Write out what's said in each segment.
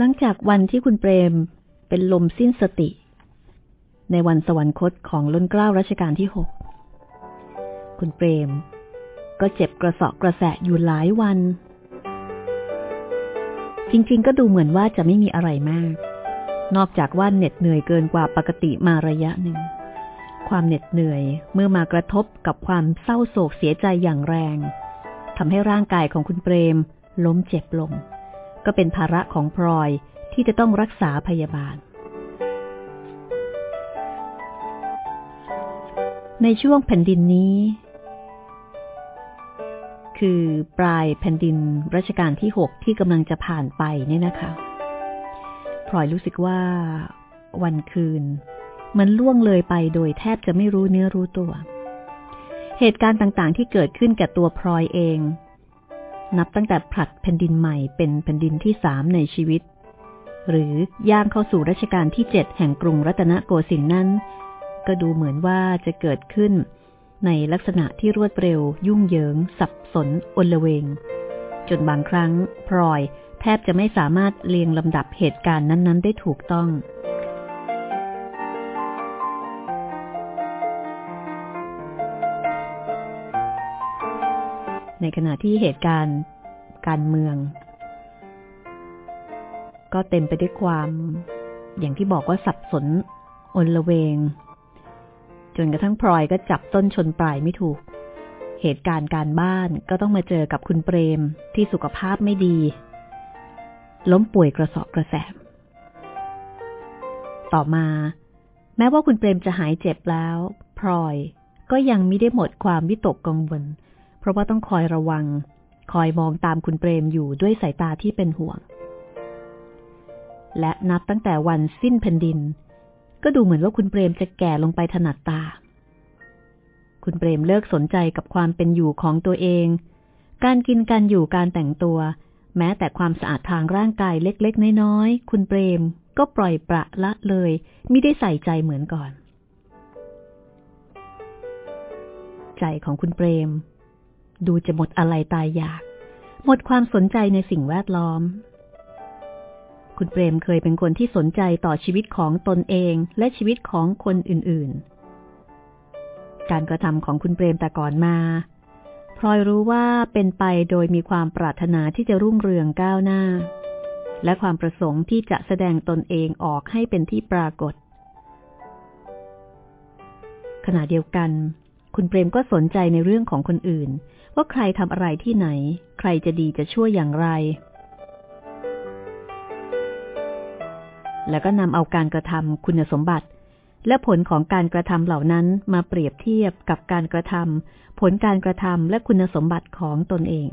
หลังจากวันที่คุณเปรมเป็นลมสิ้นสติ ในวันสวรรคตของล้นเกล้ารัชกาลที่หกคุณเปรม ก็เจ็บกระสอบกระแสะอยู่หลายวัน จริง ๆ ก็ดูเหมือนว่าจะไม่มีอะไรมาก นอกจากว่าเหน็ดเหนื่อยเกินกว่าปกติมาระยะหนึ่ง ความเหน็ดเหนื่อยเมื่อมากระทบกับความเศร้าโศกเสียใจอย่างแรงทำให้ร่างกายของคุณเปรมล้มเจ็บลง ก็เป็นภาระของพลอยที่จะต้องรักษาพยาบาล ในช่วงแผ่นดินนี้ คือปลายแผ่นดินรัชกาลที่หกที่กำลังจะผ่านไปเนี่ยนะคะพลอยรู้สึกว่าวันคืน มันล่วงเลยไปโดยแทบจะไม่รู้เนื้อรู้ตัว เหตุการณ์ต่างๆ ที่เกิดขึ้นแก่ตัวพลอยเอง นับตั้งแต่ผลัดแผ่นดินใหม่เป็นแผ่นดินที่สามในชีวิต หรือย่างเข้าสู่รัชกาลที่เจ็ดแห่งกรุงรัตนโกสินทร์นั้น ก็ดูเหมือนว่าจะเกิดขึ้น ในลักษณะที่รวดเร็ว ยุ่งเหยิง สับสนอนลเวง จนบางครั้งพลอยแทบจะไม่สามารถเรียงลำดับเหตุการณ์นั้น ๆ ได้ถูกต้อง ในขณะที่เหตุการณ์การเมือง ก็เต็มไปด้วยความ อย่างที่บอกว่าสับสนอนละเวง จนกระทั่งพลอยก็จับต้นชนปลายไม่ถูก เหตุการณ์การบ้านก็ต้องมาเจอกับคุณเปรมที่สุขภาพไม่ดี ล้มป่วยกระสอบกระแสบต่อมา แม้ว่าคุณเปรมจะหายเจ็บแล้ว พลอยก็ยังไม่ได้หมดความวิตกกังวล เพราะว่าต้องคอยระวัง คอยมองตามคุณเปรมอยู่ด้วยสายตาที่เป็นห่วง และนับตั้งแต่วันสิ้นแผ่นดิน ก็ดูเหมือนว่าคุณเปรมจะแก่ลงไปถนัดตา คุณเปรมเลิกสนใจกับความเป็นอยู่ของตัวเอง การกินการอยู่การแต่งตัว แม้แต่ความสะอาดทางร่างกายเล็กๆ น้อยๆ คุณเปรมก็ปล่อยประละเลยไม่ได้ใส่ใจเหมือนก่อน ใจของคุณเปรม ดูจะหมดอะไรตายอยาก หมดความสนใจในสิ่งแวดล้อม คุณเปรมเคยเป็นคนที่สนใจต่อชีวิตของตนเองและชีวิตของคนอื่นๆ การกระทำของคุณเปรมแต่ก่อนมาพลอยรู้ว่าเป็นไปโดยมีความปรารถนาที่จะรุ่งเรืองก้าวหน้า และความประสงค์ที่จะแสดงตนเองออกให้เป็นที่ปรากฏ ขณะเดียวกัน คุณเปรมก็สนใจในเรื่องของคนอื่น ว่าใครทำอะไรที่ไหน ใครจะดีจะชั่วอย่างไร แล้วก็นำเอาการกระทำคุณสมบัติ และผลของการกระทำเหล่านั้นมาเปรียบเทียบกับการกระทำผลการกระทำและคุณสมบัติของตนเอง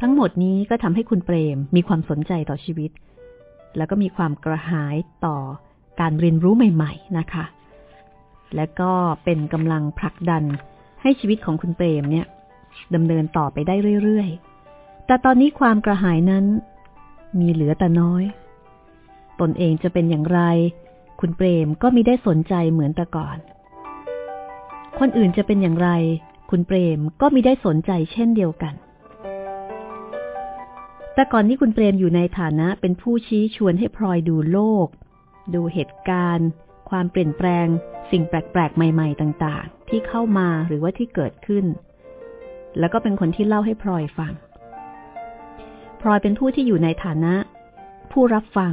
ทั้งหมดนี้ก็ทำให้คุณเปรมมีความสนใจต่อชีวิต แล้วก็มีความกระหายต่อการเรียนรู้ใหม่ ๆ นะคะ และก็เป็นกำลังผลักดันให้ชีวิตของคุณเปรมเนี่ย ดำเนินต่อไปได้เรื่อยๆ แต่ตอนนี้ความกระหายนั้น มีเหลือแต่น้อย ตนเองจะเป็นอย่างไร คุณเปรมก็มีได้สนใจเหมือนแต่ก่อน คนอื่นจะเป็นอย่างไร คุณเปรมก็มีได้สนใจเช่นเดียวกัน แต่ก่อนที่คุณเปรมอยู่ในฐานะเป็นผู้ชี้ชวนให้พลอยดูโลก ดูเหตุการณ์ ความเปลี่ยนแปลงสิ่งแปลกๆ ใหม่ ๆ ต่าง ๆ ที่เข้ามาหรือว่าที่เกิดขึ้น แล้วก็เป็นคนที่เล่าให้พลอยฟัง พลอยเป็นผู้ที่อยู่ในฐานะ ผู้รับฟัง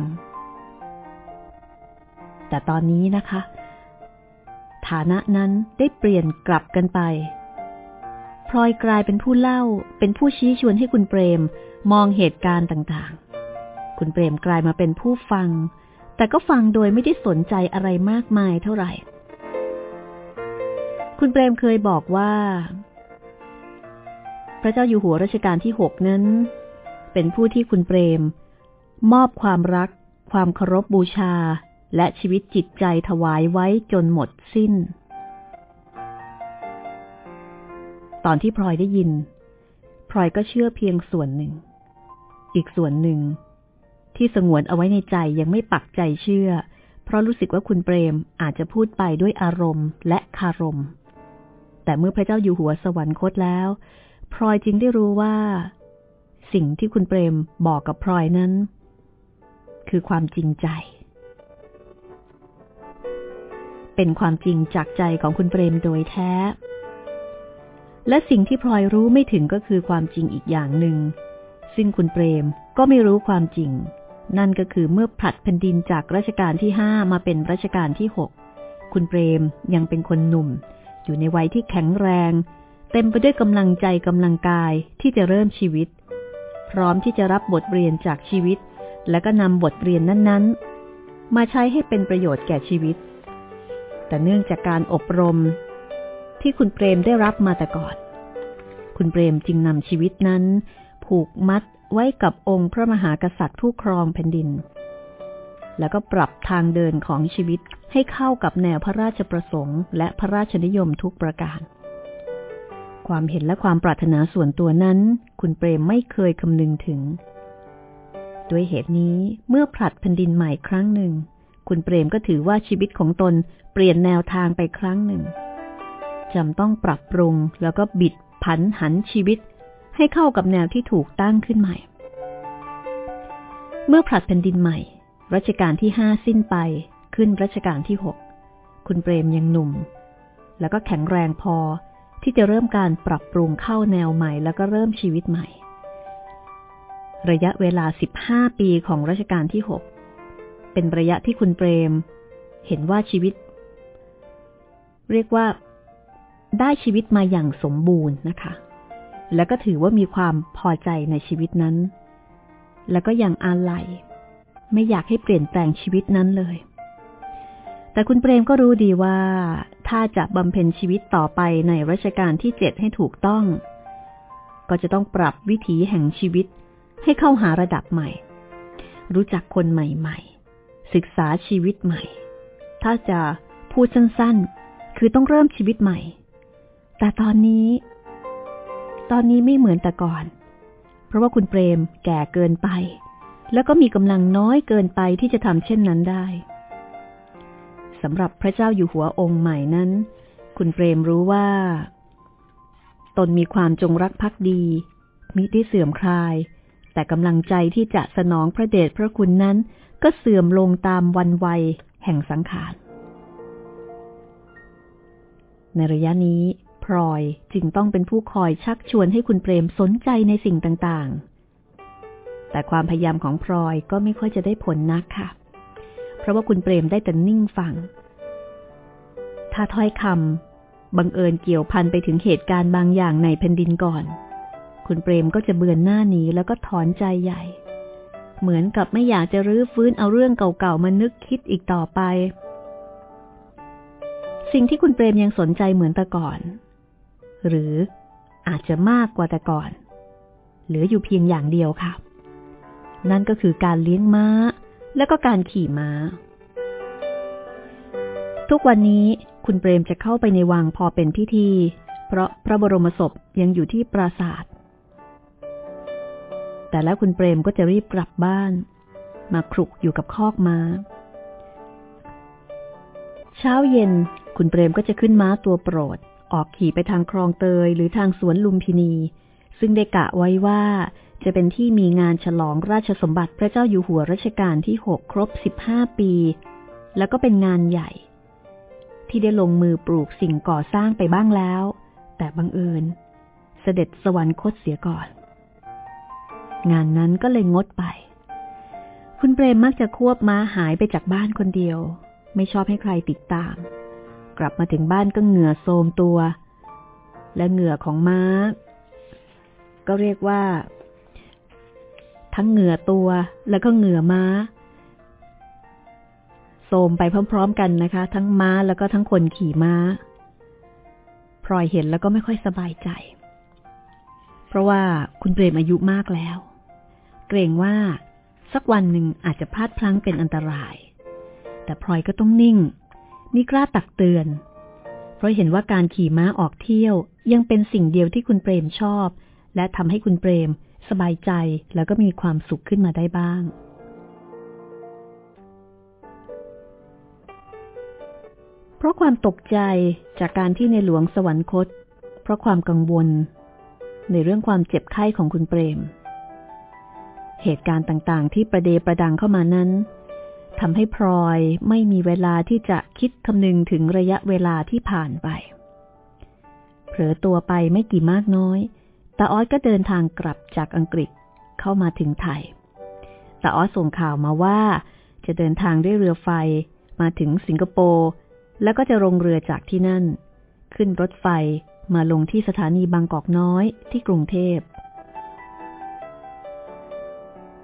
แต่ตอนนี้นะคะ ฐานะนั้นได้เปลี่ยนกลับกันไป พลอยกลายเป็นผู้เล่า เป็นผู้ชี้ชวนให้คุณเปรม มองเหตุการณ์ต่างๆ คุณเปรมกลายมาเป็นผู้ฟัง แต่ก็ฟังโดยไม่ได้สนใจอะไรมากมายเท่าไหร่ คุณเปรมเคยบอกว่า พระเจ้าอยู่หัวรัชกาลที่หกนั้น เป็นผู้ที่คุณเปรม มอบความรัก ความเคารพบบูชา และชีวิตจิตใจถวายไว้จนหมดสิ้น ตอนที่พลอยได้ยินพลอยก็เชื่อเพียงส่วนหนึ่ง อีกส่วนหนึ่ง ที่สงวนเอาไว้ในใจยังไม่ปักใจเชื่อ เพราะรู้สึกว่าคุณเปรมอาจจะพูดไปด้วยอารมณ์และคารม แต่เมื่อพระเจ้าอยู่หัวสวรรคตแล้ว พลอยจึงได้รู้ว่า สิ่งที่คุณเปรมบอกกับพลอยนั้น คือความจริงใจ เป็นความจริงจากใจของคุณเปรมโดยแท้ และสิ่งที่พลอยรู้ไม่ถึงก็คือความจริงอีกอย่างหนึ่ง ซึ่งคุณเปรมก็ไม่รู้ความจริง นั่นก็คือเมื่อผลัดแผ่นดินจากรัชกาลที่ห้ามาเป็นรัชกาลที่หกคุณเปรมยังเป็นคนหนุ่ม อยู่ในวัยที่แข็งแรง เต็มไปด้วยกำลังใจกำลังกายที่จะเริ่มชีวิต พร้อมที่จะรับบทเรียนจากชีวิต และก็นำบทเรียนนั้น ๆ มาใช้ให้เป็นประโยชน์แก่ชีวิต แต่เนื่องจากการอบรม ที่คุณเปรมได้รับมาแต่ก่อน คุณเปรมจึงนำชีวิตนั้น ผูกมัดไว้กับองค์พระมหากษัตริย์ผู้ครองแผ่นดิน แล้วก็ปรับทางเดินของชีวิตให้เข้ากับแนวพระราชประสงค์ และพระราชนิยมทุกประการ ความเห็นและความปรารถนาส่วนตัวนั้น คุณเปรมไม่เคยคำนึงถึง ด้วยเหตุนี้เมื่อผลัดแผ่นดินใหม่ครั้งหนึ่ง คุณเปรมก็ถือว่าชีวิตของตนเปลี่ยนแนวทางไปครั้งหนึ่งจำต้องปรับปรุงแล้วก็บิดผันหันชีวิต ให้เข้ากับแนวที่ถูกตั้งขึ้นใหม่ เมื่อผลัดแผ่นดินใหม่ รัชกาลที่ห้าสิ้นไปขึ้นรัชกาลที่หกคุณเปรมยังหนุ่ม แล้วก็แข็งแรงพอ ที่จะเริ่มการปรับปรุงเข้าแนวใหม่ แล้วก็เริ่มชีวิตใหม่ ระยะเวลา 15 ปีของรัชกาลที่ 6 เป็นระยะที่คุณเปรม เห็นว่าชีวิต เรียกว่า ได้ชีวิตมาอย่างสมบูรณ์นะคะ แล้วก็ถือว่ามีความพอใจในชีวิตนั้น แล้วก็ยังอาลัยไม่อยากให้เปลี่ยนแปลงชีวิตนั้นเลย แต่คุณเปรมก็รู้ดีว่า ถ้าจะบำเพ็ญชีวิตต่อไปในรัชกาลที่เจ็ดให้ถูกต้อง ก็จะต้องปรับวิถีแห่งชีวิตให้เข้าหาระดับใหม่ รู้จักคนใหม่ๆ ศึกษาชีวิตใหม่ ถ้าจะพูดสั้นๆ คือต้องเริ่มชีวิตใหม่ แต่ตอนนี้ ตอนนี้ไม่เหมือนแต่ก่อน เพราะว่าคุณเปรมแก่เกินไป แล้วก็มีกำลังน้อยเกินไปที่จะทำเช่นนั้นได้ สำหรับพระเจ้าอยู่หัวองค์ใหม่นั้น คุณเปรมรู้ว่า ตนมีความจงรักภักดีมิได้เสื่อมคลาย แต่กำลังใจที่จะสนองพระเดชพระคุณนั้น ก็เสื่อมลงตามวันวัยแห่งสังขาร ในระยะนี้พลอยจึงต้องเป็นผู้คอยชักชวนให้คุณเปรมสนใจในสิ่งต่างๆ แต่ความพยายามของพลอยก็ไม่ค่อยจะได้ผลนักค่ะ เพราะว่าคุณเปรมได้แต่นิ่งฟัง ถ้าถ้อยคำบังเอิญเกี่ยวพันไปถึงเหตุการณ์บางอย่างในแผ่นดินก่อน คุณเปรมก็จะเบือนหน้าหนีแล้วก็ถอนใจใหญ่ เหมือนกับไม่อยากจะรื้อฟื้นเอาเรื่องเก่าๆมานึกคิดอีกต่อไป สิ่งที่คุณเปรมยังสนใจเหมือนแต่ก่อน หรืออาจจะมากกว่าแต่ก่อน เหลืออยู่เพียงอย่างเดียวค่ะ นั่นก็คือการเลี้ยงม้า และก็การขี่ม้า ทุกวันนี้คุณเปรมจะเข้าไปในวังพอเป็นพิธี เพราะพระบรมศพยังอยู่ที่ปราสาทแต่แล้วคุณเปรมก็จะรีบกลับบ้าน มาครุกอยู่กับคอกม้า เช้าเย็นคุณเปรมก็จะขึ้นม้าตัวโปรด ออกขี่ไปทางคลองเตยหรือทางสวนลุมพินี ซึ่งได้กะไว้ว่า จะเป็นที่มีงานฉลองราชสมบัติพระเจ้าอยู่หัวรัชกาลที่หกครบสิบห้าปี แล้วก็เป็นงานใหญ่ ที่ได้ลงมือปลูกสิ่งก่อสร้างไปบ้างแล้ว แต่บังเอิญ เสด็จสวรรคตเสียก่อน งานนั้นก็เลยงดไป คุณเปรมมักจะควบม้าหายไปจากบ้านคนเดียว ไม่ชอบให้ใครติดตาม กลับมาถึงบ้านก็เหงื่อโทมตัว และเหงื่อของม้า ก็เรียกว่า ทั้งเหงื่อตัวแล้วก็เหงื่อม้าโสมไปพร้อม ๆ กันนะคะ ทั้งม้าแล้วก็ทั้งคนขี่ม้าพลอยเห็นแล้วก็ไม่ค่อยสบายใจ เพราะว่าคุณเปรมอายุมากแล้ว เกรงว่าสักวันหนึ่งอาจจะพลาดพลั้งเป็นอันตราย แต่พลอยก็ต้องนิ่งนี่กล้าตักเตือน เพราะเห็นว่าการขี่ม้าออกเที่ยวยังเป็นสิ่งเดียวที่คุณเปรมชอบ และทำให้คุณเปรม สบายใจแล้วก็มีความสุขขึ้นมาได้บ้าง เพราะความตกใจจากการที่ในหลวงสวรรคต เพราะความกังวล ในเรื่องความเจ็บไข้ของคุณเปรม เหตุการณ์ต่างๆ ที่ประเดประดังเข้ามานั้นทำให้พลอยไม่มีเวลาที่จะคิดคำนึงถึงระยะเวลาที่ผ่านไป เผลอตัวไปไม่กี่มากน้อย ตาออสก็เดินทางกลับจากอังกฤษเข้ามาถึงไทยตาออสส่งข่าวมาว่า จะเดินทางด้วยเรือไฟมาถึงสิงคโปร์แล้วก็จะลงเรือจากที่นั่น ขึ้นรถไฟมาลงที่สถานีบางกอกน้อยที่กรุงเทพ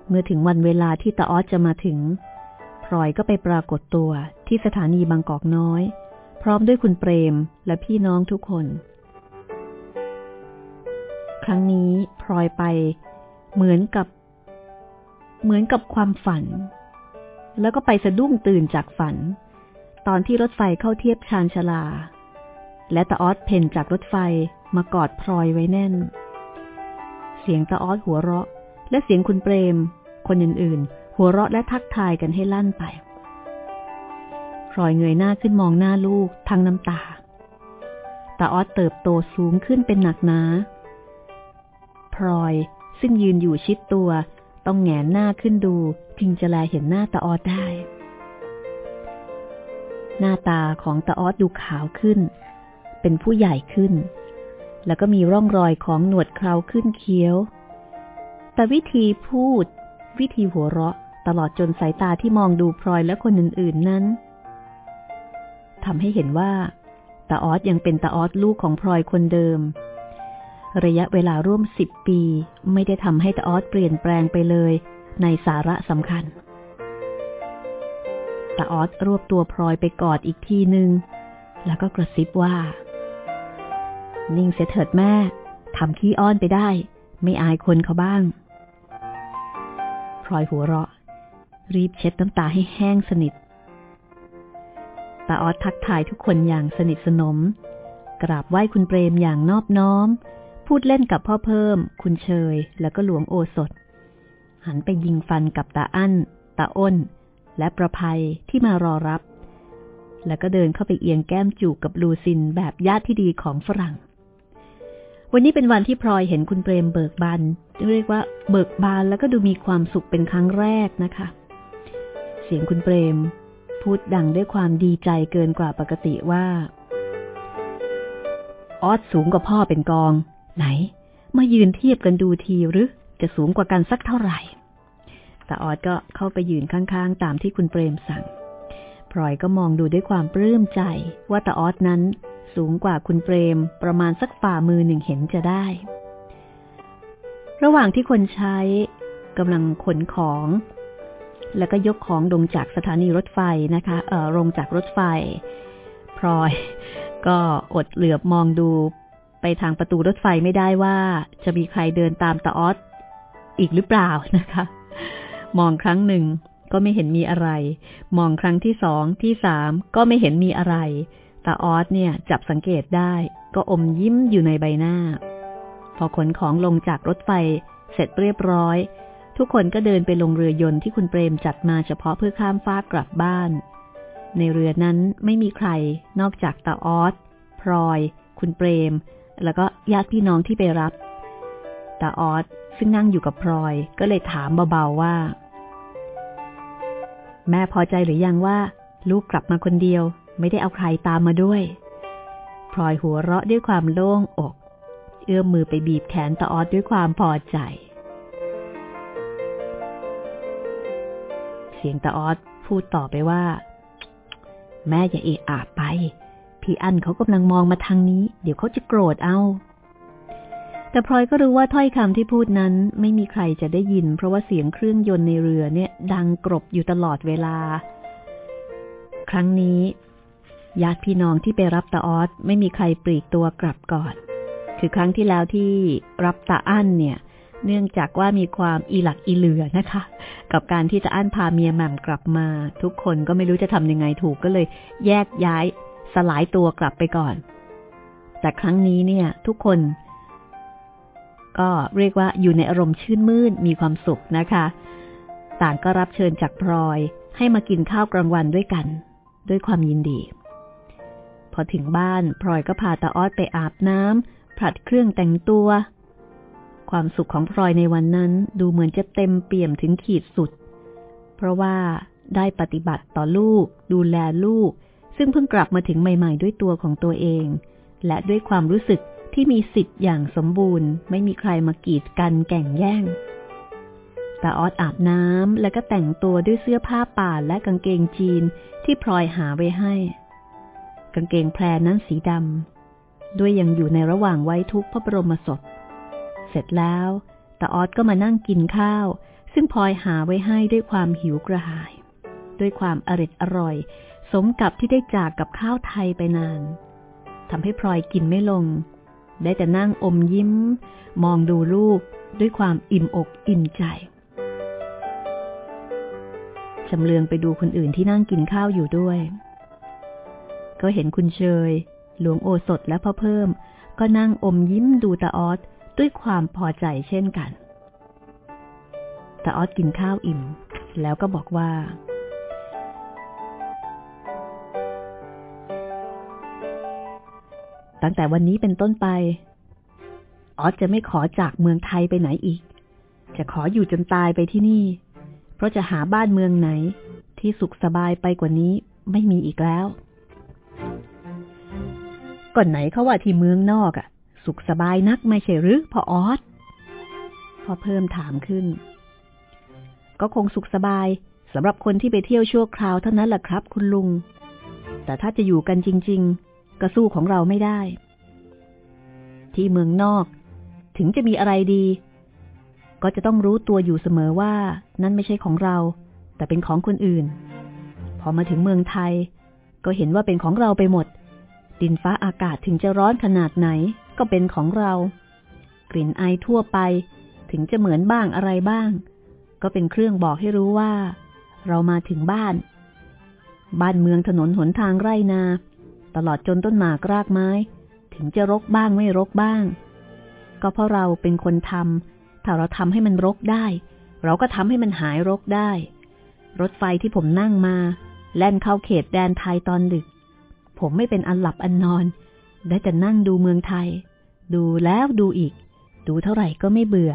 เมื่อถึงวันเวลาที่ตาออสจะมาถึงพลอยก็ไปปรากฏตัวที่สถานีบางกอกน้อย พร้อมด้วยคุณเปรมและพี่น้องทุกคน ครั้งนี้พลอยไป เหมือนกับ เหมือนกับความฝัน แล้วก็ไปสะดุ้งตื่นจากฝัน ตอนที่รถไฟเข้าเทียบชานชลา และตาออสเพ่นจากรถไฟมากอดพลอยไว้แน่น เสียงตาออสหัวเราะ และเสียงคุณเปรม คนอื่นๆ หัวเราะและทักทายกันให้ลั่นไปพลอยเงยหน้าขึ้นมองหน้าลูกทั้งน้ำตาตาออสเติบโตสูงขึ้นเป็นหนักหนา พลอย ซึ่งยืนอยู่ชิดตัว ต้องแงนหน้าขึ้นดู จึงจะแลเห็นหน้าตาออสได้ หน้าตาของตาออสดูขาวขึ้น เป็นผู้ใหญ่ขึ้น แล้วก็มีร่องรอยของหนวดเคราขึ้นเคี้ยว แต่วิธีพูด วิธีหัวเราะตลอดจนสายตาที่มองดูพลอยและคนอื่นๆนั้นทำให้เห็นว่าตาออสยังเป็นตาออสลูกของพลอยคนเดิม ระยะเวลาร่วมสิบปี ไม่ได้ทำให้ตาออสเปลี่ยนแปลงไปเลยในสาระสำคัญตาออสรวบตัวพลอยไปกอดอีกทีหนึ่งแล้วก็กระซิบว่า นิ่งเสียเถิดแม่ทำขี้อ้อนไปได้ ไม่อายคนเขาบ้างพลอยหัวเราะ รีบเช็ดน้ำตาให้แห้งสนิทตาออดทักทายทุกคนอย่างสนิทสนม กราบไหว้คุณเปรมอย่างนอบน้อม พูดเล่นกับพ่อเพิ่ม คุณเชย แล้วก็หลวงโอสถ หันไปยิงฟันกับตาอั้น ตาอ้น และประภัยที่มารอรับ แล้วก็เดินเข้าไปเอียงแก้มจูบกับลูซินแบบญาติที่ดีของฝรั่ง วันนี้เป็นวันที่พลอยเห็นคุณเปรมเบิกบานเรียกว่าเบิกบานแล้วก็ดูมีความสุขเป็นครั้งแรกนะคะ เสียงคุณเปรม พูดดังด้วยความดีใจเกินกว่าปกติว่าออสสูงกว่าพ่อเป็นกอง ไหน มายืนเทียบกันดูทีหรือจะสูงกว่ากันสักเท่าไหร่แต่ออสก็เข้าไปยืนข้างๆ ตามที่คุณเปรมสั่ง พลอยก็มองดูด้วยความปลื้มใจว่าตาออสนั้นสูงกว่าคุณเปรมประมาณสักฝ่ามือหนึ่งเห็นจะได้ ระหว่างที่คนใช้กำลังขนของ แล้วก็ยกของลงจากสถานีรถไฟนะคะเออลงจากรถไฟ พลอย ก็อดเหลือบมองดู ไปทางประตูรถไฟไม่ได้ว่าจะมีใครเดินตามตาออสอีกหรือเปล่านะคะ มองครั้งหนึ่งก็ไม่เห็นมีอะไร มองครั้งที่สองที่สามก็ไม่เห็นมีอะไรตาออสเนี่ยจับสังเกตได้ ก็อมยิ้มอยู่ในใบหน้า พอขนของลงจากรถไฟเสร็จเรียบร้อย ทุกคนก็เดินไปลงเรือยนต์ที่คุณเปรมจัดมาเฉพาะเพื่อข้ามฟากกลับบ้าน ในเรือนั้นไม่มีใครนอกจากตาออสพลอย คุณเปรม แล้วก็ญาติพี่น้องที่ไปรับตาออสซึ่งนั่งอยู่กับพลอยก็เลยถามเบาๆว่า แม่พอใจหรือยังว่า ลูกกลับมาคนเดียว ไม่ได้เอาใครตามมาด้วยพลอยหัวเราะด้วยความโล่งอก เอื้อมมือไปบีบแขนตาออสด้วยความพอใจ เสียงตาออสพูดต่อไปว่า แม่อย่าเอะอาไป พี่อันเขากำลังมองมาทางนี้ เดี๋ยวเขาจะโกรธเอา แต่พลอยก็รู้ว่าถ้อยคำที่พูดนั้นไม่มีใครจะได้ยิน เพราะว่าเสียงเครื่องยนต์ในเรือเนี่ย ดังกรบอยู่ตลอดเวลา ครั้งนี้ญาติพี่น้องที่ไปรับตาออสไม่มีใครปลีกตัวกลับก่อน คือครั้งที่แล้วที่รับตาอั้นเนี่ย เนื่องจากว่ามีความอีหลักอีเหลือนะคะ กับการที่จะอั้นพาเมียแหม่มกลับมา ทุกคนก็ไม่รู้จะทำยังไงถูกก็เลย แยกย้าย สลายตัวกลับไปก่อน แต่ครั้งนี้เนี่ย ทุกคน ก็เรียกว่าอยู่ในอารมณ์ชื่นมื่นมีความสุขนะคะ ต่างก็รับเชิญจากพลอยให้มากินข้าวกลางวันด้วยกัน ด้วยความยินดี พอถึงบ้านพลอยก็พาตาออดไปอาบน้ำผัดเครื่องแต่งตัว ความสุขของพลอยในวันนั้นดูเหมือนจะเต็มเปี่ยมถึงขีดสุด เพราะว่าได้ปฏิบัติต่อลูก ดูแลลูก ซึ่งเพิ่งกลับมาถึงใหม่ ๆ ด้วยตัวของตัวเอง และด้วยความรู้สึกที่มีสิทธิ์อย่างสมบูรณ์ ไม่มีใครมากีดกันแก่งแย่งตาออดอาบน้ำแล้วก็แต่งตัวด้วยเสื้อผ้าป่าและกางเกงจีนที่พลอยหาไว้ให้ กางเกงแพรนั้นสีดำด้วยยังอยู่ในระหว่างไว้ทุกพระบรมศพ เสร็จแล้วตาออดก็มานั่งกินข้าว ซึ่งพลอยหาไว้ให้ด้วยความหิวกระหาย ด้วยความอริดอร่อย สมกับที่ได้จากกับข้าวไทยไปนานทำให้พลอยกินไม่ลง ได้แต่นั่งอมยิ้ม มองดูลูกด้วยความอิ่มอกอิ่มใจชำเลืองไปดูคนอื่นที่นั่งกินข้าวอยู่ด้วย ก็เห็นคุณเชย หลวงโอสถและพ่อเพิ่ม ก็นั่งอมยิ้มดูตาออสด้วยความพอใจเช่นกันตาออสกินข้าวอิ่ม แล้วก็บอกว่า ตั้งแต่วันนี้เป็นต้นไป ออสจะไม่ขอจากเมืองไทยไปไหนอีก จะขออยู่จนตายไปที่นี่ เพราะจะหาบ้านเมืองไหน ที่สุขสบายไปกว่านี้ไม่มีอีกแล้ว ก่อนไหนเขาว่าที่เมืองนอกอะ่ะ สุขสบายนักไม่ใช่หรือพ่อออสพอเพิ่มถามขึ้น ก็คงสุขสบายสำหรับคนที่ไปเที่ยวชั่วคราวเท่านั้นแหละครับ คุณลุง แต่ถ้าจะอยู่กันจริง ๆ ก็สู้ของเราไม่ได้ ที่เมืองนอก ถึงจะมีอะไรดี ก็จะต้องรู้ตัวอยู่เสมอว่า นั่นไม่ใช่ของเรา แต่เป็นของคนอื่น พอมาถึงเมืองไทย ก็เห็นว่าเป็นของเราไปหมด ดินฟ้าอากาศถึงจะร้อนขนาดไหน ก็เป็นของเรา กลิ่นไอทั่วไป ถึงจะเหมือนบ้างอะไรบ้าง ก็เป็นเครื่องบอกให้รู้ว่า เรามาถึงบ้าน บ้านเมืองถนนหนทางไร่นา ตลอดจนต้นหมากรากไม้ ถึงจะรกบ้างไม่รกบ้าง ก็เพราะเราเป็นคนทำถ้าเราทำให้มันรกได้ เราก็ทำให้มันหายรกได้ รถไฟที่ผมนั่งมา แล่นเข้าเขตแดนไทยตอนดึก ผมไม่เป็นอันหลับอันนอน ได้แต่นั่งดูเมืองไทย ดูแล้วดูอีก ดูเท่าไหร่ก็ไม่เบื่อ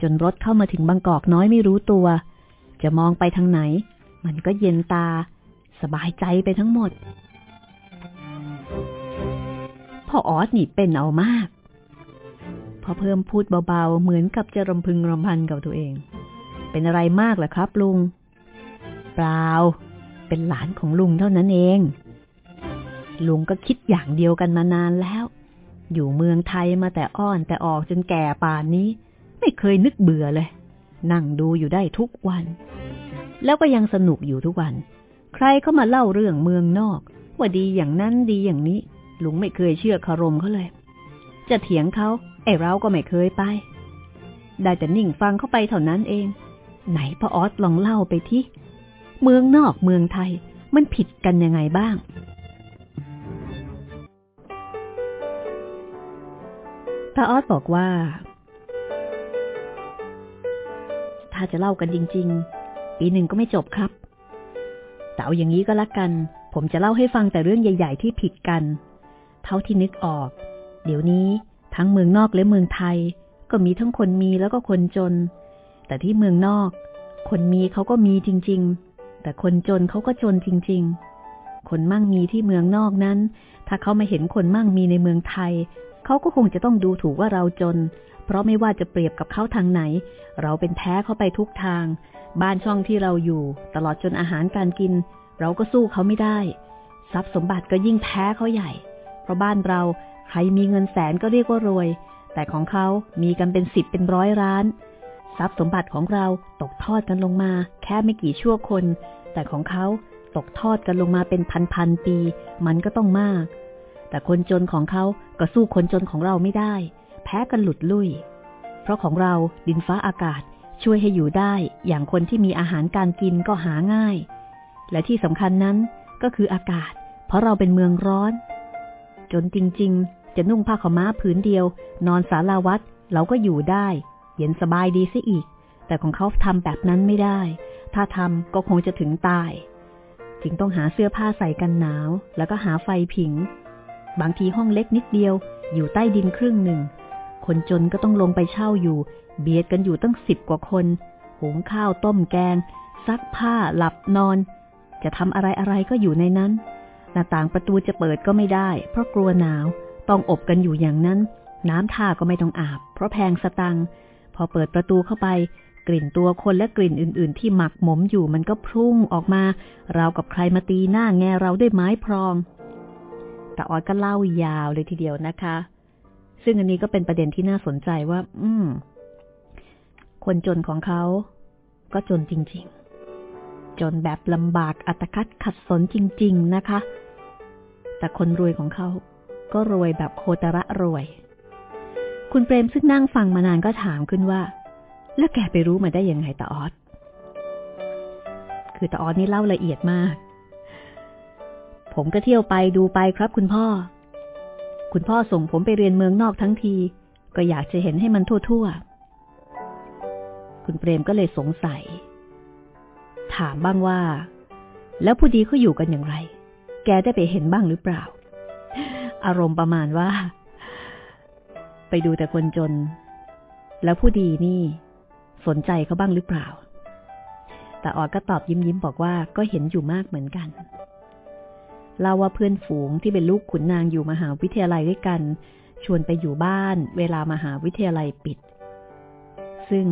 จนรถเข้ามาถึงบางกอกน้อยไม่รู้ตัว จะมองไปทางไหน มันก็เย็นตา สบายใจไปทั้งหมด พ่อออสนี่เป็นเอามาก พอเพิ่มพูดเบาๆ เหมือนกับจะรำพึงรำพันกับตัวเอง เป็นอะไรมากล่ะครับลุง เปล่า เป็นหลานของลุงเท่านั้นเอง ลุงก็คิดอย่างเดียวกันมานานแล้ว อยู่เมืองไทยมาแต่อ้อนแต่ออกจนแก่ป่านนี้ ไม่เคยนึกเบื่อเลย นั่งดูอยู่ได้ทุกวัน แล้วก็ยังสนุกอยู่ทุกวัน ใครเข้ามาเล่าเรื่องเมืองนอก ว่าดีอย่างนั้นดีอย่างนี้ ลุงไม่เคยเชื่อคารมเขาเลย จะเถียงเขาไอเราก็ไม่เคยไป ได้แต่นิ่งฟังเข้าไปเท่านั้นเอง ไหนพ่อออสลองเล่าไปที่ เมืองนอกเมืองไทยมันผิดกันยังไงบ้างพ่อออสบอกว่า ถ้าจะเล่ากันจริง ๆ ปีหนึ่งก็ไม่จบครับ แต่เอาอย่างนี้ก็แล้วกัน ผมจะเล่าให้ฟังแต่เรื่องใหญ่ ๆ ที่ผิดกัน เท่าที่นึกออก เดี๋ยวนี้ทั้งเมืองนอกและเมืองไทย ก็มีทั้งคนมีแล้วก็คนจน แต่ที่เมืองนอก คนมีเขาก็มีจริง ๆ แต่คนจนเขาก็จนจริง ๆ คนมั่งมีที่เมืองนอกนั้น ถ้าเขาไมาเห็นคนมั่งมีในเมืองไทย เขาก็คงจะต้องดูถูกว่าเราจน เพราะไม่ว่าจะเปรียบกับเขาทางไหน เราเป็นแพ้เขาไปทุกทาง บ้านช่องที่เราอยู่ ตลอดจนอาหารการกิน เราก็สู้เขาไม่ได้ ทรัพย์สมบัติก็ยิ่งแพ้เขาใหญ่ เพราะบ้านเราใครมีเงินแสนก็เรียกว่ารวย แต่ของเขามีกันเป็นสิบเป็นร้อยร้าน ทรัพย์สมบัติของเราตกทอดกันลงมา แค่ไม่กี่ชั่วคน แต่ของเขาตกทอดกันลงมาเป็นพันพันปี มันก็ต้องมาก แต่คนจนของเขาก็สู้คนจนของเราไม่ได้ แพ้กันหลุดลุ่ย เพราะของเราดินฟ้าอากาศช่วยให้อยู่ได้ อย่างคนที่มีอาหารการกินก็หาง่าย และที่สำคัญนั้นก็คืออากาศ เพราะเราเป็นเมืองร้อน จนจริง ๆ จะนุ่งผ้าขม้าผืนเดียว นอนสาราวัดเราก็อยู่ได้ เย็นสบายดีซิอีก แต่ของเขาทำแบบนั้นไม่ได้ ถ้าทำก็คงจะถึงตาย จึงต้องหาเสื้อผ้าใส่กันหนาว แล้วก็หาไฟผิง บางทีห้องเล็กนิดเดียว อยู่ใต้ดินครึ่งหนึ่ง คนจนก็ต้องลงไปเช่าอยู่ เบียดกันอยู่ตั้งสิบกว่าคนหุงข้าวต้มแกง ซักผ้าหลับนอน จะทำอะไรอะไรก็อยู่ในนั้น หน้าต่างประตูจะเปิดก็ไม่ได้ เพราะกลัวหนาว ต้องอบกันอยู่อย่างนั้น น้ำท่าก็ไม่ต้องอาบ เพราะแพงสตังพอเปิดประตูเข้าไป กลิ่นตัวคนและกลิ่นอื่น ๆ ที่หมักหมมอยู่มันก็พุ่งออกมา เรากับใครมาตีหน้าแงเราด้วยไม้พรองแต่ออดก็เล่ายาวเลยทีเดียวนะคะ ซึ่งอันนี้ก็เป็นประเด็นที่น่าสนใจว่า อืม คนจนของเขา ก็จนจริง ๆ จนแบบลำบากอัตคัดขัดสนจริง ๆ นะคะ แต่คนรวยของเขา ก็รวยแบบโคตระรวย คุณเปรมซึ่งนั่งฟังมานานก็ถามขึ้นว่า แล้วแกไปรู้มาได้ยังไงตาออสคือตาออสนี่เล่าละเอียดมาก ผมก็เที่ยวไปดูไปครับคุณพ่อ คุณพ่อส่งผมไปเรียนเมืองนอกทั้งที ก็อยากจะเห็นให้มันทั่ว ๆ คุณเปรมก็เลยสงสัย ถามบ้างว่า แล้วผู้ดีเขาอยู่กันอย่างไร แกได้ไปเห็นบ้างหรือเปล่า อารมณ์ประมาณว่า ไปดูแต่คนจน แล้วผู้ดีนี่ สนใจเขาบ้างหรือเปล่า แต่ออดก็ตอบยิ้มยิ้มบอกว่าก็เห็นอยู่มากเหมือนกันเล่าว่าเพื่อนฝูงที่เป็นลูกขุนนางอยู่มหาวิทยาลัยด้วยกัน ชวนไปอยู่บ้าน เวลามหาวิทยาลัยปิด ซึ่ง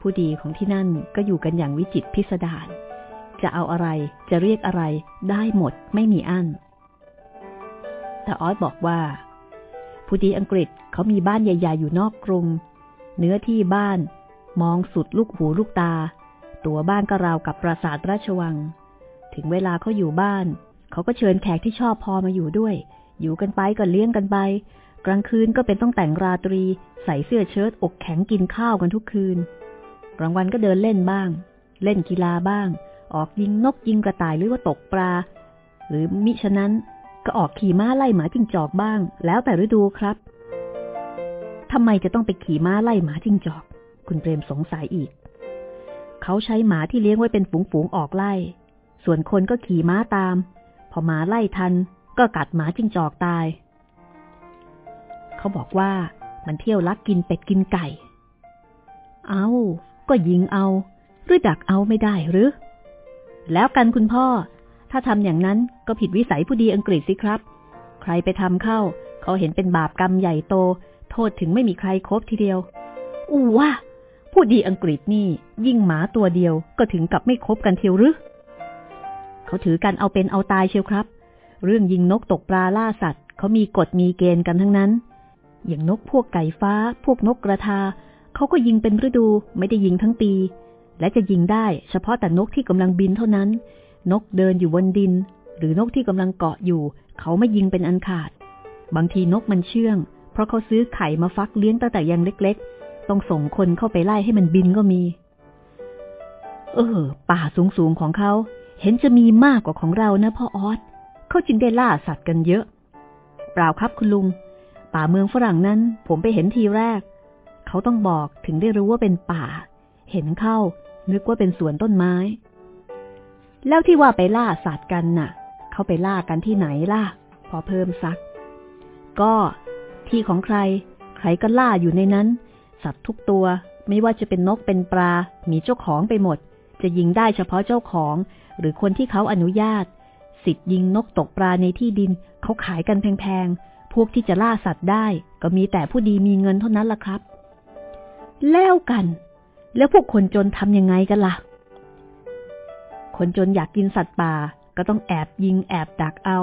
ผู้ดีของที่นั่นก็อยู่กันอย่างวิจิตพิสดาร จะเอาอะไร จะเรียกอะไร ได้หมดไม่มีอั้น แต่ออสบอกว่า ผู้ดีอังกฤษเขามีบ้านใหญ่ ๆ อยู่นอกกรุง เนื้อที่บ้านมองสุดลูกหูลูกตา ตัวบ้านก็ราวกับปราสาทราชวัง ถึงเวลาเขาอยู่บ้าน เขาก็เชิญแขกที่ชอบพอมาอยู่ด้วย อยู่กันไปก็เลี้ยงกันไป กลางคืนก็เป็นต้องแต่งราตรี ใส่เสื้อเชิ้ตอกแข็งกินข้าวกันทุกคืน กลางวันก็เดินเล่นบ้าง เล่นกีฬาบ้าง ออกยิงนกยิงกระต่ายหรือว่าตกปลา หรือมิฉะนั้นก็ออกขี่ม้าไล่หมาจิ้งจอกบ้าง แล้วแต่ฤดูครับทำไมจะต้องไปขี่ม้าไล่หมาจิ้งจอก คุณเปรมสงสัยอีก เขาใช้หมาที่เลี้ยงไว้เป็นฝูงๆออกไล่ ส่วนคนก็ขี่ม้าตาม พอหมาไล่ทัน ก็กัดหมาจิ้งจอกตาย เขาบอกว่ามันเที่ยวลักกินเป็ดกินไก่ เอา ก็ยิงเอา หรือดักเอาไม่ได้หรือ แล้วกันคุณพ่อ ถ้าทำอย่างนั้นก็ผิดวิสัยผู้ดีอังกฤษสิครับ ใครไปทำเข้า เขาเห็นเป็นบาปกรรมใหญ่โต โทษถึงไม่มีใครครบทีเดียว อู้ว่าผู้ดีอังกฤษนี่ ยิ่งหมาตัวเดียวก็ถึงกับไม่คบกันเทียวหรือเขาถือกันเอาเป็นเอาตายเชียวครับ เรื่องยิงนกตกปลาล่าสัตว์ เขามีกฎมีเกณฑ์กันทั้งนั้น อย่างนกพวกไก่ฟ้า พวกนกกระทา เขาก็ยิงเป็นฤดูไม่ได้ยิงทั้งปี และจะยิงได้เฉพาะแต่นกที่กำลังบินเท่านั้น นกเดินอยู่บนดิน หรือนกที่กำลังเกาะอยู่ เขาไม่ยิงเป็นอันขาด บางทีนกมันเชื่อง เพราะเขาซื้อไข่มาฟักเลี้ยงตั้งแต่ยังเล็ก ๆ ต้องส่งคนเข้าไปไล่ให้มันบินก็มี เออ ป่าสูงๆของเขา เห็นจะมีมากกว่าของเรานะพ่อออสเขาจึงได้ล่าสัตว์กันเยอะ เปล่าครับคุณลุง ป่าเมืองฝรั่งนั้น ผมไปเห็นทีแรก เขาต้องบอกถึงได้รู้ว่าเป็นป่า เห็นเข้า นึกว่าเป็นสวนต้นไม้ แล้วที่ว่าไปล่าสัตว์กันน่ะ เขาไปล่ากันที่ไหนล่ะ พอเพิ่มซัก ก็ที่ของใคร ใครก็ล่าอยู่ในนั้น สัตว์ทุกตัวไม่ว่าจะเป็นนกเป็นปลา มีเจ้าของไปหมด จะยิงได้เฉพาะเจ้าของ หรือคนที่เขาอนุญาต สิทธิ์ยิงนกตกปลาในที่ดิน เขาขายกันแพงๆ พวกที่จะล่าสัตว์ได้ ก็มีแต่ผู้ดีมีเงินเท่านั้นล่ะครับ แล้วกัน แล้วพวกคนจนทำยังไงกันละ่ะ คนจนอยากกินสัตว์ป่า ก็ต้องแอบยิงแอบดักเอา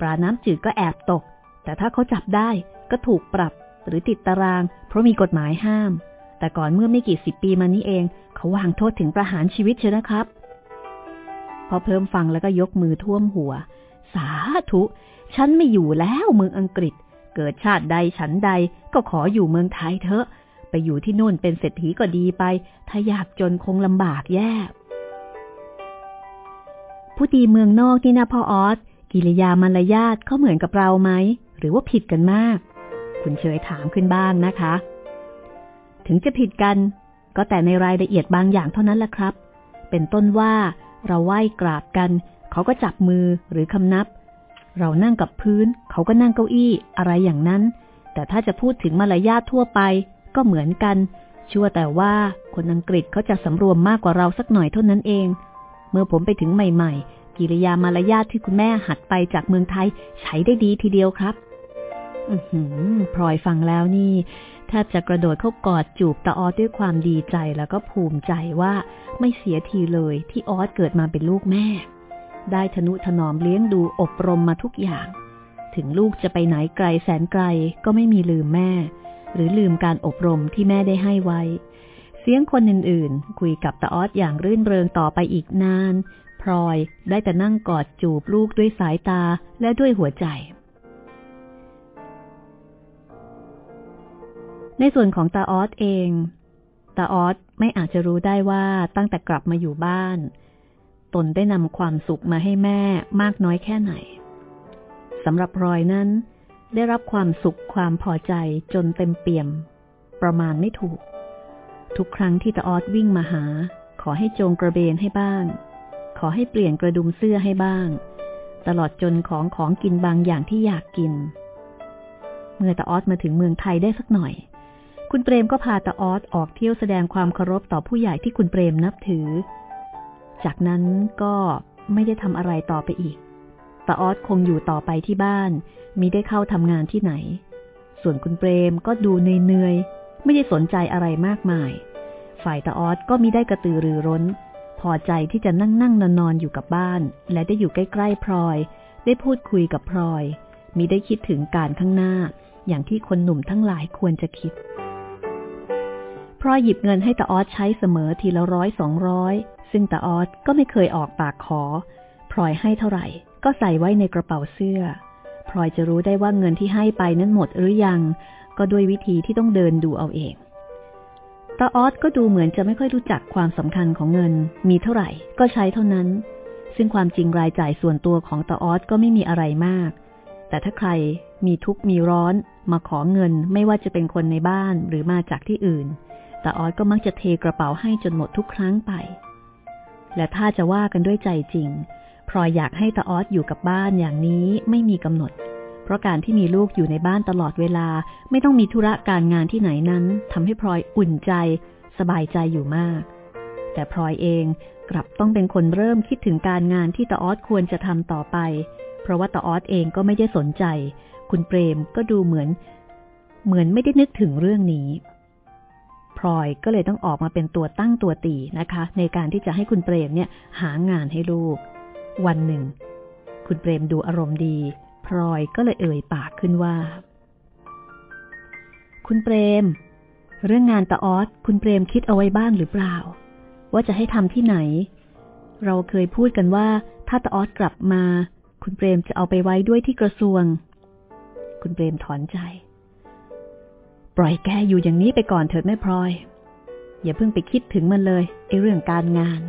ปลาน้ำจืดก็แอบตก แต่ถ้าเขาจับได้ก็ถูกปรับหรือติดตาราง เพราะมีกฎหมายห้าม แต่ก่อนเมื่อไม่กี่สิบปีมานี้เอง เขาวางโทษถึงประหารชีวิตเชียนะครับ พอเพิ่มฟังแล้วก็ยกมือท่วมหัว สาธุ ฉันไม่อยู่แล้วเมืองอังกฤษ เกิดชาติใดฉันใดก็ขออยู่เมืองไทยเถอะ ไปอยู่ที่นู่นเป็นเศรษฐีก็ดีไป ถ้าอยากจนคงลำบากแย่ผู้ดีเมืองนอกนี่นะพ่อออสกิริยามารยาทเขาเหมือนกับเราไหม หรือว่าผิดกันมาก คุณเชยถามขึ้นบ้างนะคะ ถึงจะผิดกัน ก็แต่ในรายละเอียดบางอย่างเท่านั้นแหละครับ เป็นต้นว่าเราไหว้กราบกัน เขาก็จับมือหรือคำนับ เรานั่งกับพื้น เขาก็นั่งเก้าอี้อะไรอย่างนั้น แต่ถ้าจะพูดถึงมารยาททั่วไป ก็เหมือนกัน ชั่วแต่ว่าคนอังกฤษเขาจะสำรวมมากกว่าเราสักหน่อยเท่านั้นเอง เมื่อผมไปถึงใหม่ ๆ กิริยามารยาทที่คุณแม่หัดไปจากเมืองไทยใช้ได้ดีทีเดียวครับอือพลอยฟังแล้วนี่แทบจะกระโดดเข้ากอดจูบตาออสด้วยความดีใจแล้วก็ภูมิใจว่าไม่เสียทีเลยที่ออสเกิดมาเป็นลูกแม่ ได้ทนุถนอมเลี้ยงดูอบรมมาทุกอย่าง ถึงลูกจะไปไหนไกลแสนไกลก็ไม่มีลืมแม่ หรือลืมการอบรมที่แม่ได้ให้ไว้ เสียงคนอื่นๆ คุยกับตาออสอย่างรื่นเริงต่อไปอีกนาน พลอยได้แต่นั่งกอดจูบลูกด้วยสายตาและด้วยหัวใจ ในส่วนของตาออสเองตาออสไม่อาจจะรู้ได้ว่าตั้งแต่กลับมาอยู่บ้าน ตนได้นำความสุขมาให้แม่มากน้อยแค่ไหนสำหรับรอยนั้น ได้รับความสุขความพอใจจนเต็มเปี่ยม ประมาณไม่ถูก ทุกครั้งที่ตาออสวิ่งมาหา ขอให้จงกระเบนให้บ้าง ขอให้เปลี่ยนกระดุมเสื้อให้บ้าง ตลอดจนของของกินบางอย่างที่อยากกิน เมื่อตาออสมาถึงเมืองไทยได้สักหน่อย คุณเปรมก็พาตาออสออกเที่ยวแสดงความเคารพต่อผู้ใหญ่ที่คุณเปรมนับถือ จากนั้นก็ไม่ได้ทำอะไรต่อไปอีกตาออสคงอยู่ต่อไปที่บ้าน มิได้เข้าทำงานที่ไหน ส่วนคุณเปรมก็ดูเนื่อยๆ ไม่ได้สนใจอะไรมากมาย ฝ่ายตาออสก็มิได้กระตือรือร้น พอใจที่จะนั่งนั่งนอนนอนอยู่กับบ้าน และได้อยู่ใกล้ๆพลอย ได้พูดคุยกับพลอย มิได้คิดถึงการข้างหน้า อย่างที่คนหนุ่มทั้งหลายควรจะคิดพราะหยิบเงินให้ตาออสใช้เสมอทีละร้อยสองร้อยซึ่งตาออสก็ไม่เคยออกปากขอพลอยให้เท่าไหร่ ก็ใส่ไว้ในกระเป๋าเสื้อ ลอยจะรู้ได้ว่าเงินที่ให้ไปนั้นหมดหรือยัง ก็ด้วยวิธีที่ต้องเดินดูเอาเองตาออสก็ดูเหมือนจะไม่ค่อยรู้จักความสำคัญของเงิน มีเท่าไหร่ก็ใช้เท่านั้น ซึ่งความจริงรายจ่ายส่วนตัวของตาออสก็ไม่มีอะไรมาก แต่ถ้าใครมีทุกข์มีร้อน มาขอเงินไม่ว่าจะเป็นคนในบ้านหรือมาจากที่อื่นตาออสก็มักจะเทกระเป๋าให้จนหมดทุกครั้งไป และถ้าจะว่ากันด้วยใจจริง พลอยอยากให้ตาออสอยู่กับบ้านอย่างนี้ไม่มีกำหนด เพราะการที่มีลูกอยู่ในบ้านตลอดเวลาไม่ต้องมีธุระการงานที่ไหนนั้นทำให้พลอยอุ่นใจ สบายใจอยู่มาก แต่พลอยเองกลับต้องเป็นคนเริ่มคิดถึงการงานที่ตาออสควรจะทำต่อไป เพราะว่าตาออสเองก็ไม่ได้สนใจ คุณเปรมก็ดูเหมือน เหมือนไม่ได้นึกถึงเรื่องนี้พลอยก็เลยต้องออกมาเป็นตัวตั้งตัวตีนะคะ ในการที่จะให้คุณเปรมเนี่ยหางานให้ลูก วันหนึ่ง คุณเปรมดูอารมณ์ดี พลอยก็เลยเอ่ยปากขึ้นว่า คุณเปรม เรื่องงานตาออสคุณเปรมคิดเอาไว้บ้างหรือเปล่า ว่าจะให้ทำที่ไหน เราเคยพูดกันว่า ถ้าตาออสกลับมา คุณเปรมจะเอาไปไว้ด้วยที่กระทรวง คุณเปรมถอนใจ ปล่อยแกอยู่อย่างนี้ไปก่อนเถิดแม่พลอย อย่าเพิ่งไปคิดถึงมันเลยไอ้เรื่องการงาน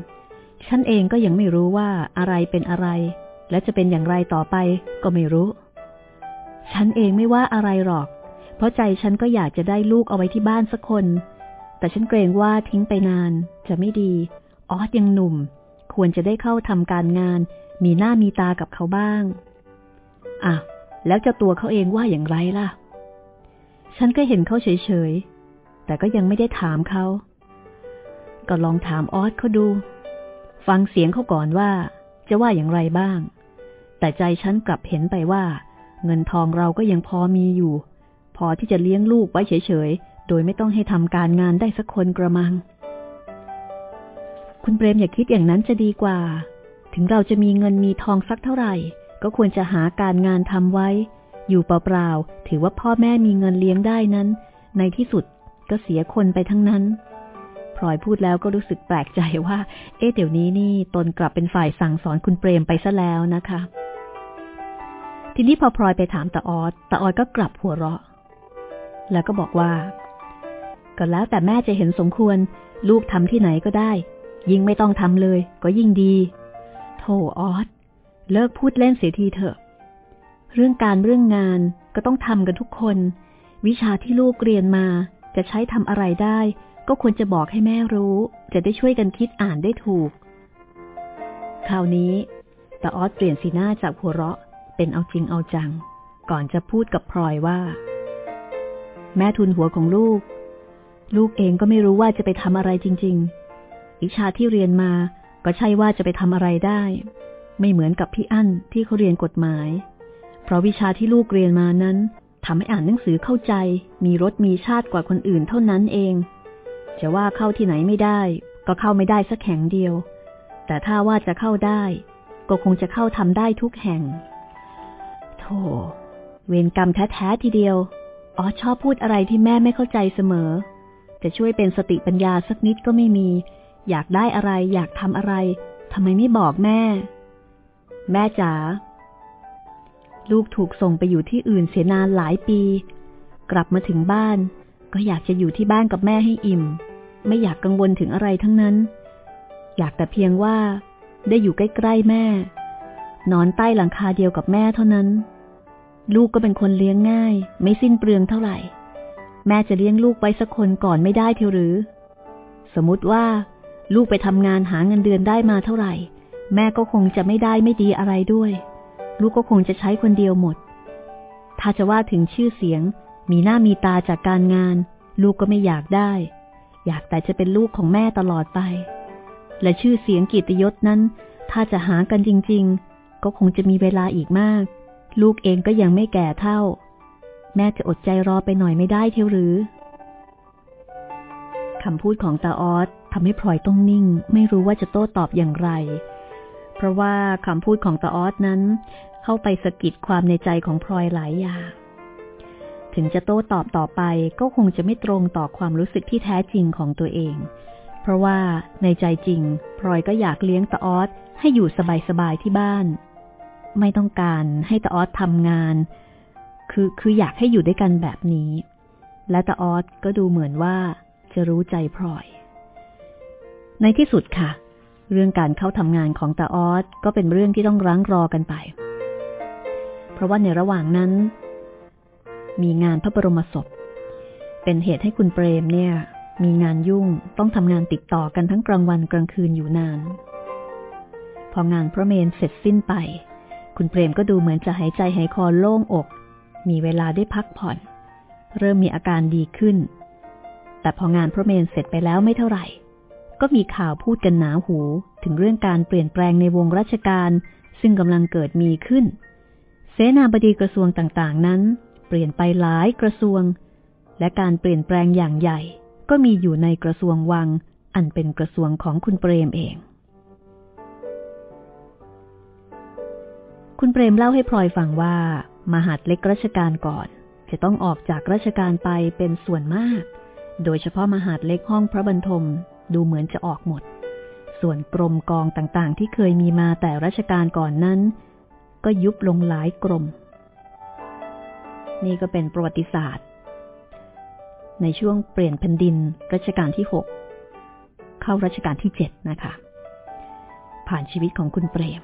ฉันเองก็ยังไม่รู้ว่าอะไรเป็นอะไร และจะเป็นอย่างไรต่อไปก็ไม่รู้ ฉันเองไม่ว่าอะไรหรอก เพราะใจฉันก็อยากจะได้ลูกเอาไว้ที่บ้านสักคน แต่ฉันเกรงว่าทิ้งไปนานจะไม่ดี ออสยังหนุ่ม ควรจะได้เข้าทำการงาน มีหน้ามีตากับเขาบ้าง อะ แล้วจะตัวเขาเองว่าอย่างไรล่ะ ฉันก็เห็นเขาเฉยๆ แต่ก็ยังไม่ได้ถามเขา ก็ลองถามออสเขาดู ฟังเสียงเขาก่อนว่า จะว่าอย่างไรบ้าง แต่ใจฉันกลับเห็นไปว่า เงินทองเราก็ยังพอมีอยู่ พอที่จะเลี้ยงลูกไว้เฉยๆ โดยไม่ต้องให้ทำการงานได้สักคนกระมัง คุณเปรมอย่าคิดอย่างนั้นจะดีกว่า ถึงเราจะมีเงินมีทองสักเท่าไหร่ ก็ควรจะหาการงานทำไว้ อยู่เปล่าๆ ถือว่าพ่อแม่มีเงินเลี้ยงได้นั้น ในที่สุดก็เสียคนไปทั้งนั้น พลอยพูดแล้วก็รู้สึกแปลกใจว่า เอ๊ะเดี๋ยวนี้นี่ตนกลับเป็นฝ่ายสั่งสอนคุณเปรมไปซะแล้วนะคะ ทีนี้พอพลอยไปถามตาออดตาออดก็กลับหัวเราะ แล้วก็บอกว่า ก็แล้วแต่แม่จะเห็นสมควร ลูกทำที่ไหนก็ได้ ยิ่งไม่ต้องทำเลย ก็ยิ่งดีโธ่ออดเลิกพูดเล่นเสียทีเถอะ เรื่องการเรื่องงานก็ต้องทำกันทุกคน วิชาที่ลูกเรียนมาจะใช้ทำอะไรได้ ก็ควรจะบอกให้แม่รู้ จะได้ช่วยกันคิดอ่านได้ถูก คราวนี้ตาออสเปลี่ยนสีหน้าจากหัวเราะเป็นเอาจริงเอาจัง ก่อนจะพูดกับพลอยว่า แม่ทุนหัวของลูก ลูกเองก็ไม่รู้ว่าจะไปทำอะไรจริง ๆ วิชาที่เรียนมาก็ใช่ว่าจะไปทำอะไรได้ ไม่เหมือนกับพี่อั้นที่เขาเรียนกฎหมาย เพราะวิชาที่ลูกเรียนมานั้นทำให้อ่านหนังสือเข้าใจ มีรสมีชาติกว่าคนอื่นเท่านั้นเอง จะว่าเข้าที่ไหนไม่ได้ ก็เข้าไม่ได้สักแห่งเดียว แต่ถ้าว่าจะเข้าได้ ก็คงจะเข้าทำได้ทุกแห่ง โธ่เวรกรรมแท้ๆทีเดียว อ๋อชอบพูดอะไรที่แม่ไม่เข้าใจเสมอ จะช่วยเป็นสติปัญญาสักนิดก็ไม่มี อยากได้อะไร อยากทำอะไรทำไมไม่บอกแม่ แม่จ๋า ลูกถูกส่งไปอยู่ที่อื่นเสียนานหลายปี กลับมาถึงบ้าน ก็อยากจะอยู่ที่บ้านกับแม่ให้อิ่ม ไม่อยากกังวลถึงอะไรทั้งนั้น อยากแต่เพียงว่า ได้อยู่ใกล้ๆแม่ นอนใต้หลังคาเดียวกับแม่เท่านั้น ลูกก็เป็นคนเลี้ยงง่าย ไม่สิ้นเปลืองเท่าไหร่ แม่จะเลี้ยงลูกไว้สักคนก่อนไม่ได้เทหรือ สมมติว่า ลูกไปทำงานหาเงินเดือนได้มาเท่าไหร่ แม่ก็คงจะไม่ได้ไม่ดีอะไรด้วย ลูกก็คงจะใช้คนเดียวหมด ถ้าจะว่าถึงชื่อเสียง มีหน้ามีตาจากการงาน ลูกก็ไม่อยากได้ อยากแต่จะเป็นลูกของแม่ตลอดไป และชื่อเสียงกิตยศนั้น ถ้าจะหากันจริง ๆ ก็คงจะมีเวลาอีกมาก ลูกเองก็ยังไม่แก่เท่า แม่จะอดใจรอไปหน่อยไม่ได้เท่าหรือคำพูดของตาออสทำให้พลอยต้องนิ่ง ไม่รู้ว่าจะโต้ตอบอย่างไร เพราะว่าคำพูดของตาออสนั้น เข้าไปสะกิดความในใจของพลอยหลายอย่าง ถึงจะโต้ตอบต่อไปก็คงจะไม่ตรงต่อความรู้สึกที่แท้จริงของตัวเอง เพราะว่าในใจจริง พลอยก็อยากเลี้ยงตาออสให้อยู่สบายๆที่บ้าน ไม่ต้องการให้ตาออสทำงาน คือคืออยากให้อยู่ด้วยกันแบบนี้ และตาออสก็ดูเหมือนว่าจะรู้ใจพลอย ในที่สุดค่ะ เรื่องการเข้าทำงานของตาออสก็เป็นเรื่องที่ต้องรั้งรอกันไป เพราะว่าในระหว่างนั้น มีงานพระบรมศพ เป็นเหตุให้คุณเปรมเนี่ย มีงานยุ่งต้องทำงานติดต่อกันทั้งกลางวันกลางคืนอยู่นาน พองานพระเมนเสร็จสิ้นไป คุณเปรมก็ดูเหมือนจะหายใจหายคอโล่งอก มีเวลาได้พักผ่อน เริ่มมีอาการดีขึ้น แต่พองานพระเมนเสร็จไปแล้วไม่เท่าไหร่ ก็มีข่าวพูดกันหนาหูถึงเรื่องการเปลี่ยนแปลงในวงราชการซึ่งกำลังเกิดมีขึ้น เสนาบดีกระทรวงต่างๆนั้น เปลี่ยนไปหลายกระทรวง และการเปลี่ยนแปลงอย่างใหญ่ ก็มีอยู่ในกระทรวงวัง อันเป็นกระทรวงของคุณเปรมเอง คุณเปรมเล่าให้พลอยฟังว่า มหาดเล็กราชการก่อน จะต้องออกจากราชการไปเป็นส่วนมาก โดยเฉพาะมหาดเล็กห้องพระบรรทมดูเหมือนจะออกหมด ส่วนกรมกองต่างๆ ที่เคยมีมาแต่รัชกาลก่อนนั้น ก็ยุบลงหลายกรม นี่ก็เป็นประวัติศาสตร์ ในช่วงเปลี่ยนแผ่นดินรัชกาลที่หกเข้ารัชกาลที่เจ็ดนะคะ ผ่านชีวิตของคุณเปรม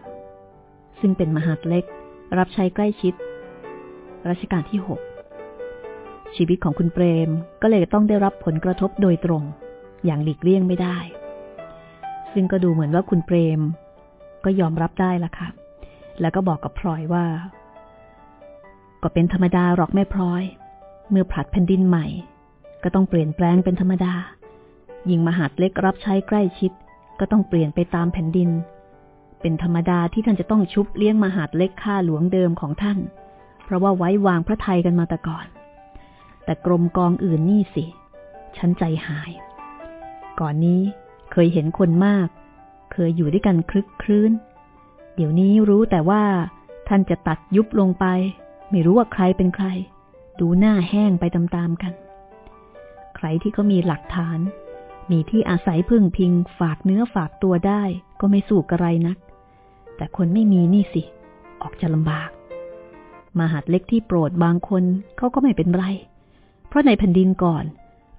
ซึ่งเป็นมหาดเล็กรับใช้ใกล้ชิด รัชกาลที่หกชีวิตของคุณเปรมก็เลยต้องได้รับผลกระทบโดยตรง อย่างหลีกเลี่ยงไม่ได้ ซึ่งก็ดูเหมือนว่าคุณเปรม ก็ยอมรับได้ละค่ะ แล้วก็บอกกับพลอยว่า ก็เป็นธรรมดาหรอกแม่พลอย เมื่อผลัดแผ่นดินใหม่ ก็ต้องเปลี่ยนแปลงเป็นธรรมดา ยิงมหาดเล็กรับใช้ใกล้ชิด ก็ต้องเปลี่ยนไปตามแผ่นดิน เป็นธรรมดาที่ท่านจะต้องชุบเลี้ยงมหาดเล็กข้าหลวงเดิมของท่าน เพราะว่าไว้วางพระไทยกันมาแต่ก่อน แต่กรมกองอื่นนี่สิ ฉันใจหาย ก่อนนี้เคยเห็นคนมาก เคยอยู่ด้วยกันคลึกคลื้น เดี๋ยวนี้รู้แต่ว่าท่านจะตัดยุบลงไป ไม่รู้ว่าใครเป็นใคร ดูหน้าแห้งไปตามๆกัน ใครที่เขามีหลักฐาน มีที่อาศัยพึ่งพิง ฝากเนื้อฝากตัวได้ ก็ไม่สู้กระไรนัก แต่คนไม่มีนี่สิ ออกจะลำบากมาหัดเล็กที่โปรดบางคนเขาก็ไม่เป็นไร เพราะในแผ่นดินก่อน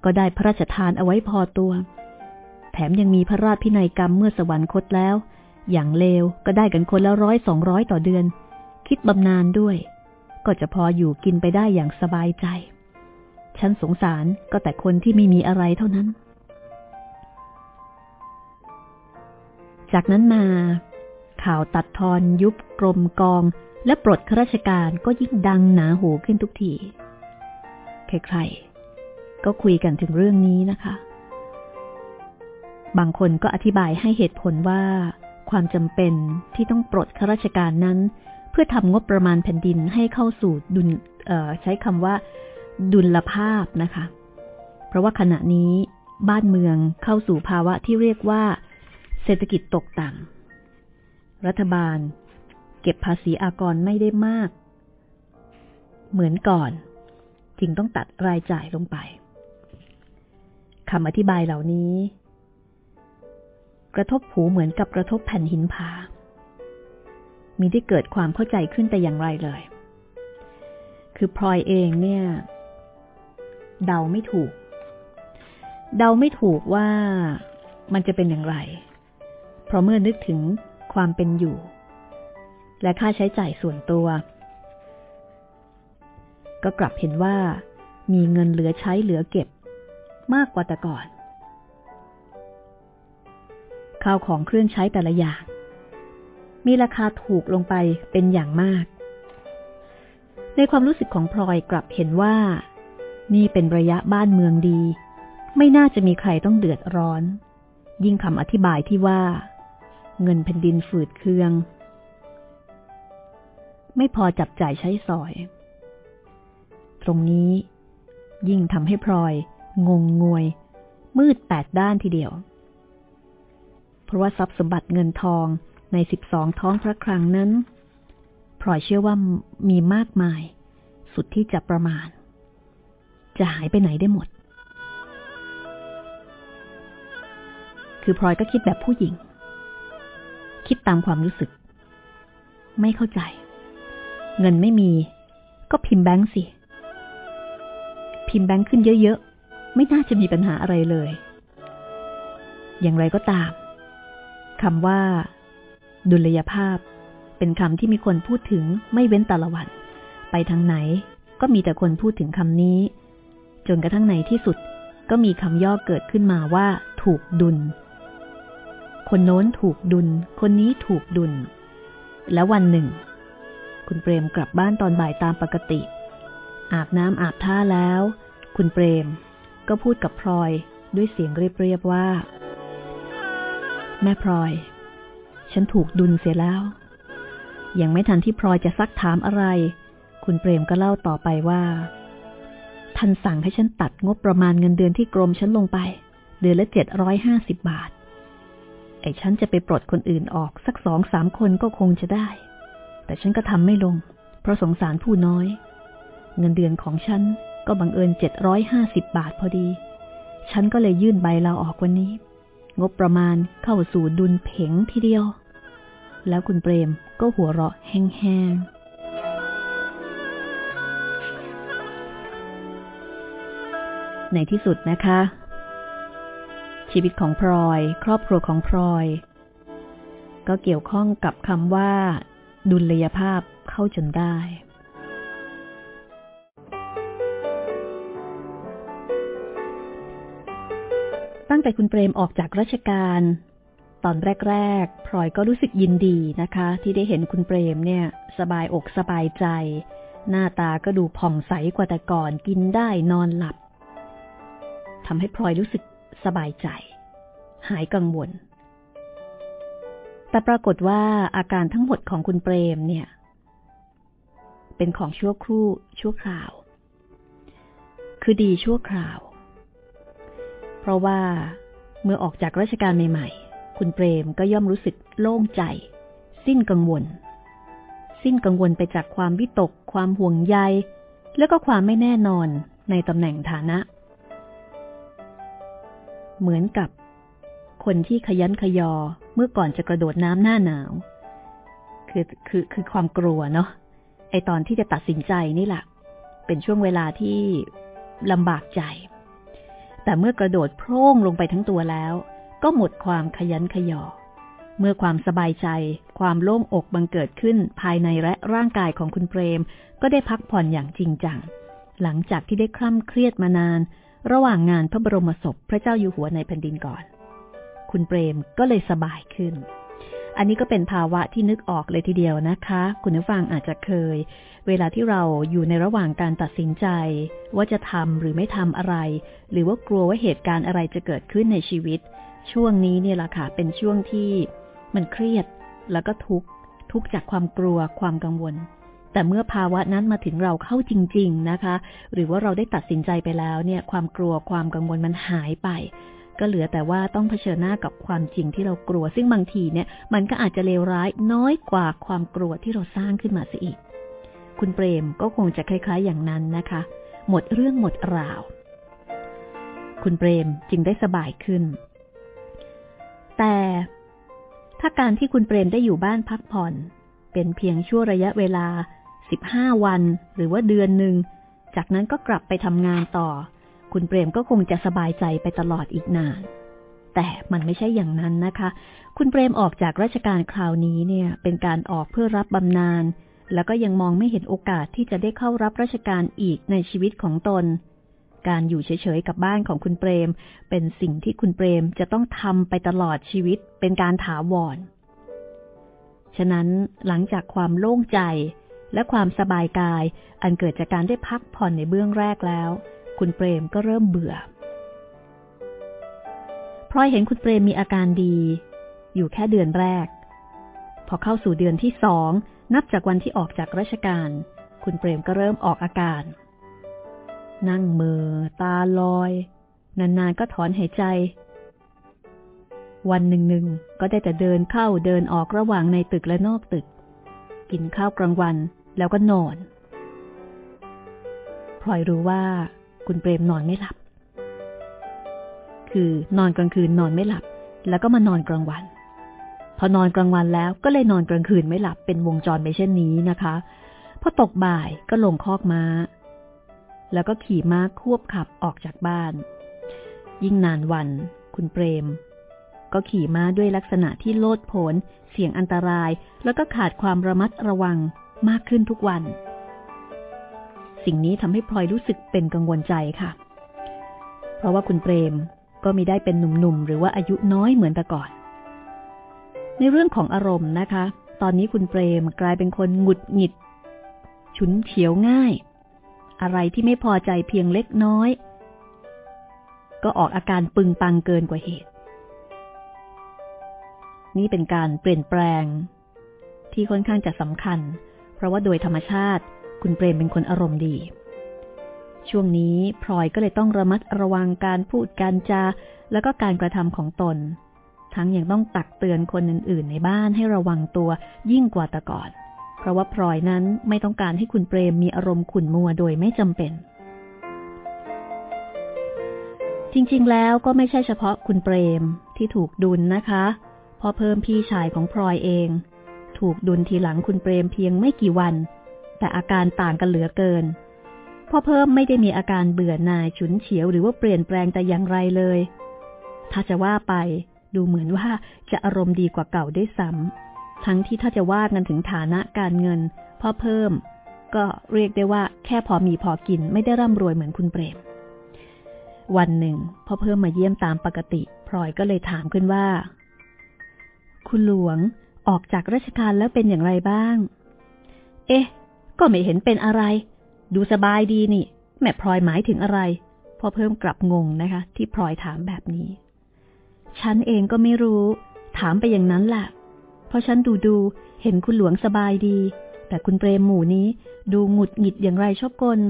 ก็ได้พระราชทานเอาไว้พอตัว แถมยังมีพระราชพินัยกรรมเมื่อสวรรคตแล้ว อย่างเลวก็ได้กันคนละร้อยสองร้อยต่อเดือน คิดบำนาญด้วย ก็จะพออยู่กินไปได้อย่างสบายใจ ฉันสงสารก็แต่คนที่ไม่มีอะไรเท่านั้น จากนั้นมา ข่าวตัดทอนยุบกรมกอง และปลดข้าราชการก็ยิ่งดังหนาหูขึ้นทุกที ใครๆ ก็คุยกันถึงเรื่องนี้นะคะ บางคนก็อธิบายให้เหตุผลว่าความจำเป็นที่ต้องปลดข้าราชการนั้น เพื่อทำงบประมาณแผ่นดินให้เข้าสู่ดุลใช้คำว่า ดุลภาพนะคะ เพราะว่าขณะนี้บ้านเมืองเข้าสู่ภาวะที่เรียกว่า เศรษฐกิจตกต่ำรัฐบาล เก็บภาษีอากรไม่ได้มาก เหมือนก่อน จึงต้องตัดรายจ่ายลงไปคำอธิบายเหล่านี้ กระทบหูเหมือนกับกระทบแผ่นหินผา มีได้เกิดความเข้าใจขึ้นแต่อย่างไรเลย คือพลอยเองเนี่ย เดาไม่ถูก เดาไม่ถูกว่ามันจะเป็นอย่างไร เพราะเมื่อนึกถึงความเป็นอยู่ และค่าใช้จ่ายส่วนตัว ก็กลับเห็นว่ามีเงินเหลือใช้เหลือเก็บ มากกว่าแต่ก่อนข้าวของเครื่องใช้แต่ละอย่าง มีราคาถูกลงไปเป็นอย่างมาก ในความรู้สึกของพลอยกลับเห็นว่า นี่เป็นระยะบ้านเมืองดี ไม่น่าจะมีใครต้องเดือดร้อน ยิ่งคำอธิบายที่ว่า เงินแผ่นดินฝืดเคือง ไม่พอจับจ่ายใช้สอย ตรงนี้ยิ่งทำให้พลอย งงงวย มืดแปดด้านทีเดียว เพราะว่าทรัพย์สมบัติเงินทอง ในสิบสองท้องพระครังนั้นพลอยเชื่อว่ามีมากมาย สุดที่จะประมาณ จะหายไปไหนได้หมด คือพลอยก็คิดแบบผู้หญิง คิดตามความรู้สึก ไม่เข้าใจ เงินไม่มี ก็พิมพ์แบงค์สิ พิมพ์แบงค์ขึ้นเยอะๆ ไม่น่าจะมีปัญหาอะไรเลย อย่างไรก็ตามคำว่า ดุลยภาพ เป็นคำที่มีคนพูดถึงไม่เว้นแต่ละวัน ไปทางไหนก็มีแต่คนพูดถึงคำนี้ จนกระทั่งในที่สุดก็มีคำย่อเกิดขึ้นมาว่า ถูกดุล คนโน้นถูกดุล คนนี้ถูกดุล แล้ววันหนึ่ง คุณเปรมกลับบ้านตอนบ่ายตามปกติ อาบน้ำอาบท่าแล้ว คุณเปรมก็พูดกับพลอยด้วยเสียงเรียบๆว่า แม่พลอย ฉันถูกดุลเสียแล้ว ยังไม่ทันที่พลอยจะซักถามอะไร คุณเปรมก็เล่าต่อไปว่า ท่านสั่งให้ฉันตัดงบประมาณเงินเดือนที่กรมฉันลงไป เดือนละเจ็ดร้อยห้าสิบบาท ไอ้ฉันจะไปปลดคนอื่นออกสักสองสามคนก็คงจะได้ แต่ฉันก็ทำไม่ลง เพราะสงสารผู้น้อย เงินเดือนของฉันก็บังเอิญเจ็ดร้อยห้าสิบบาทพอดี ฉันก็เลยยื่นใบลาออกวันนี้ งบประมาณเข้าสู่ดุลเพ่งทีเดียว แล้วคุณเปรมก็หัวเราะแห้งๆในที่สุดนะคะ ชีวิตของพลอย ครอบครัวของพลอย ก็เกี่ยวข้องกับคำว่า ดุลยภาพเข้าจนได้ ตั้งแต่คุณเปรมออกจากราชการ ตอนแรกๆพลอยก็รู้สึกยินดีนะคะ ที่ได้เห็นคุณเปรมเนี่ย สบายอกสบายใจ หน้าตาก็ดูผ่องใสกว่าแต่ก่อนกินได้นอนหลับทำให้พลอยรู้สึกสบายใจ หายกังวล แต่ปรากฏว่าอาการทั้งหมดของคุณเปรมเนี่ย เป็นของชั่วครู่ชั่วคราว คือดีชั่วคราว เพราะว่าเมื่อออกจากราชการใหม่ คุณเปรมก็ย่อมรู้สึกโล่งใจ สิ้นกังวล สิ้นกังวลไปจากความวิตก ความห่วงใย แล้วก็ความไม่แน่นอนในตำแหน่งฐานะ เหมือนกับ คนที่ขยันขยอเมื่อก่อนจะกระโดดน้ำหน้าหนาว คือคือคือความกลัวเนาะไอตอนที่จะตัดสินใจนี่แหละเป็นช่วงเวลาที่ลำบากใจ แต่เมื่อกระโดดโพร่งลงไปทั้งตัวแล้ว ก็หมดความขยันขยอ เมื่อความสบายใจ ความโล่งอกบังเกิดขึ้นภายในและร่างกายของคุณเปรม ก็ได้พักผ่อนอย่างจริงจัง หลังจากที่ได้คล่ำเครียดมานาน ระหว่างงานพระบรมศพพระเจ้าอยู่หัวในแผ่นดินก่อน คุณเปรมก็เลยสบายขึ้นอันนี้ก็เป็นภาวะที่นึกออกเลยทีเดียวนะคะ คุณผู้ฟังอาจจะเคย เวลาที่เราอยู่ในระหว่างการตัดสินใจ ว่าจะทำหรือไม่ทำอะไร หรือว่ากลัวว่าเหตุการณ์อะไรจะเกิดขึ้นในชีวิต ช่วงนี้เนี่ยแหละค่ะ เป็นช่วงที่มันเครียดแล้วก็ทุกข์ทุกจากความกลัวความกังวล แต่เมื่อภาวะนั้นมาถึงเราเข้าจริง ๆนะคะ หรือว่าเราได้ตัดสินใจไปแล้วเนี่ย ความกลัวความกังวลมันหายไป ก็เหลือแต่ว่าต้องเผชิญหน้ากับความจริงที่เรากลัว ซึ่งบางทีเนี่ย มันก็อาจจะเลวร้ายน้อยกว่าความกลัวที่เราสร้างขึ้นมาซะอีก คุณเปรมก็คงจะคล้าย ๆ อย่างนั้นนะคะ หมดเรื่องหมดราว คุณเปรมจึงได้สบายขึ้น แต่ ถ้าการที่คุณเปรมได้อยู่บ้านพักผ่อน เป็นเพียงชั่วระยะเวลา15วัน หรือว่าเดือนหนึ่ง จากนั้นก็กลับไปทำงานต่อ คุณเปรมก็คงจะสบายใจไปตลอดอีกนาน แต่มันไม่ใช่อย่างนั้นนะคะ คุณเปรมออกจากราชการคราวนี้เนี่ย เป็นการออกเพื่อรับบำนาญแล้วก็ยังมองไม่เห็นโอกาสที่จะได้เข้ารับราชการอีกในชีวิตของตน การอยู่เฉยๆกับบ้านของคุณเปรม เป็นสิ่งที่คุณเปรมจะต้องทำไปตลอดชีวิตเป็นการถาวร ฉะนั้นหลังจากความโล่งใจและความสบายกาย อันเกิดจากการได้พักผ่อนในเบื้องแรกแล้ว คุณเปรมก็เริ่มเบื่อพลอยเห็นคุณเปรมมีอาการดี อยู่แค่เดือนแรก พอเข้าสู่เดือนที่สองนับจากวันที่ออกจากราชการ คุณเปรมก็เริ่มออกอาการ นั่งเมอตาลอย นานๆก็ถอนหายใจ วันหนึ่งๆก็ได้แต่เดินเข้าเดินออกระหว่างในตึกและนอกตึก กินข้าวกลางวันแล้วก็นอนพลอยรู้ว่าคุณเปรมนอนไม่หลับ คือนอนกลางคืนนอนไม่หลับ แล้วก็มานอนกลางวัน พอนอนกลางวันแล้วก็เลยนอนกลางคืนไม่หลับเป็นวงจรไปเช่นนี้นะคะ พอตกบ่ายก็ลงคอกม้า แล้วก็ขี่ม้าควบขับออกจากบ้าน ยิ่งนานวัน คุณเปรม ก็ขี่ม้าด้วยลักษณะที่โลดโผน เสี่ยงอันตราย แล้วก็ขาดความระมัดระวังมากขึ้นทุกวัน สิ่งนี้ทำให้พลอยรู้สึกเป็นกังวลใจค่ะ เพราะว่าคุณเปรมก็มีได้เป็นหนุ่มๆ หรือว่าอายุน้อยเหมือนแต่ก่อน ในเรื่องของอารมณ์นะคะ ตอนนี้คุณเปรมกลายเป็นคนหงุดหงิด ฉุนเฉียวง่าย อะไรที่ไม่พอใจเพียงเล็กน้อย ก็ออกอาการปึงปังเกินกว่าเหตุ นี่เป็นการเปลี่ยนแปลง ที่ค่อนข้างจะสำคัญ เพราะว่าโดยธรรมชาติคุณเปรมเป็นคนอารมณ์ดี ช่วงนี้พลอยก็เลยต้องระมัดระวังการพูดการจา แล้วก็การกระทำของตน ทั้งยังต้องตักเตือนคนอื่นๆในบ้านให้ระวังตัวยิ่งกว่าแต่ก่อน เพราะว่าพลอยนั้นไม่ต้องการให้คุณเปรมมีอารมณ์ขุ่นมัวโดยไม่จำเป็น จริงๆ แล้วก็ไม่ใช่เฉพาะคุณเปรมที่ถูกดุลนะคะพอเพิ่มพี่ชายของพลอยเอง ถูกดุลทีหลังคุณเปรมเพียงไม่กี่วัน แต่อาการต่างกันเหลือเกินพ่อเพิ่มไม่ได้มีอาการเบื่อหน่ายฉุนเฉียวหรือว่าเปลี่ยนแปลงแต่อย่างไรเลย ถ้าจะว่าไปดูเหมือนว่าจะอารมณ์ดีกว่าเก่าได้ซ้ำ ทั้งที่ถ้าจะว่ากันถึงฐานะการเงินพ่อเพิ่ม ก็เรียกได้ว่าแค่พอมีพอกินไม่ได้ร่ำรวยเหมือนคุณเปรม วันหนึ่งพ่อเพิ่มมาเยี่ยมตามปกติพลอยก็เลยถามขึ้นว่า คุณหลวงออกจากราชการแล้วเป็นอย่างไรบ้าง เอ๊ะ ก็ไม่เห็นเป็นอะไร ดูสบายดีนี่ แม่พลอยหมายถึงอะไรพ่อเพิ่มกลับงงนะคะ ที่พลอยถามแบบนี้ ฉันเองก็ไม่รู้ ถามไปอย่างนั้นแหละ เพราะฉันดูดูเห็นคุณหลวงสบายดี แต่คุณเปรมหมู่นี้ดูหงุดหงิดอย่างไรชอบกล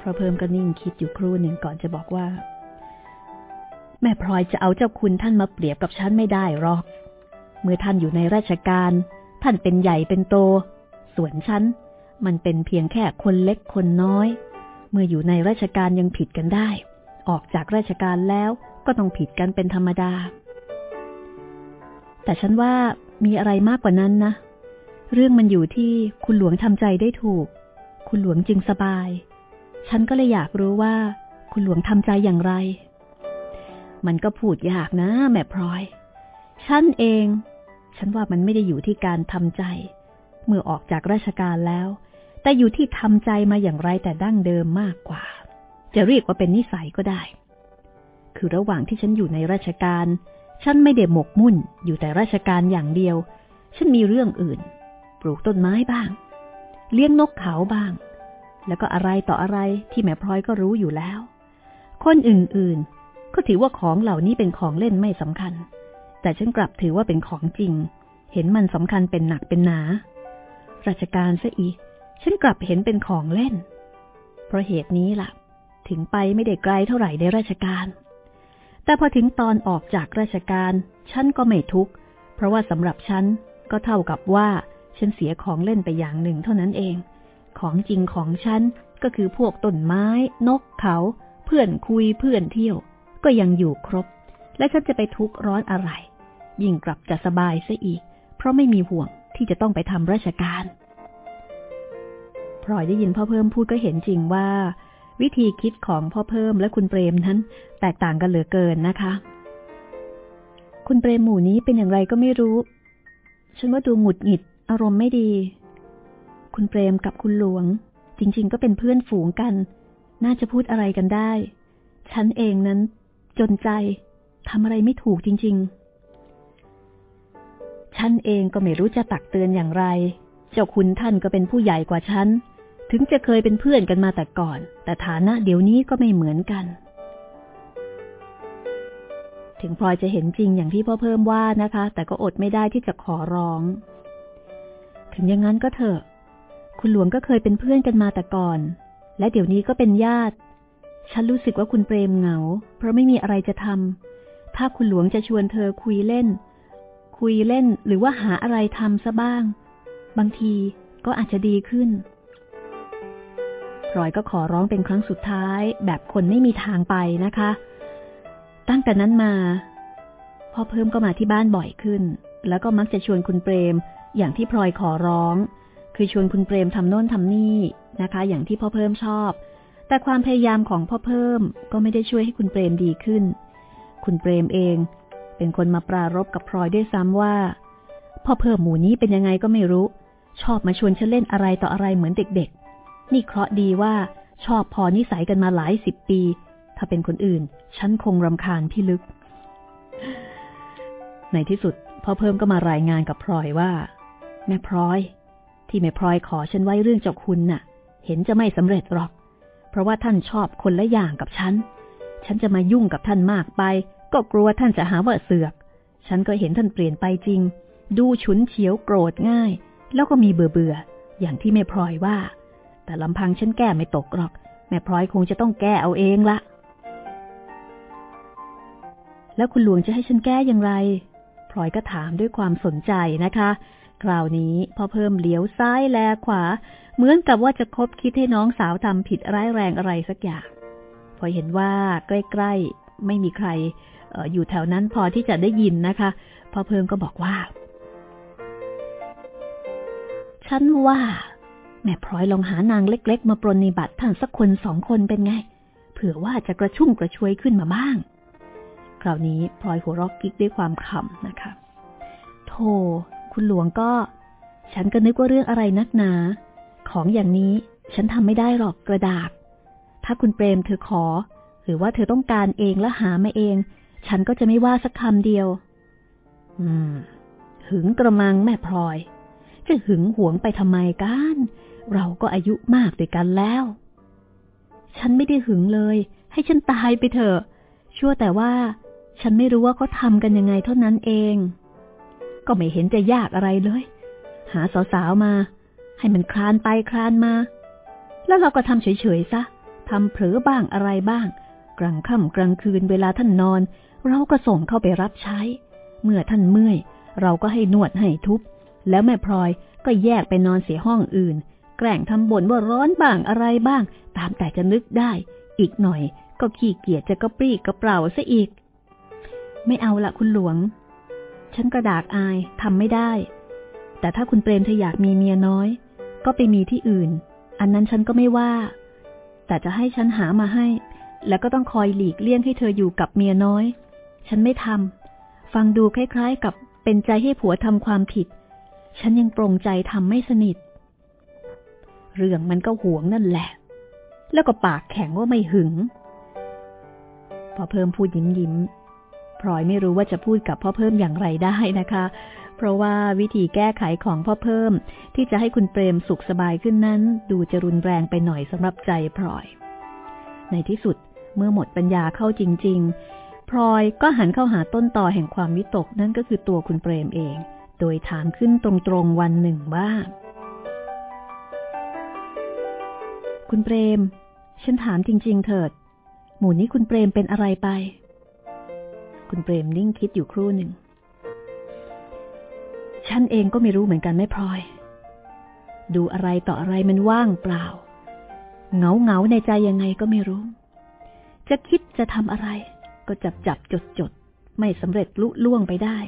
พอเพิ่มก็นิ่งคิดอยู่ครู่หนึ่งก่อนจะบอกว่า แม่พลอยจะเอาเจ้าคุณท่านมาเปรียบกับฉันไม่ได้หรอก เมื่อท่านอยู่ในราชการ ท่านเป็นใหญ่เป็นโต ส่วนฉันมันเป็นเพียงแค่คนเล็กคนน้อย เมื่ออยู่ในราชการยังผิดกันได้ ออกจากราชการแล้วก็ต้องผิดกันเป็นธรรมดา แต่ฉันว่ามีอะไรมากกว่านั้นนะ เรื่องมันอยู่ที่คุณหลวงทำใจได้ถูก คุณหลวงจึงสบาย ฉันก็เลยอยากรู้ว่า คุณหลวงทำใจอย่างไร มันก็พูดยากนะ แม่พลอย ฉันเอง ฉันว่ามันไม่ได้อยู่ที่การทำใจ เมื่อออกจากราชการแล้ว แต่อยู่ที่ทำใจมาอย่างไรแต่ดั้งเดิมมากกว่า จะเรียกว่าเป็นนิสัยก็ได้ คือระหว่างที่ฉันอยู่ในราชการ ฉันไม่ได้หมกมุ่นอยู่แต่ราชการอย่างเดียว ฉันมีเรื่องอื่น ปลูกต้นไม้บ้าง เลี้ยงนกเขาบ้าง แล้วก็อะไรต่ออะไรที่แม่พลอยก็รู้อยู่แล้ว คนอื่นๆ ก็ถือว่าของเหล่านี้เป็นของเล่นไม่สำคัญ แต่ฉันกลับถือว่าเป็นของจริง เห็นมันสำคัญเป็นหนักเป็นหนา ราชการซะอีก ฉันกลับเห็นเป็นของเล่น เพราะเหตุนี้ล่ะ ถึงไปไม่ได้ไกลเท่าไหร่ในราชการ แต่พอถึงตอนออกจากราชการฉันก็ไม่ทุกข์ เพราะว่าสำหรับฉันก็เท่ากับว่าฉันเสียของเล่นไปอย่างหนึ่งเท่านั้นเอง ของจริงของฉันก็คือพวกต้นไม้ นกเขา เพื่อนคุยเพื่อนเที่ยว ก็ยังอยู่ครบ และฉันจะไปทุกข์ร้อนอะไร ยิ่งกลับจะสบายซะอีก เพราะไม่มีห่วงที่จะต้องไปทำราชการพลอยได้ยินพ่อเพิ่มพูดก็เห็นจริงว่า วิธีคิดของพ่อเพิ่มและคุณเปรมนั้น แตกต่างกันเหลือเกินนะคะ คุณเปรมหมู่นี้เป็นอย่างไรก็ไม่รู้ ฉันว่าดูหงุดหงิด อารมณ์ไม่ดี คุณเปรมกับคุณหลวง จริง ๆ ก็เป็นเพื่อนฝูงกัน น่าจะพูดอะไรกันได้ ฉันเองนั้น จนใจทำอะไรไม่ถูกจริง ๆ ฉันเองก็ไม่รู้จะตักเตือนอย่างไร เจ้าคุณท่านก็เป็นผู้ใหญ่กว่าฉัน ถึงจะเคยเป็นเพื่อนกันมาแต่ก่อน แต่ฐานะเดี๋ยวนี้ก็ไม่เหมือนกัน ถึงพลอยจะเห็นจริงอย่างที่พ่อเพิ่มว่านะคะ แต่ก็อดไม่ได้ที่จะขอร้อง ถึงอย่างนั้นก็เถอะ คุณหลวงก็เคยเป็นเพื่อนกันมาแต่ก่อน และเดี๋ยวนี้ก็เป็นญาติ ฉันรู้สึกว่าคุณเปรมเหงา เพราะไม่มีอะไรจะทำถ้าคุณหลวงจะชวนเธอคุยเล่น คุยเล่นหรือว่าหาอะไรทำซะบ้าง บางทีก็อาจจะดีขึ้น พลอยก็ขอร้องเป็นครั้งสุดท้าย แบบคนไม่มีทางไปนะคะ ตั้งแต่นั้นมา พ่อเพิ่มก็มาที่บ้านบ่อยขึ้น แล้วก็มักจะชวนคุณเปรม อย่างที่พลอยขอร้อง คือชวนคุณเปรมทำโน่นทำนี่นะคะ อย่างที่พ่อเพิ่มชอบ แต่ความพยายามของพ่อเพิ่มก็ไม่ได้ช่วยให้คุณเปรมดีขึ้น คุณเปรมเอง เป็นคนมาปรารบกับพลอยด้วยซ้ำว่า พ่อเพิ่มหมูนี้เป็นยังไงก็ไม่รู้ ชอบมาชวนฉันเล่นอะไรต่ออะไรเหมือนเด็ก นี่เคราะดีว่าชอบพอนิสัยกันมาหลายสิบปี ถ้าเป็นคนอื่น ฉันคงรำคาญพี่ลึก ในที่สุดพ่อเพิ่มก็มารายงานกับพลอยว่า แม่พลอย ที่แม่พลอยขอฉันไว้เรื่องเจ้าคุณน่ะ เห็นจะไม่สำเร็จหรอก เพราะว่าท่านชอบคนละอย่างกับฉัน ฉันจะมายุ่งกับท่านมากไป ก็กลัวท่านจะหาว่าเสือก ฉันก็เห็นท่านเปลี่ยนไปจริง ดูฉุนเฉียวโกรธง่าย แล้วก็มีเบื่อเบื่ออย่างที่แม่พลอยว่า แต่ลำพังฉันแก้ไม่ตกหรอก แม่พลอยคงจะต้องแก้เอาเองละแล้วคุณหลวงจะให้ฉันแก้อย่างไร พลอยก็ถามด้วยความสนใจนะคะ คราวนี้พอเพิ่มเลี้ยวซ้ายแลขวา เหมือนกับว่าจะคบคิดให้น้องสาวทำผิดร้ายแรงอะไรสักอย่าง พอเห็นว่าใกล้ๆไม่มีใครออยู่แถวนั้นพอที่จะได้ยินนะคะ พอเพิ่มก็บอกว่า ฉันว่า แม่พลอยลองหานางเล็ก ๆ มาปรนนิบัติท่านสักคนสองคนเป็นไง เผื่อว่าจะกระชุ่มกระชวยขึ้นมาบ้าง คราวนี้พลอยหัวรอกกิ๊กด้วยความขำนะคะ โธ่คุณหลวงก็ ฉันก็นึกว่าเรื่องอะไรนักหนา ของอย่างนี้ฉันทำไม่ได้หรอกกระดาษ ถ้าคุณเปรมเธอขอ หรือว่าเธอต้องการเองและหามาเอง ฉันก็จะไม่ว่าสักคำเดียว อืม หึงกระมังแม่พลอย จะหึงหวงไปทำไมกัน เราก็อายุมากด้วยกันแล้ว ฉันไม่ได้หึงเลย ให้ฉันตายไปเถอะ ชั่วแต่ว่า ฉันไม่รู้ว่าเขาทำกันยังไงเท่านั้นเอง ก็ไม่เห็นจะยากอะไรเลย หาสาวๆมา ให้มันคลานไปคลานมา แล้วเราก็ทำเฉยๆซะทำเผลอบ้างอะไรบ้าง กลางค่ำกลางคืนเวลาท่านนอน เราก็ส่งเข้าไปรับใช้ เมื่อท่านเมื่อย เราก็ให้นวดให้ทุบ แล้วแม่พลอยก็แยกไปนอนเสียห้องอื่น แกล้งทำบ่นว่าร้อนบ้างอะไรบ้าง ตามแต่จะนึกได้ อีกหน่อยก็ขี้เกียจจะกระปรี้กระเปร่าซะอีก ไม่เอาละคุณหลวง ฉันกระดากอายทำไม่ได้ แต่ถ้าคุณเปรมเธออยากมีเมียน้อย ก็ไปมีที่อื่น อันนั้นฉันก็ไม่ว่า แต่จะให้ฉันหามาให้ แล้วก็ต้องคอยหลีกเลี่ยงให้เธออยู่กับเมียน้อย ฉันไม่ทำฟังดูคล้ายๆ กับเป็นใจให้ผัวทำความผิด ฉันยังปรงใจทำไม่สนิท เรื่องมันก็หวงนั่นแหละ แล้วก็ปากแข็งว่าไม่หึง พอเพิ่มพูดยิ้มยิ้มพลอยไม่รู้ว่าจะพูดกับพ่อเพิ่มอย่างไรได้นะคะ เพราะว่าวิธีแก้ไขของพ่อเพิ่ม ที่จะให้คุณเปรมสุขสบายขึ้นนั้น ดูจะรุนแรงไปหน่อยสำหรับใจพลอย ในที่สุดเมื่อหมดปัญญาเข้าจริง ๆ พลอยก็หันเข้าหาต้นต่อแห่งความวิตกนั่นก็คือตัวคุณเปรมเอง โดยถามขึ้นตรงๆวันหนึ่งว่า คุณเปรม ฉันถามจริง ๆ เถิด หมู่นี้คุณเปรมเป็นอะไรไป คุณเปรมนิ่งคิดอยู่ครู่หนึ่ง ฉันเองก็ไม่รู้เหมือนกันไม่พลอย ดูอะไรต่ออะไรมันว่างเปล่า เงาเงาในใจยังไงก็ไม่รู้ จะคิดจะทำอะไร ก็จับจับจดจดไม่สำเร็จลุล่วงไปได้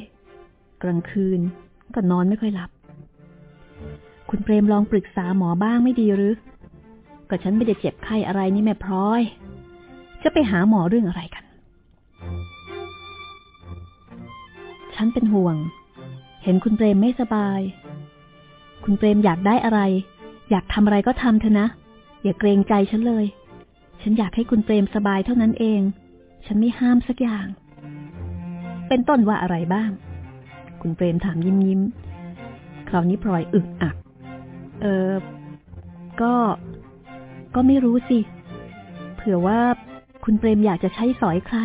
กลางคืนก็นอนไม่ค่อยหลับ คุณเปรมลองปรึกษาหมอบ้างไม่ดีหรือ ก็ฉันไม่ได้เจ็บไข้อะไรนี่แม่พลอย จะไปหาหมอเรื่องอะไรกัน ฉันเป็นห่วง เห็นคุณเปรมไม่สบาย คุณเปรมอยากได้อะไร อยากทำอะไรก็ทำเถอะนะ อย่าเกรงใจฉันเลย ฉันอยากให้คุณเปรมสบายเท่านั้นเอง ฉันไม่ห้ามสักอย่าง เป็นต้นว่าอะไรบ้าง คุณเปรมถามยิ้มยิ้มคราวนี้พลอยอึกอัก เออ ก็ ก็ไม่รู้สิ เผื่อว่าคุณเปรมอยากจะใช้สอยใคร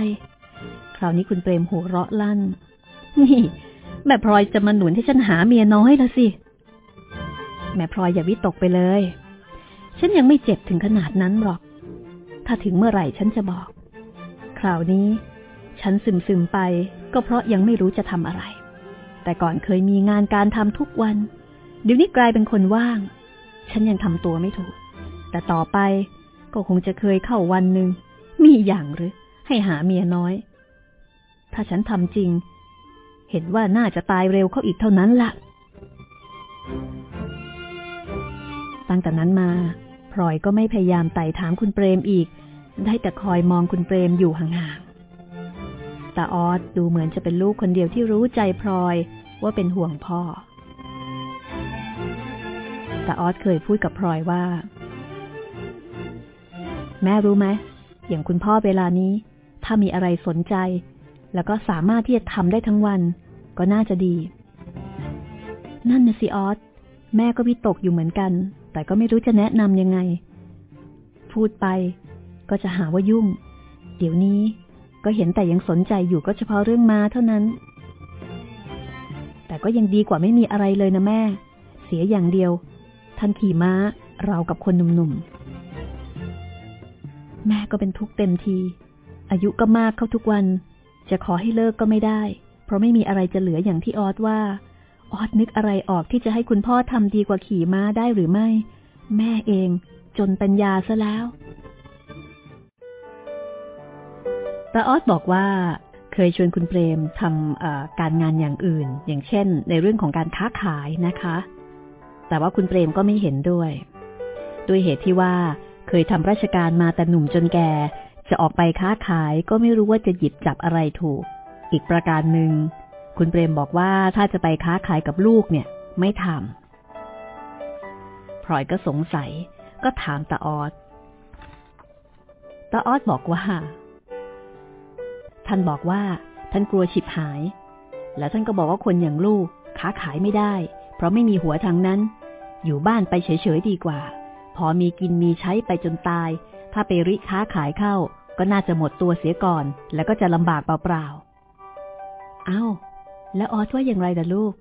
คราวนี้คุณเปรมหัวเราะลั่น นี่แม่พลอยจะมาหนุนให้ฉันหาเมียน้อยละสิ แม่พลอยอย่าวิตกไปเลย ฉันยังไม่เจ็บถึงขนาดนั้นหรอก ถ้าถึงเมื่อไหร่ฉันจะบอก คราวนี้ ฉันซึมซึมไปก็เพราะยังไม่รู้จะทำอะไร แต่ก่อนเคยมีงานการทำทุกวัน เดี๋ยวนี้กลายเป็นคนว่าง ฉันยังทำตัวไม่ถูก แต่ต่อไปก็คงจะเคยเข้าวันหนึ่ง มีอย่างหรือ ให้หาเมียน้อย ถ้าฉันทำจริง เห็นว่าน่าจะตายเร็วเข้าอีกเท่านั้นละ่ะ ตั้งแต่นั้นมาพลอยก็ไม่พยายามไต่ถามคุณเปรมอีก ได้แต่คอยมองคุณเปรมอยู่ห่างๆ ตาออสดูเหมือนจะเป็นลูกคนเดียวที่รู้ใจพลอยว่าเป็นห่วงพ่อ ตาออสเคยพูดกับพลอยว่า แม่รู้ไหมอย่างคุณพ่อเวลานี้ ถ้ามีอะไรสนใจ แล้วก็สามารถที่จะทำได้ทั้งวัน ก็น่าจะดี นั่นนะสิออสแม่ก็วิตกอยู่เหมือนกัน แต่ก็ไม่รู้จะแนะนำยังไง พูดไป ก็จะหาว่ายุ่ง เดี๋ยวนี้ ก็เห็นแต่ยังสนใจอยู่ก็เฉพาะเรื่องมาเท่านั้น แต่ก็ยังดีกว่าไม่มีอะไรเลยนะแม่ เสียอย่างเดียว ท่านขี่ม้าเรากับคนหนุ่มๆ แม่ก็เป็นทุกข์เต็มที อายุก็มากเข้าทุกวัน จะขอให้เลิกก็ไม่ได้ เพราะไม่มีอะไรจะเหลืออย่างที่ออสว่า ออสนึกอะไรออกที่จะให้คุณพ่อทำดีกว่าขี่ม้าได้หรือไม่ แม่เอง จนปัญญาซะแล้ว ตาออสบอกว่าเคยชวนคุณเปรมทำการงานอย่างอื่น อย่างเช่น ในเรื่องของการค้าขายนะคะ แต่ว่าคุณเปรมก็ไม่เห็นด้วย ด้วยเหตุที่ว่าเคยทำราชการมาแต่หนุ่มจนแก่ จะออกไปค้าขายก็ไม่รู้ว่าจะหยิบจับอะไรถูก อีกประการหนึ่ง คุณเปรมบอกว่าถ้าจะไปค้าขายกับลูกเนี่ย ไม่ทำพลอยก็สงสัย ก็ถามตาออสตาออสบอกว่า ท่านบอกว่าท่านกลัวฉิบหาย แล้วท่านก็บอกว่าคนอย่างลูกค้าขายไม่ได้ เพราะไม่มีหัวทางนั้น อยู่บ้านไปเฉยๆดีกว่า พอมีกินมีใช้ไปจนตาย ถ้าไปริค้าขายเข้า ก็น่าจะหมดตัวเสียก่อน แล้วก็จะลำบากเปล่าๆอ้าวแล้วออสว่าอย่างไรล่ะลูก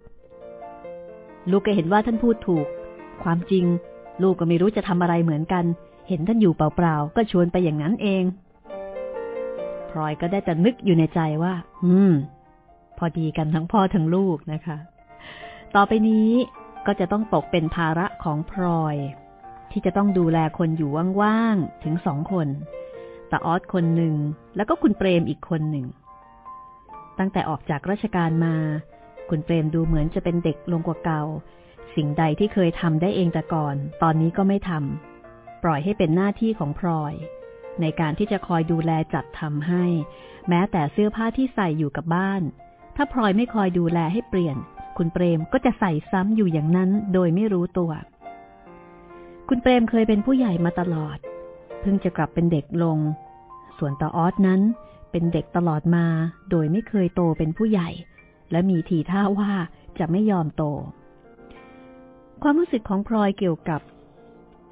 ลูกก็เห็นว่าท่านพูดถูก ความจริง ลูกก็ไม่รู้จะทำอะไรเหมือนกัน เห็นท่านอยู่เปล่าๆ ก็ชวนไปอย่างนั้นเอง ลอยก็ได้แต่นึกอยู่ในใจว่า อืม พอดีกันทั้งพ่อทั้งลูกนะคะ ต่อไปนี้ก็จะต้องตกเป็นภาระของพลอย ที่จะต้องดูแลคนอยู่ว่างๆถึงสองคนตาออสคนหนึ่งแล้วก็คุณเปรมอีกคนหนึ่ง ตั้งแต่ออกจากราชการมา คุณเปรมดูเหมือนจะเป็นเด็กลงกว่าเก่า สิ่งใดที่เคยทำได้เองแต่ก่อน ตอนนี้ก็ไม่ทำปล่อยให้เป็นหน้าที่ของพลอย ในการที่จะคอยดูแลจัดทำให้ แม้แต่เสื้อผ้าที่ใส่อยู่กับบ้าน ถ้าพลอยไม่คอยดูแลให้เปลี่ยน คุณเปรมก็จะใส่ซ้ำอยู่อย่างนั้นโดยไม่รู้ตัว คุณเปรมเคยเป็นผู้ใหญ่มาตลอด เพิ่งจะกลับเป็นเด็กลง ส่วนตาออสนั้นเป็นเด็กตลอดมา โดยไม่เคยโตเป็นผู้ใหญ่ และมีทีท่าว่าจะไม่ยอมโต ความรู้สึกของพลอยเกี่ยวกับ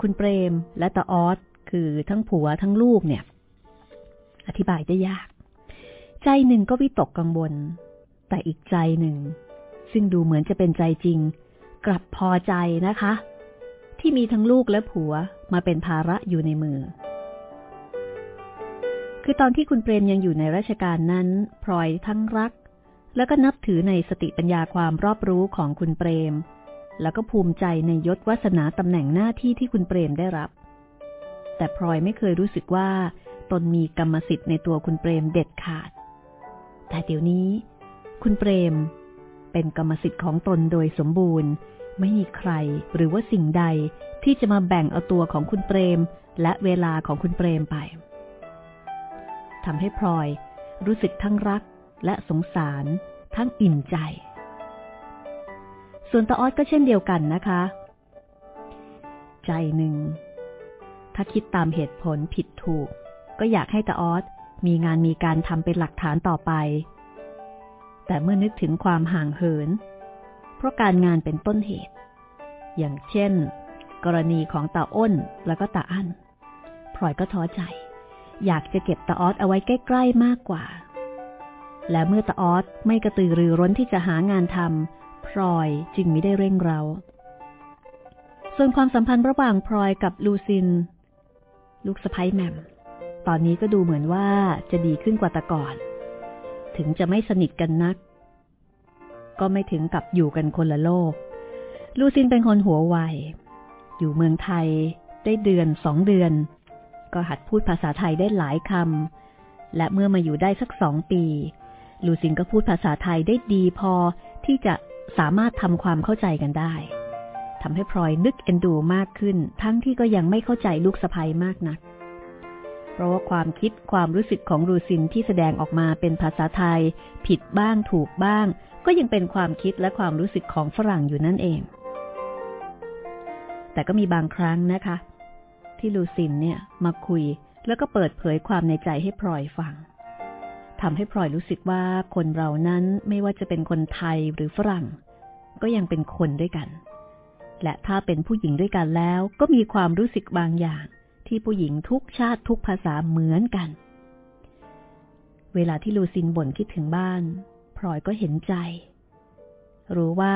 คุณเปรมและตาออส คือทั้งผัวทั้งลูกเนี่ย อธิบายได้ยาก ใจหนึ่งก็วิตกกังวล แต่อีกใจหนึ่ง ซึ่งดูเหมือนจะเป็นใจจริง กลับพอใจนะคะ ที่มีทั้งลูกและผัวมาเป็นภาระอยู่ในมือ คือตอนที่คุณเปรมยังอยู่ในราชการนั้นพลอยทั้งรัก แล้วก็นับถือในสติปัญญาความรอบรู้ของคุณเปรมแล้วก็ภูมิใจในยศวัสนาตำแหน่งหน้าที่ที่คุณเปรมได้รับ แต่พลอยไม่เคยรู้สึกว่า ตนมีกรรมสิทธิ์ในตัวคุณเปรมเด็ดขาด แต่เดี๋ยวนี้ คุณเปรม เป็นกรรมสิทธิ์ของตนโดยสมบูรณ์ ไม่มีใครหรือว่าสิ่งใดที่จะมาแบ่งเอาตัวของคุณเปรม และเวลาของคุณเปรมไปทำให้พลอยรู้สึกทั้งรักและสงสารทั้งอิ่มใจ ส่วนตาออดก็เช่นเดียวกันนะคะ ใจหนึ่ง ถ้าคิดตามเหตุผลผิดถูก ก็อยากให้ตาออดมีงานมีการทำเป็นหลักฐานต่อไป แต่เมื่อนึกถึงความห่างเหิน เพราะการงานเป็นต้นเหตุ อย่างเช่น กรณีของตาอ้นแล้วก็ตาอั้นพลอยก็ท้อใจ อยากจะเก็บตาออดเอาไว้ใกล้ๆมากกว่า และเมื่อตาออสไม่กระตือรือร้นที่จะหางานทำพลอยจึงไม่ได้เร่งเราส่วนความสัมพันธ์ระหว่างพลอยกับลูซิน ลูกสะพ้ยแมมตอนนี้ก็ดูเหมือนว่าจะดีขึ้นกว่าแต่ก่อน ถึงจะไม่สนิทกันนัก ก็ไม่ถึงกับอยู่กันคนละโลก ลูซินเป็นคนหัวไว อยู่เมืองไทยได้เดือนสองเดือน ก็หัดพูดภาษาไทยได้หลายคำ และเมื่อมาอยู่ได้สักสองปี ลูซินก็พูดภาษาไทยได้ดีพอที่จะสามารถทำความเข้าใจกันได้ ทำให้พลอยนึกเอ็นดูมากขึ้น ทั้งที่ก็ยังไม่เข้าใจลูกสะพ้ยมากนัก เพราะว่าความคิดความรู้สึกของลูซินที่แสดงออกมาเป็นภาษาไทย ผิดบ้างถูกบ้าง ก็ยังเป็นความคิดและความรู้สึกของฝรั่งอยู่นั่นเอง แต่ก็มีบางครั้งนะคะ ที่ลูซินเนี่ยมาคุยแล้วก็เปิดเผยความในใจให้พลอยฟังทำให้พลอยรู้สึกว่าคนเรานั้นไม่ว่าจะเป็นคนไทยหรือฝรั่ง ก็ยังเป็นคนด้วยกัน และถ้าเป็นผู้หญิงด้วยกันแล้วก็มีความรู้สึกบางอย่าง ที่ผู้หญิงทุกชาติทุกภาษาเหมือนกัน เวลาที่ลูซินบ่นคิดถึงบ้านพลอยก็เห็นใจ รู้ว่า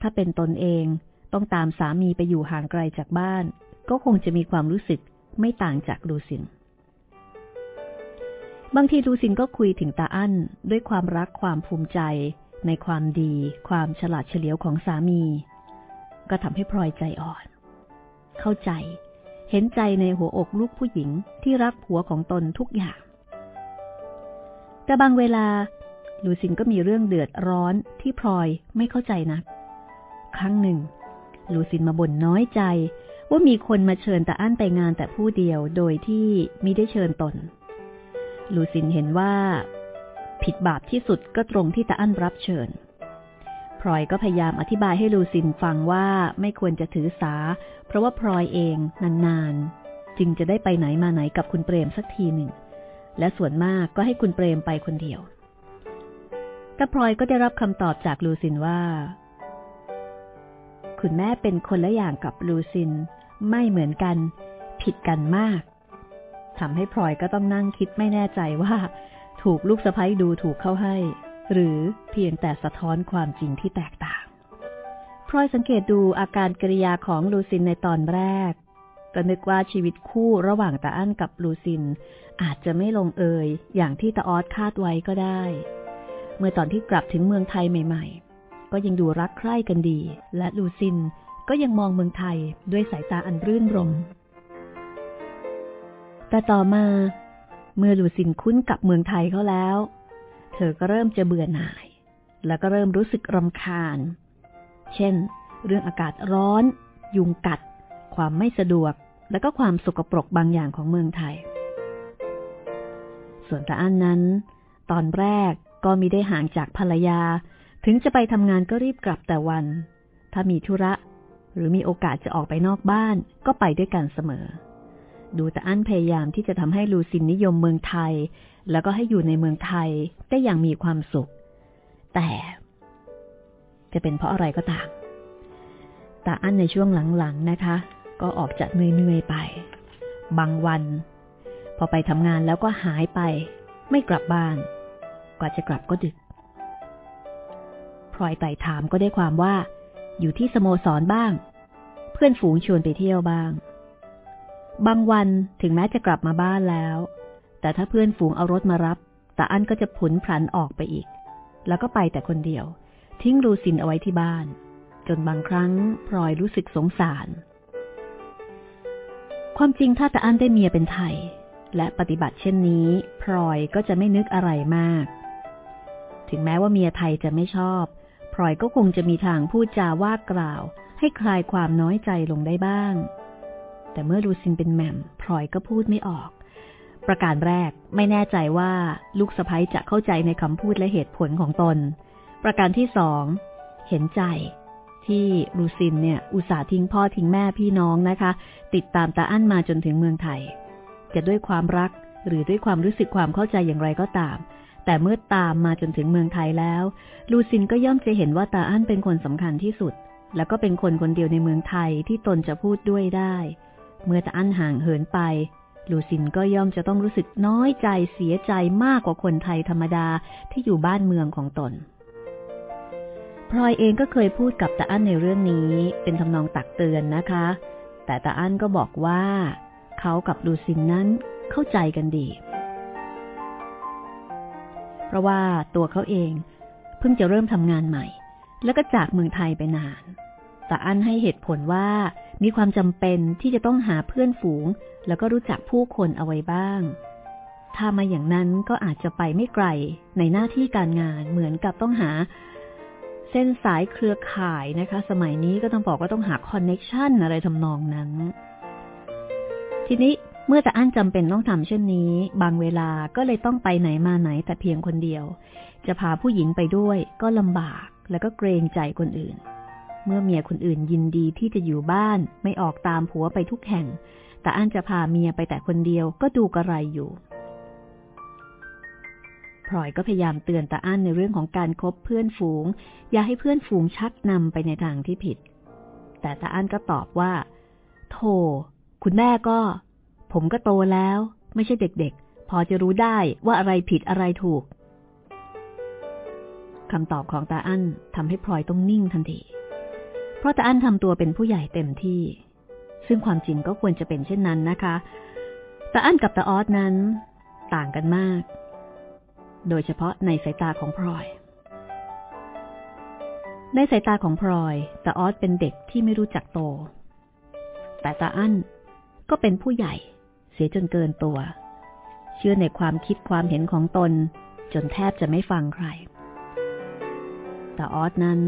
ถ้าเป็นตนเองต้องตามสามีไปอยู่ห่างไกลจากบ้าน ก็คงจะมีความรู้สึกไม่ต่างจากลูซิน บางทีลูซินก็คุยถึงตาอั้นด้วยความรักความภูมิใจ ในความดี ความฉลาดเฉลียวของสามี ก็ทำให้พลอยใจอ่อน เข้าใจ เห็นใจในหัวอกลูกผู้หญิงที่รักผัวของตนทุกอย่าง แต่บางเวลาลูซินก็มีเรื่องเดือดร้อนที่พลอยไม่เข้าใจนัก ครั้งหนึ่ง ลูซินมาบ่นน้อยใจ ว่ามีคนมาเชิญตาอั้นไปงานแต่ผู้เดียวโดยที่มิได้เชิญตน ลูซินเห็นว่า ผิดบาปที่สุดก็ตรงที่ตาอั้นรับเชิญ พลอยก็พยายามอธิบายให้ลูซินฟังว่าไม่ควรจะถือสา เพราะว่าพลอยเองนานๆ จึงจะได้ไปไหนมาไหนกับคุณเปรมสักทีหนึ่ง และส่วนมากก็ให้คุณเปรมไปคนเดียว แต่พลอยก็ได้รับคำตอบจากลูซินว่า คุณแม่เป็นคนละอย่างกับลูซิน ไม่เหมือนกัน ผิดกันมากทำให้พลอยก็ต้องนั่งคิดไม่แน่ใจว่า ถูกลูกสะพ้ยดูถูกเข้าให้ หรือเพียงแต่สะท้อนความจริงที่แตกต่างพลอยสังเกตดูอาการกริยาของลูซินในตอนแรกก็นึกว่าชีวิตคู่ระหว่างตาอั้นกับลูซิน อาจจะไม่ลงเอยอย่างที่ตาออสคาดไว้ก็ได้ เมื่อตอนที่กลับถึงเมืองไทยใหม่ ๆ ก็ยังดูรักใคร่กันดี และลูซินก็ยังมองเมืองไทยด้วยสายตาอันรื่นรม แต่ต่อมา เมื่อลูซินคุ้นกับเมืองไทยเขาแล้ว เธอก็เริ่มจะเบื่อหน่าย แล้วก็เริ่มรู้สึกรำคาญ เช่น เรื่องอากาศร้อน ยุงกัด ความไม่สะดวก และก็ความสกปรกบางอย่างของเมืองไทย ส่วนตาอันนั้น ตอนแรกก็มีได้ห่างจากภรรยา ถึงจะไปทำงานก็รีบกลับแต่วัน ถ้ามีธุระ หรือมีโอกาสจะออกไปนอกบ้านก็ไปด้วยกันเสมอ ดูแต่อั้นพยายามที่จะทำให้ลูซินนิยมเมืองไทย แล้วก็ให้อยู่ในเมืองไทยได้อย่างมีความสุข แต่จะเป็นเพราะอะไรก็ตามตาอั้นในช่วงหลังๆนะคะ ก็ออกจากเหนื่อยๆไป บางวัน พอไปทำงานแล้วก็หายไป ไม่กลับบ้าน กว่าจะกลับก็ดึกพลอยไต่ถามก็ได้ความว่า อยู่ที่สโมสรบ้าง เพื่อนฝูงชวนไปเที่ยวบ้าง บางวันถึงแม้จะกลับมาบ้านแล้ว แต่ถ้าเพื่อนฝูงเอารถมารับตาอั้นก็จะผุนพลันออกไปอีก แล้วก็ไปแต่คนเดียว ทิ้งรูสินเอาไว้ที่บ้าน จนบางครั้งพลอยรู้สึกสงสาร ความจริงถ้าตาอั้นได้เมียเป็นไทย และปฏิบัติเช่นนี้ พลอยก็จะไม่นึกอะไรมาก ถึงแม้ว่าเมียไทยจะไม่ชอบพลอยก็คงจะมีทางพูดจาว่ากล่าว ให้คลายความน้อยใจลงได้บ้าง แต่เมื่อลูซินเป็นแม่มพลอยก็พูดไม่ออก ประการแรกไม่แน่ใจว่าลูกสะพ้ยจะเข้าใจในคำพูดและเหตุผลของตน ประการที่สอง เห็นใจ ที่ลูซินเนี่ย อุตส่าห์ทิ้งพ่อทิ้งแม่พี่น้องนะคะ ติดตามตาอั้นมาจนถึงเมืองไทย จะด้วยความรักหรือด้วยความรู้สึกความเข้าใจอย่างไรก็ตาม แต่เมื่อตามมาจนถึงเมืองไทยแล้ว ลูซินก็ย่อมจะเห็นว่าตาอั้นเป็นคนสำคัญที่สุด แล้วก็เป็นคนคนเดียวในเมืองไทยที่ตนจะพูดด้วยได้ เมื่อตาอั้นห่างเหินไป ลูซินก็ย่อมจะต้องรู้สึกน้อยใจเสียใจมากกว่าคนไทยธรรมดาที่อยู่บ้านเมืองของตน พลอยเองก็เคยพูดกับตาอั้นในเรื่องนี้เป็นทำนองตักเตือนนะคะ แต่ตาอั้นก็บอกว่า เขากับลูซินนั้นเข้าใจกันดี เพราะว่าตัวเขาเอง เพิ่งจะเริ่มทำงานใหม่ แล้วก็จากเมืองไทยไปนาน แต่อันให้เหตุผลว่ามีความจำเป็นที่จะต้องหาเพื่อนฝูง แล้วก็รู้จักผู้คนเอาไว้บ้าง ถ้ามาอย่างนั้นก็อาจจะไปไม่ไกลในหน้าที่การงานเหมือนกับต้องหา เส้นสายเครือข่ายนะคะ สมัยนี้ก็ต้องบอกว่าต้องหาคอนเน็ชันอะไรทำนองนั้น ทีนี้เมื่อแต่อั้นจำเป็นต้องทำเช่นนี้ บางเวลาก็เลยต้องไปไหนมาไหนแต่เพียงคนเดียว จะพาผู้หญิงไปด้วยก็ลำบากแล้วก็เกรงใจคนอื่น เมื่อเมียคนอื่นยินดีที่จะอยู่บ้านไม่ออกตามผัวไปทุกแห่ง แต่อั้นจะพาเมียไปแต่คนเดียวก็ดูกระไรอยู่พลอยก็พยายามเตือนตาอั้นในเรื่องของการครบเพื่อนฝูง อย่าให้เพื่อนฝูงชักนำไปในทางที่ผิด แต่ตาอั้นก็ตอบว่า โธ่คุณแม่ก็ ผมก็โตแล้ว ไม่ใช่เด็กๆ พอจะรู้ได้ว่าอะไรผิดอะไรถูกคำตอบของตาอั้นทำให้พลอยต้องนิ่งทันที ราะตาอั้นทำตัวเป็นผู้ใหญ่เต็มที่ ซึ่งความจริงก็ควรจะเป็นเช่นนั้นนะคะตาอั้นกับตาออสนั้น ต่างกันมาก โดยเฉพาะในสายตาของพลอย ในสายตาของพลอยตาออสเป็นเด็กที่ไม่รู้จักโต แต่ตาอั้นก็เป็นผู้ใหญ่ เสียจนเกินตัว เชื่อในความคิดความเห็นของตน จนแทบจะไม่ฟังใครแต่ออสนั้น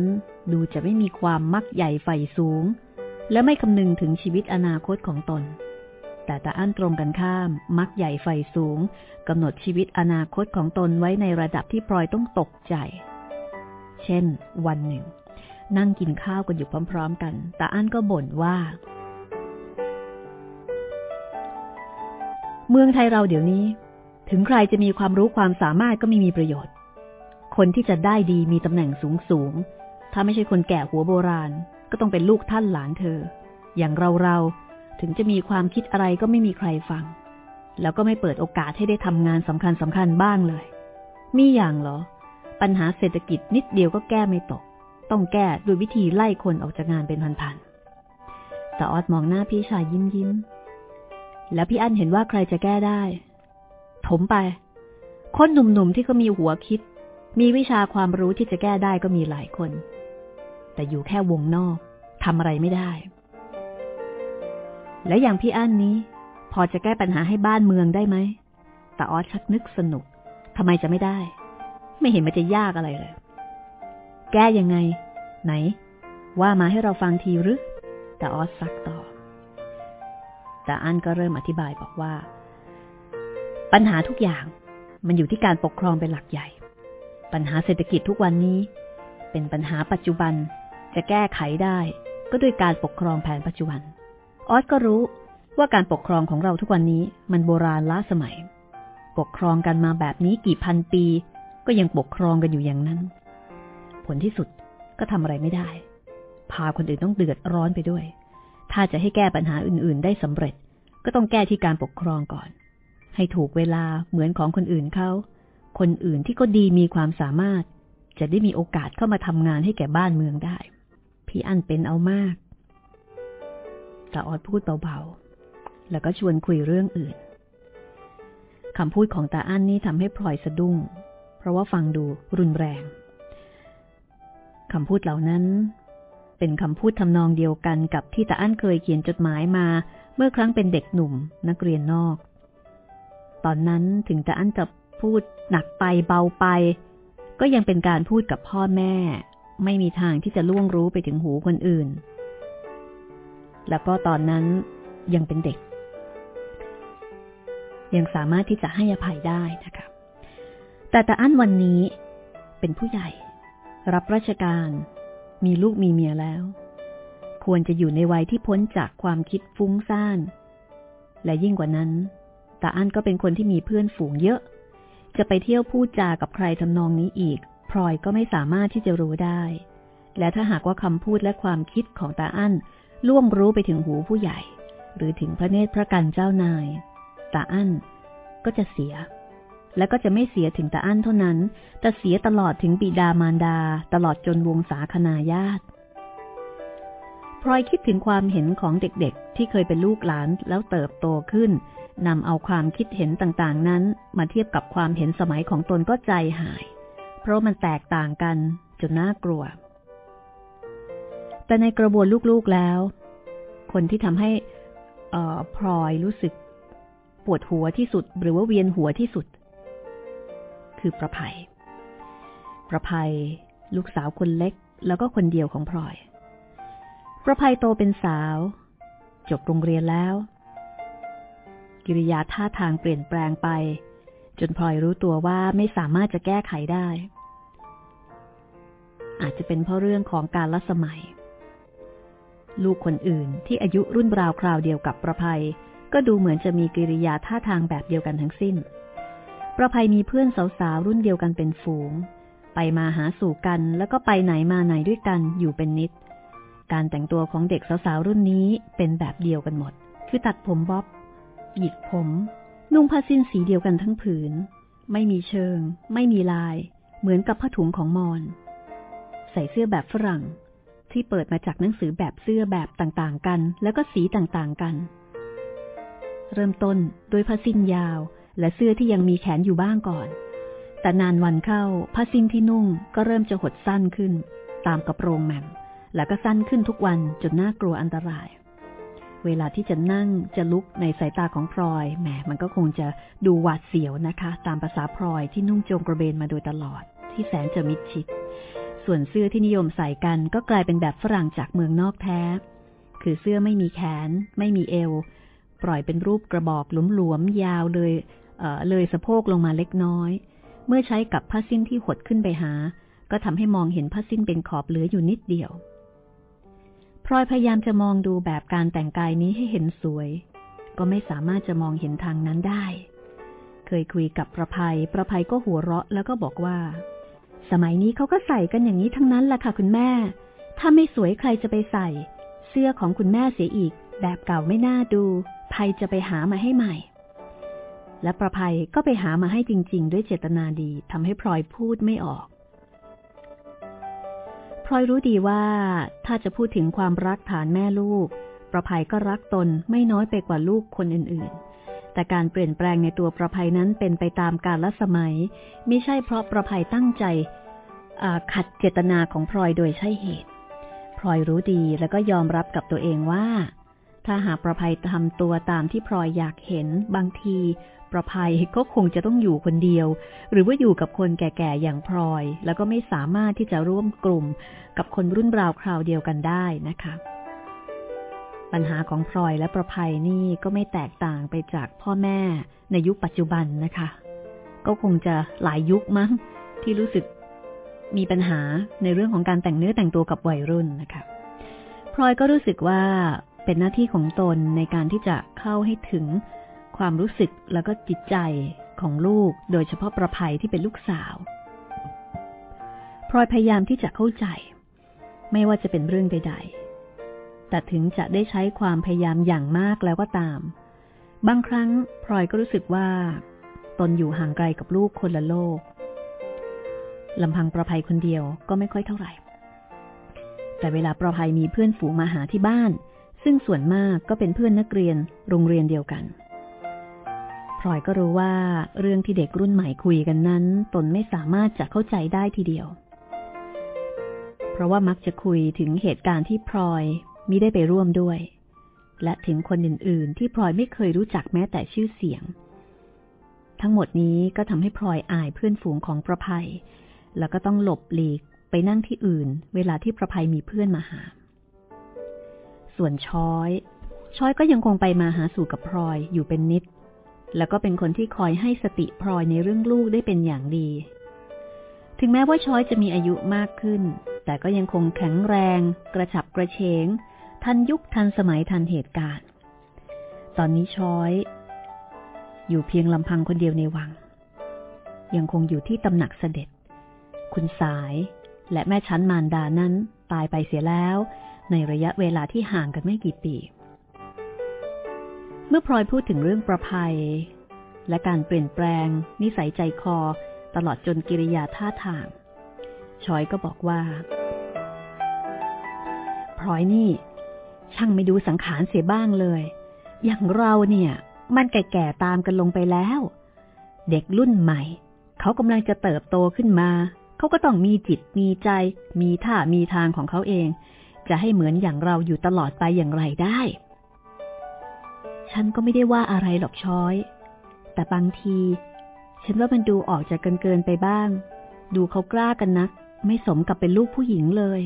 ดูจะไม่มีความมักใหญ่ไฟสูง และไม่คำนึงถึงชีวิตอนาคตของตน แต่ตาอั้นตรงกันข้าม มักใหญ่ไฟสูงกำหนดชีวิตอนาคตของตนไว้ในระดับที่พลอยต้องตกใจ เช่น วันหนึ่ง นั่งกินข้าวกันอยู่พร้อม ๆ กันตาอั้นก็บ่นว่า เมืองไทยเราเดี๋ยวนี้ ถึงใครจะมีความรู้ความสามารถก็ไม่มีประโยชน์ คนที่จะได้ดีมีตำแหน่งสูงสูง ถ้าไม่ใช่คนแก่หัวโบราณ ก็ต้องเป็นลูกท่านหลานเธอ อย่างเราเราถึงจะมีความคิดอะไรก็ไม่มีใครฟัง แล้วก็ไม่เปิดโอกาสให้ได้ทำงานสำคัญสำคัญบ้างเลย มีอย่างเหรอ ปัญหาเศรษฐกิจนิดเดียวก็แก้ไม่ตก ต้องแก้ด้วยวิธีไล่คนออกจากงานเป็นพันๆแต่ออดมองหน้าพี่ชายยิ้มยิ้ม แล้วพี่อั้นเห็นว่าใครจะแก้ได้ ถมไป คนหนุ่มๆที่เขามีหัวคิด มีวิชาความรู้ที่จะแก้ได้ก็มีหลายคน แต่อยู่แค่วงนอกทำอะไรไม่ได้ และอย่างพี่อั้นนี้ พอจะแก้ปัญหาให้บ้านเมืองได้ไหมแต่ออสชักนึกสนุกทำไมจะไม่ได้ ไม่เห็นมันจะยากอะไรเลย แก้ยังไง ไหน ว่ามาให้เราฟังทีหรือแต่ออสซักต่อ แต่อันก็เริ่มอธิบายบอกว่า ปัญหาทุกอย่างมันอยู่ที่การปกครองเป็นหลักใหญ่ ปัญหาเศรษฐกิจทุกวันนี้ เป็นปัญหาปัจจุบัน จะแก้ไขได้ ก็ด้วยการปกครองแผนปัจจุบัน ออสก็รู้ว่าการปกครองของเราทุกวันนี้มันโบราณล้าสมัย ปกครองกันมาแบบนี้กี่พันปี ก็ยังปกครองกันอยู่อย่างนั้น ผลที่สุดก็ทำอะไรไม่ได้ พาคนอื่นต้องเดือดร้อนไปด้วย ถ้าจะให้แก้ปัญหาอื่น ๆ ได้สำเร็จ ก็ต้องแก้ที่การปกครองก่อน ให้ถูกเวลาเหมือนของคนอื่นเขาคนอื่นที่ก็ดีมีความสามารถ จะได้มีโอกาสเข้ามาทำงานให้แก่บ้านเมืองได้ พี่อันเป็นเอามากตาออดพูดเบาๆ แล้วก็ชวนคุยเรื่องอื่นคำพูดของตาอั้นนี่ทำให้พลอยสะดุ้ง เพราะว่าฟังดูรุนแรงคำพูดเหล่านั้น เป็นคำพูดทำนองเดียวกันกับที่ตาอั้นเคยเขียนจดหมายมาเมื่อครั้งเป็นเด็กหนุ่มนักเรียนนอก ตอนนั้นถึงตาอั้นจะพูดหนักไปเบาไป ก็ยังเป็นการพูดกับพ่อแม่ ไม่มีทางที่จะล่วงรู้ไปถึงหูคนอื่น แล้วก็ตอนนั้นยังเป็นเด็ก ยังสามารถที่จะให้อภัยได้นะคะ แต่ตาอั้นวันนี้เป็นผู้ใหญ่ รับราชการ มีลูกมีเมียแล้ว ควรจะอยู่ในวัยที่พ้นจากความคิดฟุ้งซ่าน และยิ่งกว่านั้นตาอั้นก็เป็นคนที่มีเพื่อนฝูงเยอะ จะไปเที่ยวพูดจากับใครทำนองนี้อีก ลอยก็ไม่สามารถที่จะรู้ได้ และถ้าหากว่าคำพูดและความคิดของตาอั้นล่วงรู้ไปถึงหูผู้ใหญ่ หรือถึงพระเนตรพระกันเจ้านาย ตาอั้นก็จะเสีย และก็จะไม่เสียถึงตาอั้นเท่านั้น แต่เสียตลอดถึงบิดามารดา ตลอดจนวงศาคณาญาติพลอยคิดถึงความเห็นของเด็กๆ ที่เคยเป็นลูกหลานแล้วเติบโตขึ้นนำเอาความคิดเห็นต่างๆนั้น มาเทียบกับความเห็นสมัยของตนก็ใจหาย เพราะมันแตกต่างกันจนน่ากลัว แต่ในกระบวนลูกๆแล้ว คนที่ทำให้พลอยรู้สึกปวดหัวที่สุด หรือว่าเวียนหัวที่สุด คือประภัย ประภัย ลูกสาวคนเล็ก แล้วก็คนเดียวของพลอย ประภัยโตเป็นสาว จบโรงเรียนแล้ว กิริยาท่าทางเปลี่ยนแปลงไป จนพลอยรู้ตัวว่าไม่สามารถจะแก้ไขได้ อาจจะเป็นเพราะเรื่องของการละสมัย ลูกคนอื่นที่อายุรุ่นราวคราวเดียวกับประภัย ก็ดูเหมือนจะมีกิริยาท่าทางแบบเดียวกันทั้งสิ้น ประภัยมีเพื่อนสาวๆรุ่นเดียวกันเป็นฝูง ไปมาหาสู่กันแล้วก็ไปไหนมาไหนด้วยกันอยู่เป็นนิด การแต่งตัวของเด็กสาวๆรุ่นนี้เป็นแบบเดียวกันหมด คือตัดผมบ๊อบ หยิกผม นุ่งผ้าสิ้นสีเดียวกันทั้งผืน ไม่มีเชิง ไม่มีลาย เหมือนกับผ้าถุงของมอน ส่เสื้อแบบฝรั่ง ที่เปิดมาจากหนังสือแบบเสื้อแบบต่างๆกัน แล้วก็สีต่างๆกัน เริ่มต้นโดยผ้าสิ้นยาว และเสื้อที่ยังมีแขนอยู่บ้างก่อน แต่นานวันเข้าผ้าสิ้นที่นุ่งก็เริ่มจะหดสั้นขึ้น ตามกระโปรงแหม่มแล้วก็สั้นขึ้นทุกวันจนน่ากลัวอันตราย เวลาที่จะนั่งจะลุกในสายตาของพลอยแหมมันก็คงจะดูหวาดเสียวนะคะ ตามภาษาพลอยที่นุ่งโจงกระเบนมาโดยตลอด ที่แสนจะมิดชิด ส่วนเสื้อที่นิยมใส่กันก็กลายเป็นแบบฝรั่งจากเมืองนอกแท้ คือเสื้อไม่มีแขน ไม่มีเอว ปล่อยเป็นรูปกระบอกหลวมๆยาวเลยเเลยสะโพกลงมาเล็กน้อย เมื่อใช้กับผ้าสิ้นที่หดขึ้นไปหา ก็ทำให้มองเห็นผ้าสิ้นเป็นขอบเหลืออยู่นิดเดียวพลอยพยายามจะมองดูแบบการแต่งกายนี้ให้เห็นสวย ก็ไม่สามารถจะมองเห็นทางนั้นได้ เคยคุยกับประภัย ประภัยก็หัวเราะแล้วก็บอกว่า สมัยนี้เขาก็ใส่กันอย่างนี้ทั้งนั้นแหละค่ะคุณแม่ ถ้าไม่สวยใครจะไปใส่ เสื้อของคุณแม่เสียอีก แบบเก่าไม่น่าดู ภัยจะไปหามาให้ใหม่ และประภัยก็ไปหามาให้จริง ๆ ด้วยเจตนาดีทำให้พลอยพูดไม่ออกพลอยรู้ดีว่าถ้าจะพูดถึงความรักฐานแม่ลูก ประภัยก็รักตนไม่น้อยไปกว่าลูกคนอื่นๆ แต่การเปลี่ยนแปลงในตัวประภัยนั้นเป็นไปตามกาลสมัยม่ใช่เพราะประภัยตั้งใจขัดเจตนาของพลอยโดยใช่เหตุพลอยรู้ดีแล้วก็ยอมรับกับตัวเองว่า ถ้าหากประภัยทำตัวตามที่พลอยอยากเห็นบางทีประภัยก็คงจะต้องอยู่คนเดียว หรือว่าอยู่กับคนแก่ๆอย่างพลอย แล้วก็ไม่สามารถที่จะร่วมกลุ่มกับคนรุ่นราวคราวเดียวกันได้นะคะ ปัญหาของพลอยและประภัยนี่ก็ไม่แตกต่างไปจากพ่อแม่ในยุคปัจจุบันนะคะ ก็คงจะหลายยุคมั้ง ที่รู้สึกมีปัญหาในเรื่องของการแต่งเนื้อแต่งตัวกับวัยรุ่นนะคะพลอยก็รู้สึกว่าเป็นหน้าที่ของตนในการที่จะเข้าให้ถึงความรู้สึกแล้วก็จิตใจของลูก โดยเฉพาะประภัยที่เป็นลูกสาวพลอยพยายามที่จะเข้าใจ ไม่ว่าจะเป็นเรื่องใด ๆ แต่ถึงจะได้ใช้ความพยายามอย่างมากแล้วก็ตาม บางครั้งพลอยก็รู้สึกว่า ตนอยู่ห่างไกลกับลูกคนละโลกลำพังประภัยคนเดียวก็ไม่ค่อยเท่าไหร่ แต่เวลาประภัยมีเพื่อนฝูงมาหาที่บ้าน ซึ่งส่วนมากก็เป็นเพื่อนนักเรียนโรงเรียนเดียวกันพลอยก็รู้ว่าเรื่องที่เด็กรุ่นใหม่คุยกันนั้น ตนไม่สามารถจะเข้าใจได้ทีเดียว เพราะว่ามักจะคุยถึงเหตุการณ์ที่พลอย มิได้ไปร่วมด้วย และถึงคนอื่น ๆ ที่พลอยไม่เคยรู้จักแม้แต่ชื่อเสียง ทั้งหมดนี้ก็ทำให้พลอยอายเพื่อนฝูงของประภัย แล้วก็ต้องหลบหลีกไปนั่งที่อื่น เวลาที่ประภัยมีเพื่อนมาหา ส่วนช้อย ช้อยก็ยังคงไปมาหาสู่กับพลอยอยู่เป็นนิด แล้วก็เป็นคนที่คอยให้สติพลอยในเรื่องลูกได้เป็นอย่างดี ถึงแม้ว่าช้อยจะมีอายุมากขึ้นแต่ก็ยังคงแข็งแรง กระฉับกระเฉง ทันยุคทันสมัยทันเหตุการณ์ ตอนนี้ช้อย อยู่เพียงลำพังคนเดียวในวัง ยังคงอยู่ที่ตำหนักเสด็จ คุณสายและแม่ชั้นมารดานั้นตายไปเสียแล้ว ในระยะเวลาที่ห่างกันไม่กี่ปี เมื่อพลอยพูดถึงเรื่องประภัย และการเปลี่ยนแปลง นิสัยใจคอตลอดจนกิริยาท่าทางชอยก็บอกว่าพลอยนี่ ช่างไม่ดูสังขารเสียบ้างเลย อย่างเราเนี่ย มันแก่ๆตามกันลงไปแล้ว เด็กรุ่นใหม่ เขากำลังจะเติบโตขึ้นมา เขาก็ต้องมีจิตมีใจ มีท่ามีทางของเขาเอง จะให้เหมือนอย่างเราอยู่ตลอดไปอย่างไรได้ ฉันก็ไม่ได้ว่าอะไรหรอกช้อย แต่บางที ฉันว่ามันดูออกจากเกันเกินไปบ้าง ดูเขากล้ากันนัก ไม่สมกับเป็นลูกผู้หญิงเลย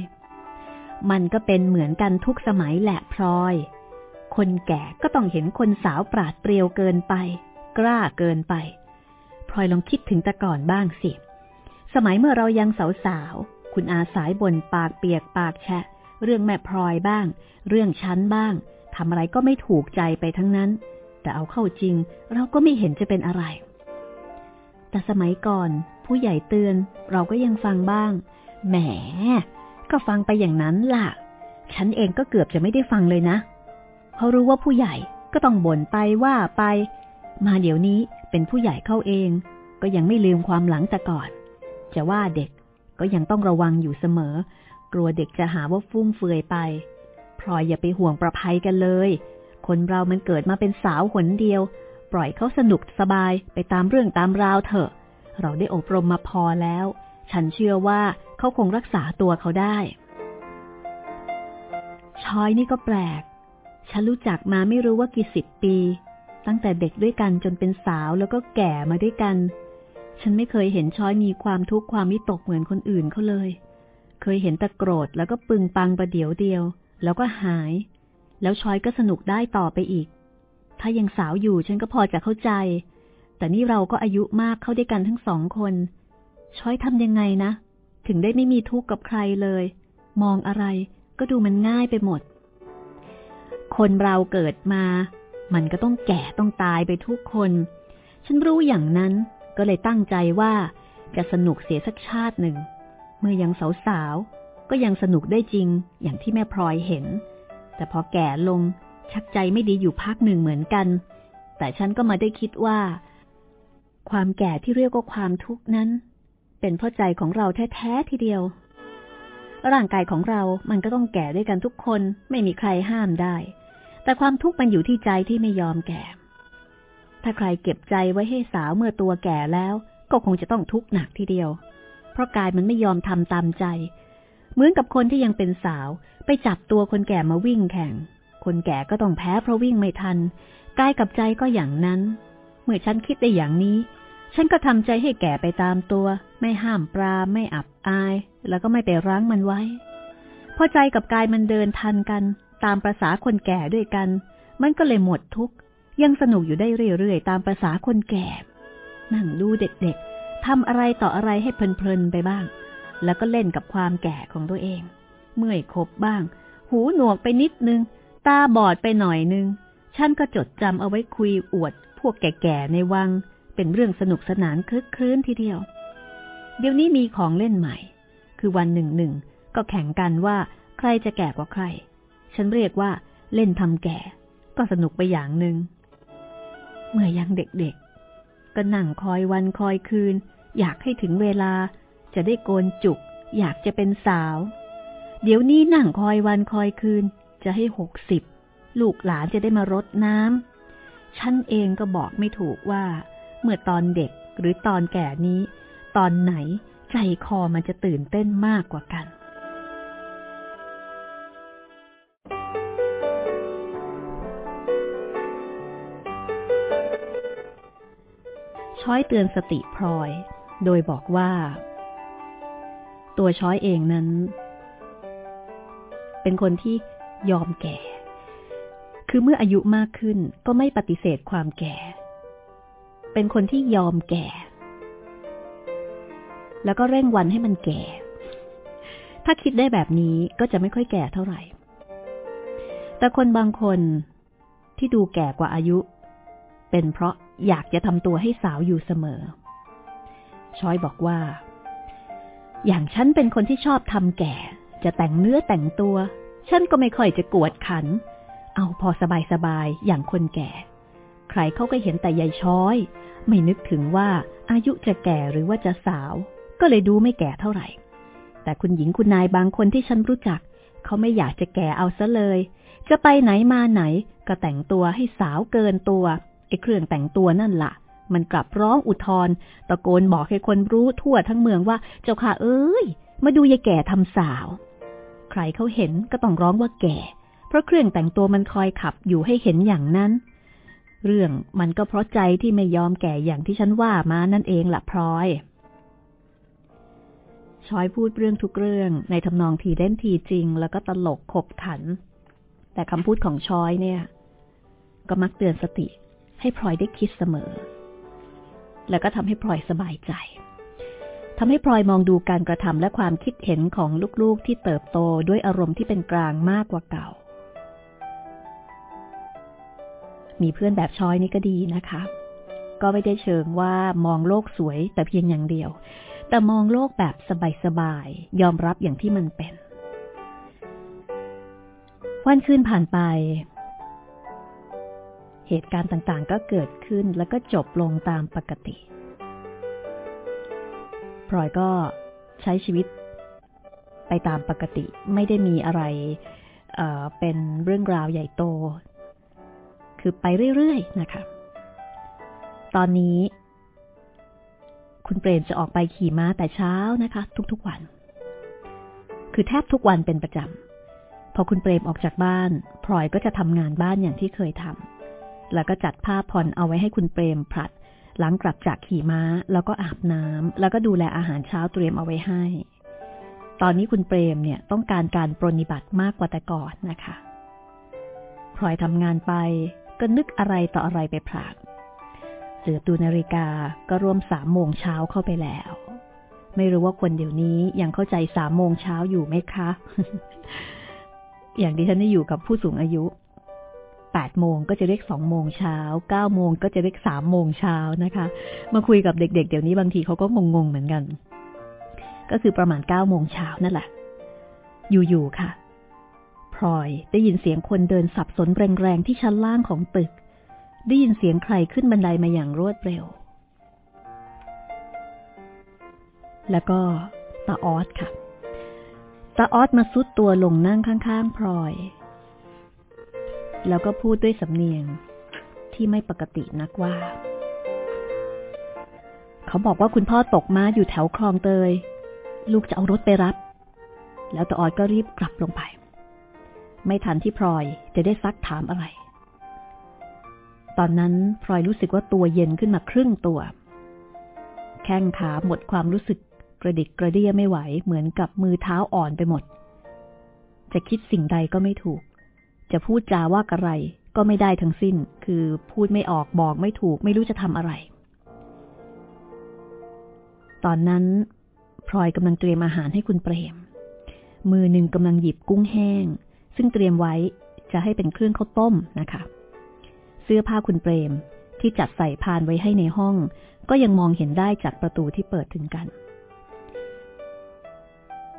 มันก็เป็นเหมือนกันทุกสมัยแหละพลอย คนแก่ก็ต้องเห็นคนสาวปราดเปรียวเกินไป กล้าเกินไป พลอยลองคิดถึงแต่ก่อนบ้างสิ สมัยเมื่อเรายังสาวๆ คุณอาสายบนปากเปียกปากแฉะ เรื่องแม่พลอยบ้าง เรื่องชั้นบ้างทำอะไรก็ไม่ถูกใจไปทั้งนั้น แต่เอาเข้าจริง เราก็ไม่เห็นจะเป็นอะไร แต่สมัยก่อน ผู้ใหญ่เตือนเราก็ยังฟังบ้าง แหม ก็ฟังไปอย่างนั้นล่ะ ฉันเองก็เกือบจะไม่ได้ฟังเลยนะเขาะรู้ว่าผู้ใหญ่ก็ต้องบ่นไปว่าไป มาเดี๋ยวนี้เป็นผู้ใหญ่เข้าเอง ก็ยังไม่ลืมความหลังแต่ก่อน จะว่าเด็กก็ยังต้องระวังอยู่เสมอ กลัวเด็กจะหาว่าฟุ่มเฟือยไปพลอยอย่าไปห่วงประภัยกันเลย คนเรามันเกิดมาเป็นสาวหนเดียว ปล่อยเขาสนุกสบายไปตามเรื่องตามราวเถอะ เราได้อบรมมาพอแล้ว ฉันเชื่อว่าเขาคงรักษาตัวเขาได้ ชอยนี่ก็แปลก ฉันรู้จักมาไม่รู้ว่ากี่สิบปี ตั้งแต่เด็กด้วยกันจนเป็นสาวแล้วก็แก่มาด้วยกัน ฉันไม่เคยเห็นชอยมีความทุกข์ความวิตกเหมือนคนอื่นเขาเลย เคยเห็นแต่โกรธแล้วก็ปึงปังประเดี๋ยวเดียว แล้วก็หาย แล้วชอยก็สนุกได้ต่อไปอีก ถ้ายังสาวอยู่ฉันก็พอจะเข้าใจ แต่นี่เราก็อายุมากเข้าด้วยกันทั้งสองคน ช้อยทำยังไงนะ ถึงได้ไม่มีทุกข์กับใครเลย มองอะไรก็ดูมันง่ายไปหมด คนเราเกิดมา มันก็ต้องแก่ต้องตายไปทุกคน ฉันรู้อย่างนั้นก็เลยตั้งใจว่าจะสนุกเสียสักชาติหนึ่ง เมื่อยังสาวก็ยังสนุกได้จริงอย่างที่แม่พลอยเห็น แต่พอแก่ลงชักใจไม่ดีอยู่พักหนึ่งเหมือนกัน แต่ฉันก็มาได้คิดว่า ความแก่ที่เรียกว่าความทุกข์นั้น เป็นพราะใจของเราแท้ๆทีเดียว ร่างกายของเรามันก็ต้องแก่ด้วยกันทุกคน ไม่มีใครห้ามได้ แต่ความทุกข์มันอยู่ที่ใจที่ไม่ยอมแก่ ถ้าใครเก็บใจไว้ให้สาวเมื่อตัวแก่แล้ว ก็คงจะต้องทุกข์หนักทีเดียว เพราะกายมันไม่ยอมทำตามใจ เหมือนกับคนที่ยังเป็นสาว ไปจับตัวคนแก่มาวิ่งแข่ง คนแก่ก็ต้องแพ้เพราะวิ่งไม่ทัน กายกับใจก็อย่างนั้น เมื่อฉันคิดได้อย่างนี้ ฉันก็ทำใจให้แก่ไปตามตัว ไม่ห้ามปราไม่อับอาย แล้วก็ไม่ไปรั้งมันไว้ พอใจกับกายมันเดินทันกัน ตามประษาคนแก่ด้วยกัน มันก็เลยหมดทุกข์ยังสนุกอยู่ได้เรื่อยๆ ตามประษาคนแก่ นั่งดูเด็กๆทำอะไรต่ออะไรให้เพลินๆไปบ้าง แล้วก็เล่นกับความแก่ของตัวเอง เมื่อยคบบ้าง หูหนวกไปนิดนึง ตาบอดไปหน่อยนึง ฉันก็จดจำเอาไว้คุยอวด พวกแก่ๆในวัง เป็นเรื่องสนุกสนานคลึกคลื้นทีเดียว เดี๋ยวนี้มีของเล่นใหม่ คือวันหนึ่งหนึ่งก็แข่งกันว่าใครจะแก่กว่าใคร ฉันเรียกว่าเล่นทำแก่ ก็สนุกไปอย่างหนึ่ง เมื่อยังเด็กๆ ก็นั่งคอยวันคอยคืน อยากให้ถึงเวลา จะได้โกนจุก อยากจะเป็นสาว เดี๋ยวนี้นั่งคอยวันคอยคืน จะให้หกสิบลูกหลานจะได้มารดน้ำฉันเองก็บอกไม่ถูกว่า เมื่อตอนเด็กหรือตอนแก่นี้ ตอนไหนใจคอมันจะตื่นเต้นมากกว่ากัน ช้อยเตือนสติพลอย โดยบอกว่า ตัวช้อยเองนั้น เป็นคนที่ยอมแก่ คือเมื่ออายุมากขึ้นก็ไม่ปฏิเสธความแก่ เป็นคนที่ยอมแก่ แล้วก็เร่งวันให้มันแก่ ถ้าคิดได้แบบนี้ก็จะไม่ค่อยแก่เท่าไหร่ แต่คนบางคนที่ดูแก่กว่าอายุ เป็นเพราะอยากจะทำตัวให้สาวอยู่เสมอ ชอยบอกว่า อย่างฉันเป็นคนที่ชอบทำแก่ จะแต่งเนื้อแต่งตัว ฉันก็ไม่ค่อยจะกวดขัน เอาพอสบายๆ อย่างคนแก่ ใครเขาก็เห็นแต่ยายช้อย ไม่นึกถึงว่าอายุจะแก่หรือว่าจะสาว ก็เลยดูไม่แก่เท่าไหร่ แต่คุณหญิงคุณนายบางคนที่ฉันรู้จัก เขาไม่อยากจะแก่เอาซะเลย จะไปไหนมาไหน ก็แต่งตัวให้สาวเกินตัวไอ้เครื่องแต่งตัวนั่นละ่ะ มันกลับร้องอุทธรตะโกนบอกให้คนรู้ทั่วทั้งเมืองว่าเจ้าค่ะเอ้ย มาดูยายแก่ทำสาว ใครเขาเห็นก็ต้องร้องว่าแก่ เพราะเครื่องแต่งตัวมันคอยขับอยู่ให้เห็นอย่างนั้น เรื่องมันก็เพราะใจที่ไม่ยอมแก่อย่างที่ฉันว่ามานั่นเองละพลอย ชอยพูดเรื่องทุกเรื่องในทำนองทีเล่นทีจริง แล้วก็ตลกขบขัน แต่คำพูดของชอยเนี่ย ก็มักเตือนสติ ให้พลอยได้คิดเสมอ แล้วก็ทำให้พลอยสบายใจทำให้พลอยมองดูการกระทำและความคิดเห็นของลูกๆที่เติบโตด้วยอารมณ์ที่เป็นกลางมากกว่าเก่า มีเพื่อนแบบช้อยนี่ก็ดีนะคะ ก็ไม่ได้เชิงว่ามองโลกสวยแต่เพียงอย่างเดียว แต่มองโลกแบบสบายๆยอมรับอย่างที่มันเป็น วันคืนผ่านไป เหตุการณ์ต่างๆ ก็เกิดขึ้นแล้วก็จบลงตามปกติพลอยก็ใช้ชีวิตไปตามปกติไม่ได้มีอะไรเเป็นเรื่องราวใหญ่โต คือไปเรื่อยๆนะคะ ตอนนี้ คุณเปรมจะออกไปขี่ม้าแต่เช้านะคะ ทุกๆวัน คือแทบทุกวันเป็นประจำพอคุณเปรมออกจากบ้านพลอยก็จะทำงานบ้านอย่างที่เคยทำแล้วก็จัดผ้าผ่อนเอาไว้ให้คุณเปรมผลัด หลังกลับจากขี่ม้า แล้วก็อาบน้ำแล้วก็ดูแลอาหารเช้าเตรียมเอาไว้ให้ ตอนนี้คุณเปรมเนี่ยต้องการการปรนิบัติมากกว่าแต่ก่อนนะคะพลอยทำงานไป ก็นึกอะไรต่ออะไรไปพลางเหลือดูนาฬิกาก็รวมสามโมงเช้าเข้าไปแล้ว ไม่รู้ว่าคนเดี๋ยวนี้ยังเข้าใจสามโมงเช้าอยู่ไหมคะ อย่างที่ฉันได้อยู่กับผู้สูงอายุแปดโมงก็จะเรียกสองโมงเช้าเก้าโมงก็จะเรียกสามโมงเช้านะคะ มาคุยกับเด็ก ๆ เดี๋ยวนี้บางทีเขาก็งงๆเหมือนกัน ก็คือประมาณเก้าโมงเช้านั่นแหละ อยู่ๆค่ะ พลอยได้ยินเสียงคนเดินสับสนแรงๆที่ชั้นล่างของตึก ได้ยินเสียงใครขึ้นบันไดมาอย่างรวดเร็ว แล้วก็ตาออสค่ะ ตาออสมาซุดตัวลงนั่งข้างๆพลอย แล้วก็พูดด้วยสำเนียงที่ไม่ปกตินักว่า เขาบอกว่าคุณพ่อตกม้าอยู่แถวคลองเตย ลูกจะเอารถไปรับ แล้วตาออดก็รีบกลับลงไป ไม่ทันที่พลอยจะได้ซักถามอะไร ตอนนั้นพลอยรู้สึกว่าตัวเย็นขึ้นมาครึ่งตัว แข้งขาหมดความรู้สึกกระดิกกระเดี้ยไม่ไหวเหมือนกับมือเท้าอ่อนไปหมด จะคิดสิ่งใดก็ไม่ถูก จะพูดจาว่าอะไรก็ไม่ได้ทั้งสิ้น คือพูดไม่ออกบอกไม่ถูก ไม่รู้จะทำอะไร ตอนนั้นพลอยกำลังเตรียมอาหารให้คุณเปรม มือหนึ่งกำลังหยิบกุ้งแห้ง ซึ่งเตรียมไว้จะให้เป็นเครื่องข้าวต้มนะคะ เสื้อผ้าคุณเปรมที่จัดใส่พานไว้ให้ในห้อง ก็ยังมองเห็นได้จากประตูที่เปิดถึงกัน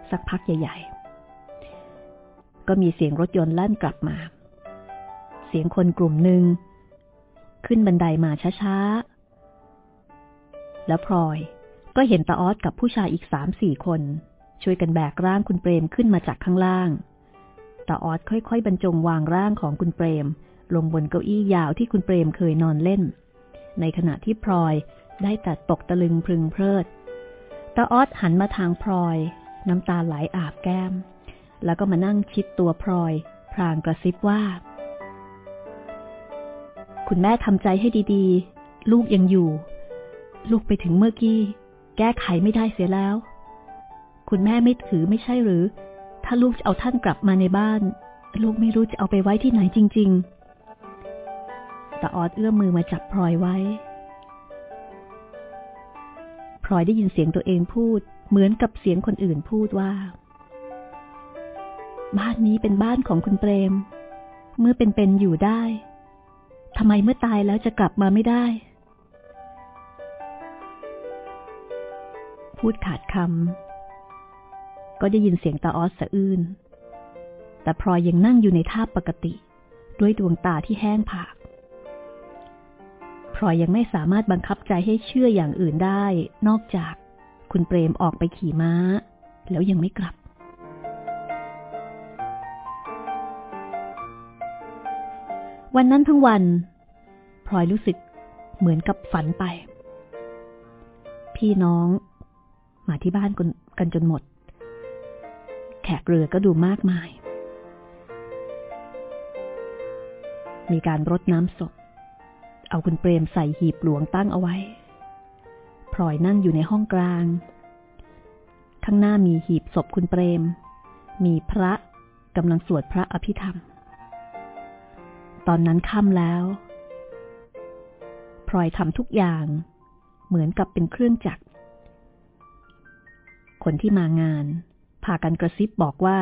สักพักใหญ่ ๆ ก็มีเสียงรถยนต์ลั่นกลับมา เสียงคนกลุ่มหนึ่ง ขึ้นบันไดามาช้า ๆ แล้วพลอยก็เห็นตาออสกับผู้ชายอีกสามสี่คน ช่วยกันแบกร่างคุณเปรมขึ้นมาจากข้างล่าง ตาออสค่อยๆ บรรจงวางร่างของคุณเปรม ลงบนเก้าอี้ยาวที่คุณเปรมเคยนอนเล่น ในขณะที่พลอยได้แต่ตกตะลึงพึงเพลิดตาออสหันมาทางพลอย น้ำตาไหลอาบแก้ม แล้วก็มานั่งชิดตัวพลอย พรางกระซิบว่า คุณแม่ทำใจให้ดีๆ ลูกยังอยู่ ลูกไปถึงเมื่อกี้ แก้ไขไม่ได้เสียแล้ว คุณแม่ไม่ถือไม่ใช่หรือ ถ้าลูกจะเอาท่านกลับมาในบ้าน ลูกไม่รู้จะเอาไปไว้ที่ไหนจริงๆตาออดเอื้อมมือมาจับพลอยไว้ พลอยได้ยินเสียงตัวเองพูด เหมือนกับเสียงคนอื่นพูดว่า บ้านนี้เป็นบ้านของคุณเปรม เมื่อเป็นๆอยู่ได้ทำไมเมื่อตายแล้วจะกลับมาไม่ได้ พูดขาดคำ ก็ได้ยินเสียงตาออสสะอื้น แต่พลอยยังนั่งอยู่ในท่าปกติ ด้วยดวงตาที่แห้งผาก พลอยยังไม่สามารถบังคับใจให้เชื่ออย่างอื่นได้ นอกจากคุณเปรมออกไปขี่ม้า แล้วยังไม่กลับ วันนั้นทั้งวันพลอยรู้สึกเหมือนกับฝันไป พี่น้อง มาที่บ้านกันจนหมด กเรือก็ดูมากมาย มีการรดน้ำศพ เอาคุณเปรมใส่หีบหลวงตั้งเอาไว้ พลอยนั่งอยู่ในห้องกลาง ข้างหน้ามีหีบศพคุณเปรม มีพระกำลังสวดพระอภิธรรม ตอนนั้นค่ำแล้ว พลอยทำทุกอย่างเหมือนกับเป็นเครื่องจักร คนที่มางาน พากันกระซิบบอกว่า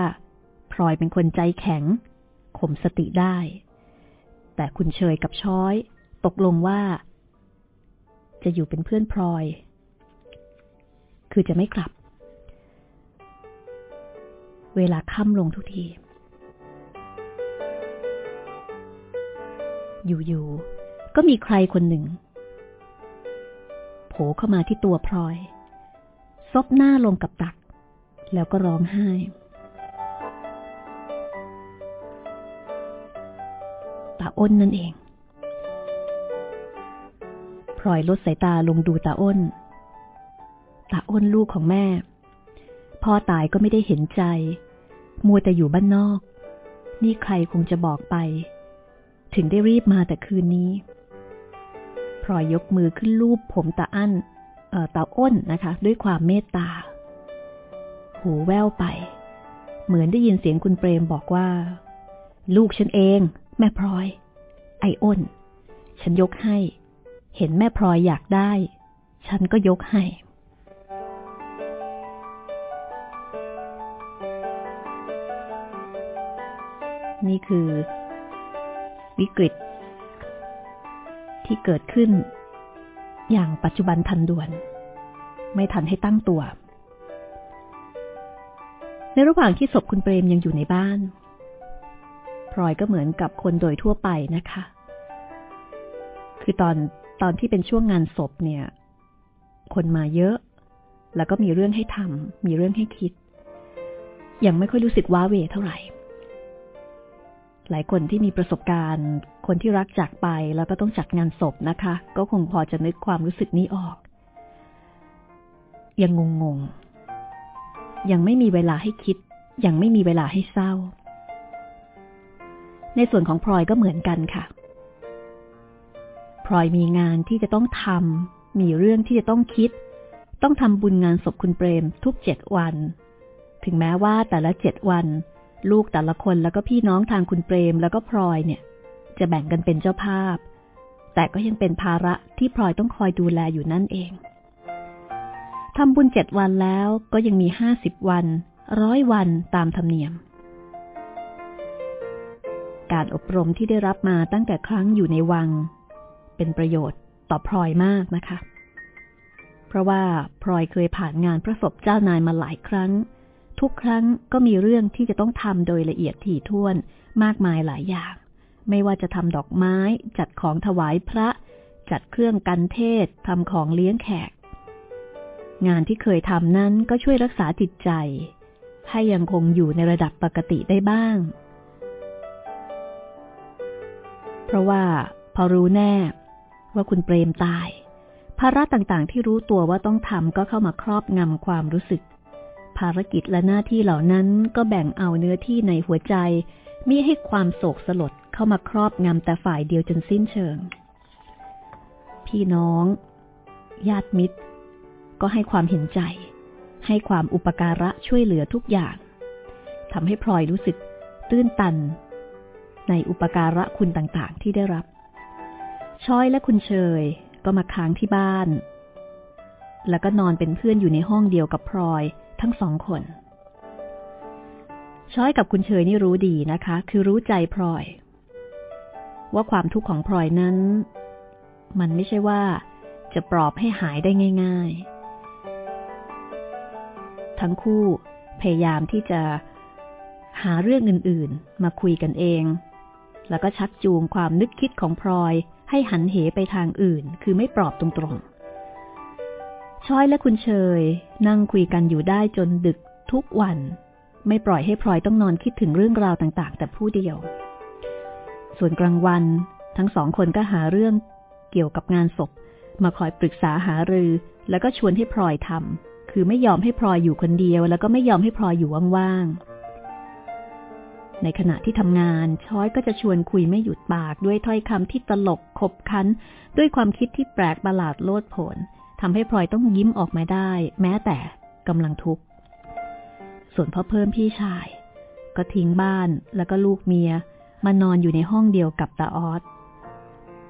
พลอยเป็นคนใจแข็ง ข่มสติได้ แต่คุณเชยกับช้อย ตกลงว่า จะอยู่เป็นเพื่อนพลอย คือจะไม่กลับ เวลาค่ำลงทุกที อยู่ๆ ก็มีใครคนหนึ่งโผล่เข้ามาที่ตัวพลอย ซบหน้าลงกับตัก แล้วก็ร้องไห้ ตาอ้นนั่นเองพลอยลดสายตาลงดูตาอ้น ตาอ้นลูกของแม่ พ่อตายก็ไม่ได้เห็นใจ มัวแต่อยู่บ้านนอก นี่ใครคงจะบอกไป ถึงได้รีบมาแต่คืนนี้พลอยยกมือขึ้นลูบผมตาอั้นตาอ้นนะคะ ด้วยความเมตตา หูแว่วไป เหมือนได้ยินเสียงคุณเปรมบอกว่า ลูกฉันเอง แม่พลอย ไอ้อ้น ฉันยกให้ เห็นแม่พลอยอยากได้ ฉันก็ยกให้นี่คือ วิกฤต ที่เกิดขึ้น อย่างปัจจุบันทันด่วน ไม่ทันให้ตั้งตัว ในระหว่างที่ศพคุณเปรมยังอยู่ในบ้าน พลอยก็เหมือนกับคนโดยทั่วไปนะคะ คือตอนตอนที่เป็นช่วงงานศพเนี่ย คนมาเยอะ แล้วก็มีเรื่องให้ทำมีเรื่องให้คิด ยังไม่ค่อยรู้สึกว้าเวเท่าไหร่ หลายคนที่มีประสบการณ์ คนที่รักจากไปแล้วก็ต้องจัดงานศพนะคะ ก็คงพอจะนึกความรู้สึกนี้ออก ยังงงง ยังไม่มีเวลาให้คิด ยังไม่มีเวลาให้เศร้า ในส่วนของพลอยก็เหมือนกันค่ะ พลอยมีงานที่จะต้องทำมีเรื่องที่จะต้องคิด ต้องทำบุญงานศพคุณเปรมทุกเจ็ดวัน ถึงแม้ว่าแต่ละเจ็ดวัน ลูกแต่ละคนแล้วก็พี่น้องทางคุณเปรมแล้วก็พลอยเนี่ย จะแบ่งกันเป็นเจ้าภาพ แต่ก็ยังเป็นภาระที่พลอยต้องคอยดูแลอยู่นั่นเอง ทำบุญเจ็ดวันแล้วก็ยังมีห้าสิบวัน ร้อยวันตามธรรมเนียม การอบรมที่ได้รับมาตั้งแต่ครั้งอยู่ในวัง เป็นประโยชน์ต่อพลอยมากนะคะ เพราะว่าพลอยเคยผ่านงานประสบเจ้านายมาหลายครั้ง ทุกครั้งก็มีเรื่องที่จะต้องทำโดยละเอียดถี่ถ้วนมากมายหลายอย่าง ไม่ว่าจะทำดอกไม้ จัดของถวายพระ จัดเครื่องกันเทศทำของเลี้ยงแขก งานที่เคยทำนั้นก็ช่วยรักษาจิตใจ ให้ยังคงอยู่ในระดับปกติได้บ้าง เพราะว่าพอรู้แน่ ว่าคุณเปรมตาย ภาระต่างๆ ที่รู้ตัวว่าต้องทำก็เข้ามาครอบงำความรู้สึก ภารกิจและหน้าที่เหล่านั้นก็แบ่งเอาเนื้อที่ในหัวใจมิให้ความโศกสลดเข้ามาครอบงำแต่ฝ่ายเดียวจนสิ้นเชิง พี่น้อง ญาติมิตร ก็ให้ความเห็นใจ ให้ความอุปการะช่วยเหลือทุกอย่างทำให้พลอยรู้สึกตื้นตัน ในอุปการะคุณต่างๆ ที่ได้รับ ช้อยและคุณเชยก็มาค้างที่บ้าน แล้วก็นอนเป็นเพื่อนอยู่ในห้องเดียวกับพลอยทั้งสองคน ช้อยกับคุณเชยนี่รู้ดีนะคะ คือรู้ใจพลอย ว่าความทุกข์ของพลอยนั้น มันไม่ใช่ว่าจะปลอบให้หายได้ง่าย ๆ ทั้งคู่พยายามที่จะหาเรื่องอื่นๆ มาคุยกันเอง แล้วก็ชักจูงความนึกคิดของพลอยให้หันเหไปทางอื่น คือไม่ปลอบตรงๆ ช้อยและคุณเชย นั่งคุยกันอยู่ได้จนดึกทุกวัน ไม่ปล่อยให้พลอยต้องนอนคิดถึงเรื่องราวต่างๆ แต่ผู้เดียว ส่วนกลางวัน ทั้งสองคนก็หาเรื่องเกี่ยวกับงานศพ มาคอยปรึกษาหารือ แล้วก็ชวนให้พลอยทำ คือไม่ยอมให้พลอยอยู่คนเดียว แล้วก็ไม่ยอมให้พลอยอยู่ว่างๆ ในขณะที่ทำงาน ช้อยก็จะชวนคุยไม่หยุดปากด้วยถ้อยคำที่ตลกขบคัน ด้วยความคิดที่แปลกประหลาดโลดโผนทำให้พลอยต้องยิ้มออกมาได้ แม้แต่กำลังทุกข์ ส่วนพ่อเพิ่มพี่ชาย ก็ทิ้งบ้านแล้วก็ลูกเมีย มานอนอยู่ในห้องเดียวกับตาออส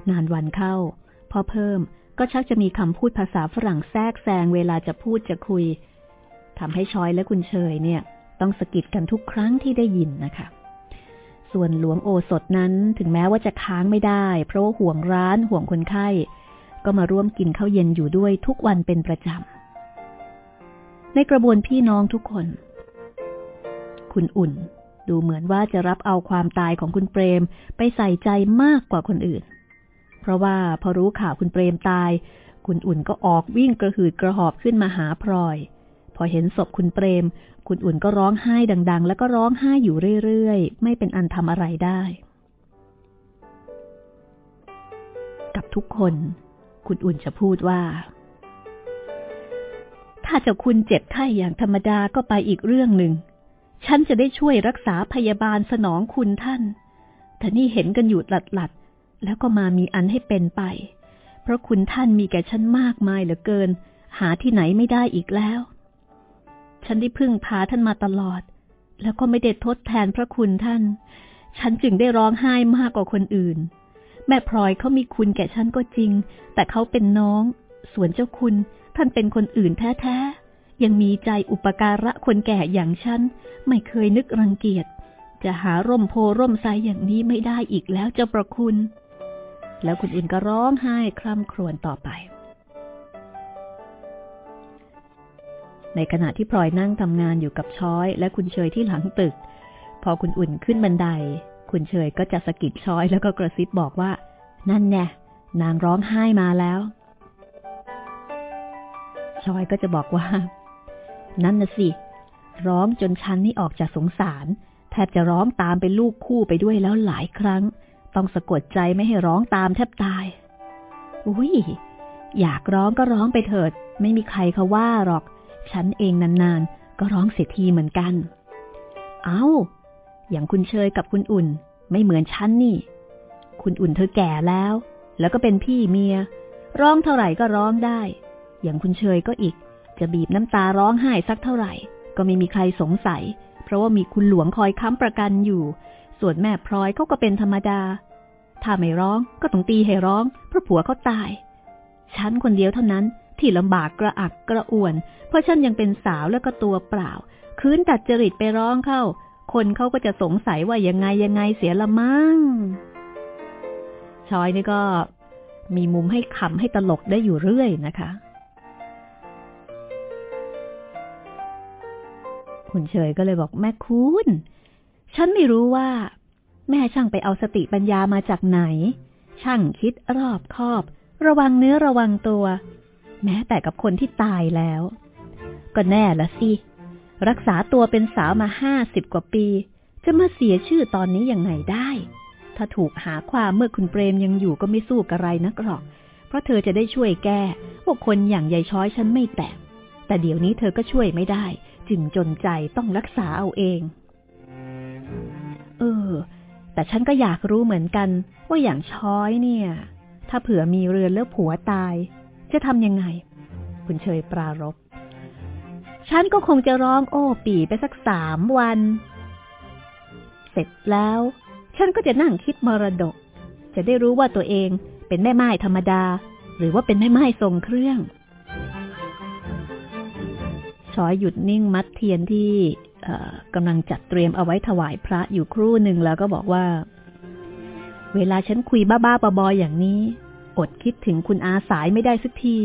นานวันเข้า พ่อเพิ่ม ก็ชักจะมีคำพูดภาษาฝรั่งแทรกแซงเวลาจะพูดจะคุยทำให้ชอยและคุณเชยเนี่ย ต้องสะกิดกันทุกครั้งที่ได้ยินนะคะ ส่วนหลวงโอสถนั้นถึงแม้ว่าจะค้างไม่ได้ เพราะว่าห่วงร้านห่วงคนไข้ ก็มาร่วมกินข้าวเย็นอยู่ด้วยทุกวันเป็นประจำ ในกระบวนพี่น้องทุกคน คุณอุ่นดูเหมือนว่าจะรับเอาความตายของคุณเปรมไปใส่ใจมากกว่าคนอื่นเราะว่าพอรู้ข่าวคุณเปรมตาย คุณอุ่นก็ออกวิ่งกระหืดกระหอบขึ้นมาหาพลอย พอเห็นศพคุณเปรม คุณอุ่นก็ร้องไห้ดัง ๆ แล้วก็ร้องไห้อยู่เรื่อยๆ ไม่เป็นอันทำอะไรได้ กับทุกคน คุณอุ่นจะพูดว่า ถ้าเจ้าคุณเจ็บไข้อย่างธรรมดาก็ไปอีกเรื่องหนึ่ง ฉันจะได้ช่วยรักษาพยาบาลสนองคุณท่านแต่นี่เห็นกันอยู่หลัดๆ แล้วก็มามีอันให้เป็นไป เพราะคุณท่านมีแก่ฉันมากมายเหลือเกิน หาที่ไหนไม่ได้อีกแล้ว ฉันได้พึ่งพาท่านมาตลอด แล้วก็ไม่ได้ทดแทนพระคุณท่าน ฉันจึงได้ร้องไห้มากกว่าคนอื่น แม่พลอยเขามีคุณแก่ฉันก็จริง แต่เขาเป็นน้อง ส่วนเจ้าคุณท่านเป็นคนอื่นแท้ๆ ยังมีใจอุปการะคนแก่อย่างฉัน ไม่เคยนึกรังเกียจจะหาร่มโพร่มไซอย่างนี้ไม่ได้อีกแล้วเจ้าประคุณ แล้วคุณอื่นก็ร้องไห้คร่ำครวญต่อไป ในขณะที่พลอยนั่งทำงานอยู่กับช้อยและคุณเชยที่หลังตึก พอคุณอุ่นขึ้นบันได คุณเชยก็จะสะกิดช้อยแล้วก็กระซิบบอกว่า นั่นแน่นางร้องไห้มาแล้วช้อยก็จะบอกว่า นั่นน่ะสิ ร้องจนฉันนี่ออกจากสงสาร แทบจะร้องตามเป็นลูกคู่ไปด้วยแล้วหลายครั้ง ต้องสะกดใจไม่ให้ร้องตามแทบตาย อุ้ยอยากร้องก็ร้องไปเถิด ไม่มีใครเขาว่าหรอก ฉันเองนานๆ ก็ร้องเสียทีเหมือนกัน เอา้า อย่างคุณเชยกับคุณอุ่น ไม่เหมือนฉันนี่ คุณอุ่นเธอแก่แล้ว แล้วก็เป็นพี่เมีย ร้องเท่าไหร่ก็ร้องได้ อย่างคุณเชยก็อีก จะบีบน้ำตาร้องไห้สักเท่าไหร่ ก็ไม่มีใครสงสัย เพราะว่ามีคุณหลวงคอยค้ำประกันอยู่ ส่วนแม่พลอยเขาก็เป็นธรรมดา ถ้าไม่ร้องก็ต้องตีให้ร้องเพราะผัวเขาตาย ฉันคนเดียวเท่านั้นที่ลำบากกระอักกระอ่วน เพราะฉันยังเป็นสาวแล้วก็ตัวเปล่า คืนตัดจริตไปร้องเข้า คนเขาก็จะสงสัยว่ายังไงยังไงเสียละมั่งชอยนี่ก็มีมุมให้ขำให้ตลกได้อยู่เรื่อยนะคะ คุณเฉยก็เลยบอกแม่คุณ ฉันไม่รู้ว่า แม่ช่างไปเอาสติปัญญามาจากไหน ช่างคิดรอบคอบ ระวังเนื้อระวังตัว แม้แต่กับคนที่ตายแล้ว ก็แน่ละสิ รักษาตัวเป็นสาวมาห้าสิบกว่าปี จะมาเสียชื่อตอนนี้ยังไงได้ ถ้าถูกหาความเมื่อคุณเปรมยังอยู่ก็ไม่สู้กระไรนักหรอก เพราะเธอจะได้ช่วยแก้ว่าคนอย่างยายช้อยฉันไม่แตะแต่เดี๋ยวนี้เธอก็ช่วยไม่ได้ จึงจนใจต้องรักษาเอาเอง แต่ฉันก็อยากรู้เหมือนกันว่าอย่างช้อยเนี่ย ถ้าเผื่อมีเรือนแล้วผัวตาย จะทำยังไง คุณเชยปรารบฉันก็คงจะร้องโอ้ปีไปสักสามวัน เสร็จแล้ว ฉันก็จะนั่งคิดมรดก จะได้รู้ว่าตัวเองเป็นแม่ไม้ธรรมดา หรือว่าเป็นแม่ไม้ทรงเครื่องชอยหยุดนิ่งมัดเทียนที่ กำลังจัดเตรียมเอาไว้ถวายพระอยู่ครู่หนึ่งแล้วก็บอกว่า เวลาฉันคุยบ้าๆบอๆอย่างนี้ อดคิดถึงคุณอาสายไม่ได้สักที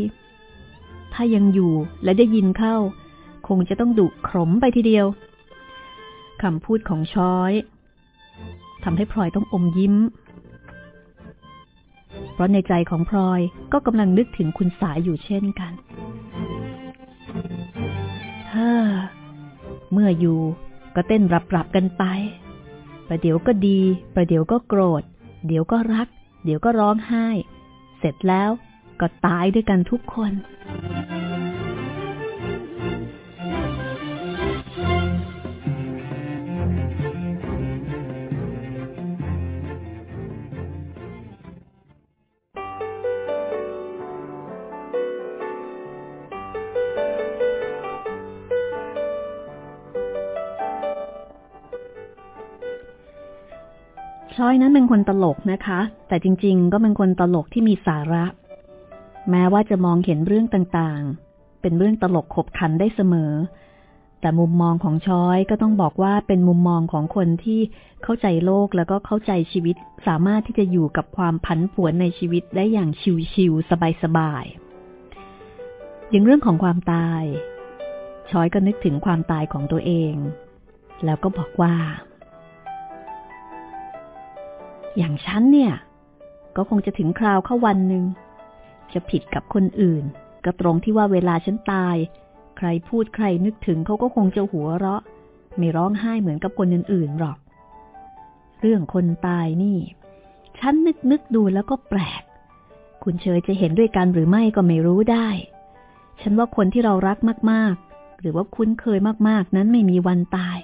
ถ้ายังอยู่และได้ยินเข้า คงจะต้องดุขมไปทีเดียวคำพูดของช้อยทำให้พลอยต้องอมยิ้ม เพราะในใจของพลอยก็กำลังนึกถึงคุณสายอยู่เช่นกันเฮ้อ เมื่ออยู่ ก็เต้นรับรับกันไป ประเดี๋ยวก็ดี ประเดี๋ยวก็โกรธ เดี๋ยวก็รัก เดี๋ยวก็ร้องไห้ เสร็จแล้วก็ตายด้วยกันทุกคน ช้อยนั้นเป็นคนตลกนะคะ แต่จริง ๆ ก็เป็นคนตลกที่มีสาระ แม้ว่าจะมองเห็นเรื่องต่างๆ เป็นเรื่องตลกขบขันได้เสมอ แต่มุมมองของช้อยก็ต้องบอกว่าเป็นมุมมองของคนที่เข้าใจโลกแล้วก็เข้าใจชีวิต สามารถที่จะอยู่กับความผันผวนในชีวิตได้อย่างชิวๆสบายๆอย่างเรื่องของความตายช้อยก็นึกถึงความตายของตัวเอง แล้วก็บอกว่า อย่างฉันเนี่ย ก็คงจะถึงคราวเข้าวันหนึ่ง จะผิดกับคนอื่น ก็ตรงที่ว่าเวลาฉันตาย ใครพูดใครนึกถึงเขาก็คงจะหัวเราะ ไม่ร้องไห้เหมือนกับคนอื่นๆหรอก เรื่องคนตายนี่ ฉันนึกนึกดูแล้วก็แปลก คุณเชยจะเห็นด้วยกันหรือไม่ก็ไม่รู้ได้ ฉันว่าคนที่เรารักมากๆ หรือว่าคุ้นเคยมากๆ นั้นไม่มีวันตาย